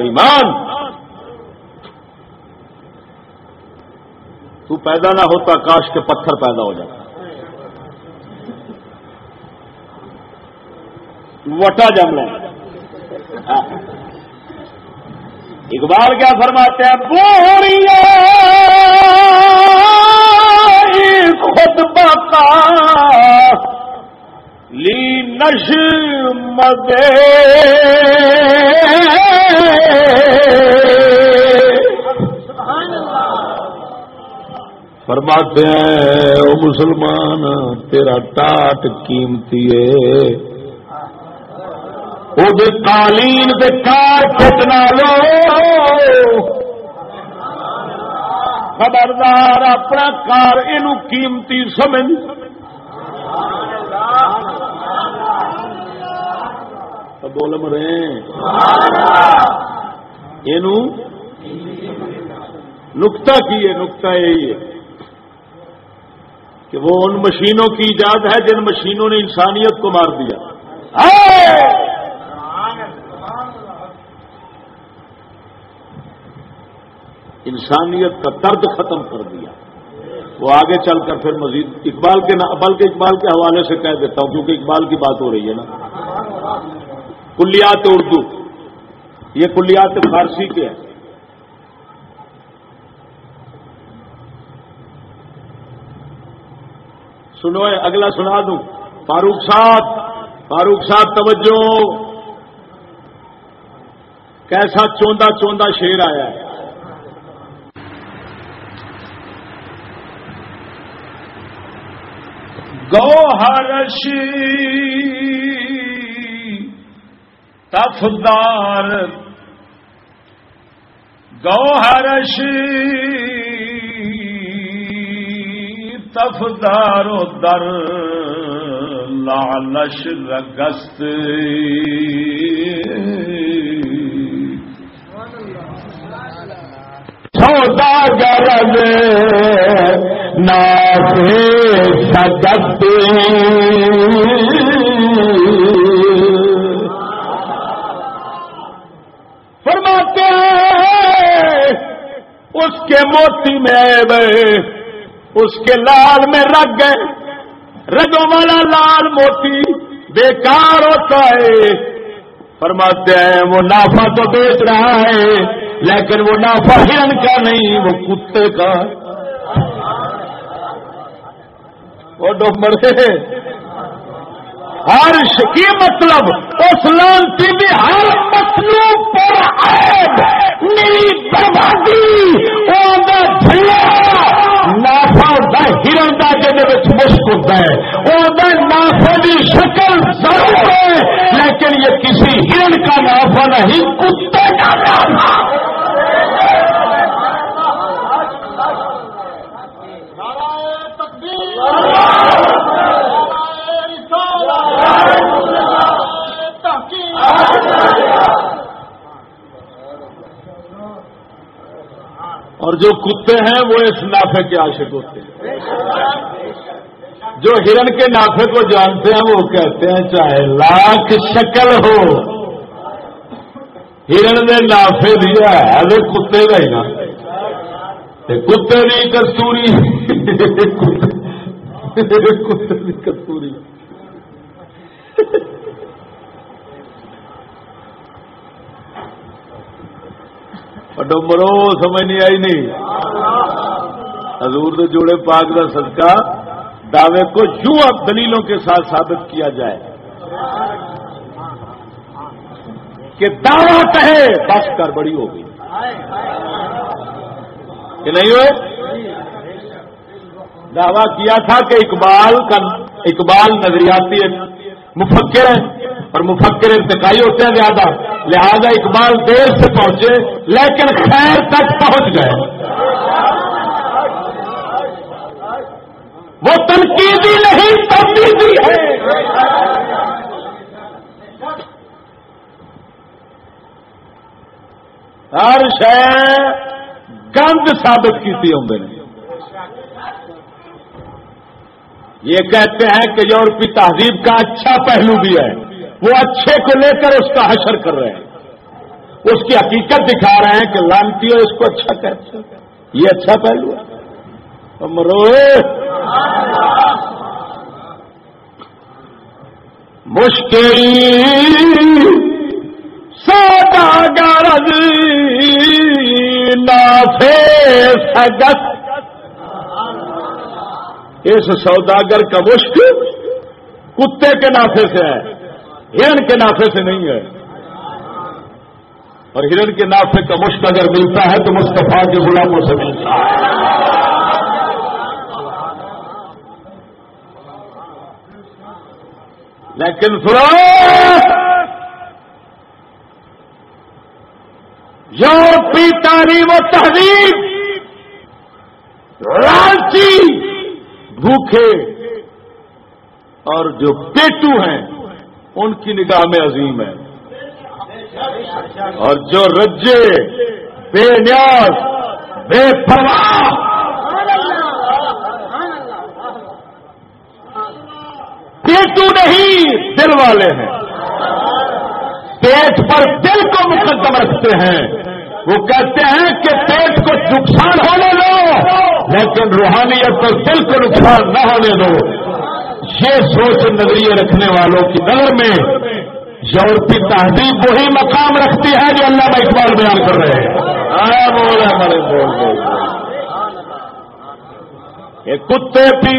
ایمان۔ تو پیدا نہ ہوتا، کاش کے پتھر پیدا ہو جاتا۔ وٹا جم ہاں۔ اقبال کیا فرماتے ہیں؟ بوڑھیا خود بتا لی نش مدے فرماتے ہیں، او مسلمان تیرا ٹاٹ قیمتی ہے۔ وہ قالین دے کار کٹنا لو۔ خبردار، اپنا کار یہ قیمتی سمجھ۔ بول مرے یہ نکتا کی ہے نکتا یہی ہے کہ وہ ان مشینوں کی ایجاد ہے جن مشینوں نے انسانیت کو مار دیا۔ انسانیت کا درد ختم کر دیا۔ وہ آگے چل کر پھر مزید اقبال کے بلکہ اقبال کے حوالے سے کہہ دیتا ہوں، کیونکہ اقبال کی بات ہو رہی ہے نا۔ کلیات اردو۔ یہ کلیات فارسی کے ہیں۔ سنو اگلا سنا دوں۔ فاروق صاحب فاروق صاحب، توجہ۔ کیسا چوندا چوندا شیر آیا ہے۔ گوہرش تفدار گوہرش تفدار و در لالش رگست سوداگر فرماتے ہیں، اس کے موتی میں اس کے لال میں رگ گئے رگوں والا لال موتی بیکار ہوتا ہے۔ فرماتے ہیں، وہ نافا تو بیچ رہا ہے، لیکن وہ نافا ہرن کا نہیں، وہ کتے کا۔ وہ ڈومر ہر کی مطلب اس لانتی بھی ہر مطلوب پر عیب، میری بربادی نافا ہرن کا جہد مشک ہوتا ہے۔ وہ نافا کی شکل ضرور ہے، لیکن یہ کسی ہرن کا نافا نہیں، کتے کا نافا اور جو کتے ہیں وہ اس نافے کے عاشق ہوتے ہیں۔ جو ہرن کے نافے کو جانتے ہیں وہ کہتے ہیں چاہے لاکھ شکل ہو۔ ہرن دے نافے دیا ہے کتے کا ہی نا کتے کی کستوری کتے کستوری مرو سمجھ نہیں آئی نہیں. حضور جوڑے پاک کا صدقہ، دعوے کو یوں اب دلیلوں کے ساتھ ثابت کیا جائے کہ دعوی کہے بس کر بڑی ہوگی کہ نہیں ہوئے؟ دعویٰ کیا تھا کہ اقبال کا اقبال نظریاتی مفکر ہے اور مفکر انتقائی ہوتے ہیں زیادہ۔ لہذا اقبال دیر سے پہنچے، لیکن خیر تک پہنچ گئے۔ وہ تنقیدی نہیں تنقیدی ہے۔ ہر شہ گند ثابت کی نے یہ کہتے ہیں کہ یورپی تہذیب کا اچھا پہلو بھی ہے۔ وہ اچھے کو لے کر اس کا حشر کر رہے ہیں۔ اس کی حقیقت دکھا رہے ہیں کہ لانتی ہو اس کو اچھا کہتے ہیں۔ یہ اچھا پہلو ہے۔ مرو مشکل نافے سگت اس سوداگر کا مشک کتے کے نافے سے ہے، ہرن کے نافے سے نہیں ہے۔ اور ہرن کے نافے کا مشک اگر ملتا ہے تو مستفا کے غلاموں سے ملتا ہے۔ لیکن سنو، یورپی تعلیم و تہذیب رانچی بھوکے اور جو پیٹو ہیں، ان کی نگاہ میں عظیم ہے اور جو رجے، بے نیاز، بے پرواہ۔ پیٹو نہیں، دل والے ہیں۔ پیٹ پر دل کو مقدم رکھتے ہیں۔ وہ کہتے ہیں کہ پیٹ کو نقصان ہونے دو۔ لیکن روحانیت پر دل کو نقصان نہ ہونے دو۔ یہ سوچ نظریے رکھنے والوں کی نظر میں یورپی تہذیب وہی مقام رکھتی ہے جو اللہ میں اقبال بیان کر رہے ہیں۔ کتے پی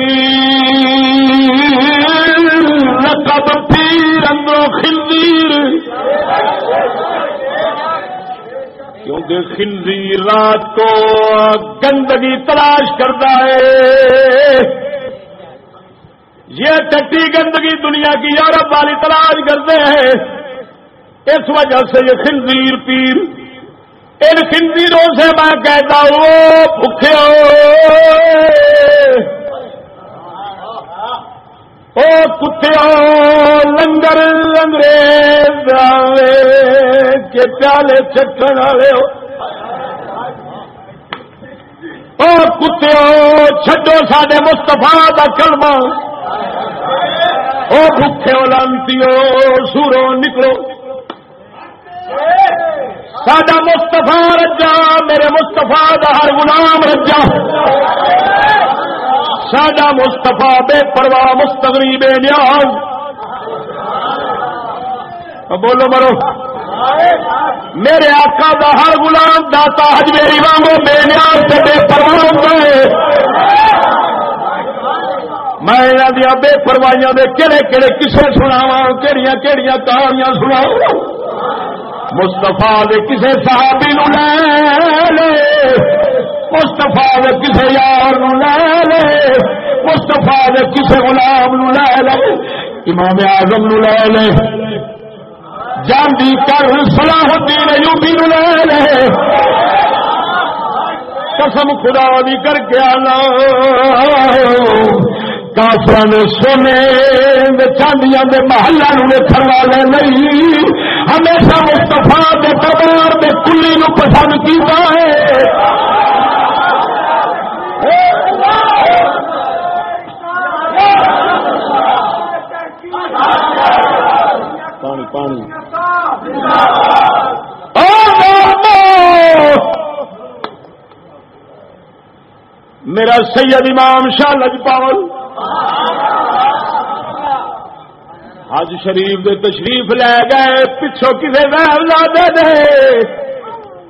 رقب پی رنگو خندیر کیونکہ خنزیر رات کو گندگی تلاش کرتا ہے۔ یہ ٹٹی گندگی دنیا کی یورپ والی تلاش کرتے ہیں۔ اس وجہ سے یہ خنزیر پیر، ان خنزیروں سے میں کہتا ہوں بھوکے او کتیا لنگر انگریز کے پیالے چکن والے او کتیا چڈو سڈے مستفا کا کلمہ۔ او بھوکے لانتی سورو نکلو۔ سڈا مستفا رجا، میرے مستفا ہر غلام رجا۔ ساڈا مستفا بے پرواہ مستغری بے نیاز۔ بولو مرو۔ میرے آقا دا ہر غلام داتا حج میری وانگو بے نیاز سے بے پرواہ گئے میں یہاں دیا بے پروائیاں دے کہڑے کہڑے کسے سناوا کہڑیاں کہڑیاں کہانیاں سناوا مستفا دے کسے صحابی نو لے۔ مستفا کسی یار نو لے لے مستفا کسی گلاب نو لے لے، امام آزم نو لے لے، جاندی کر سلاح الدین ایوبی نو لے لے۔ قسم خدا بھی کر کے آنا۔ کافر نے سونے چاندیاں دے محلہ نو ویکن والے نہیں۔ ہمیشہ مستفا کے دربار کے کلی نو پسند کیتا ہے۔ پانی پانی۔ میرا سید امام شاہ لجپال حج شریف دے تشریف لے گئے پچھو کسی نے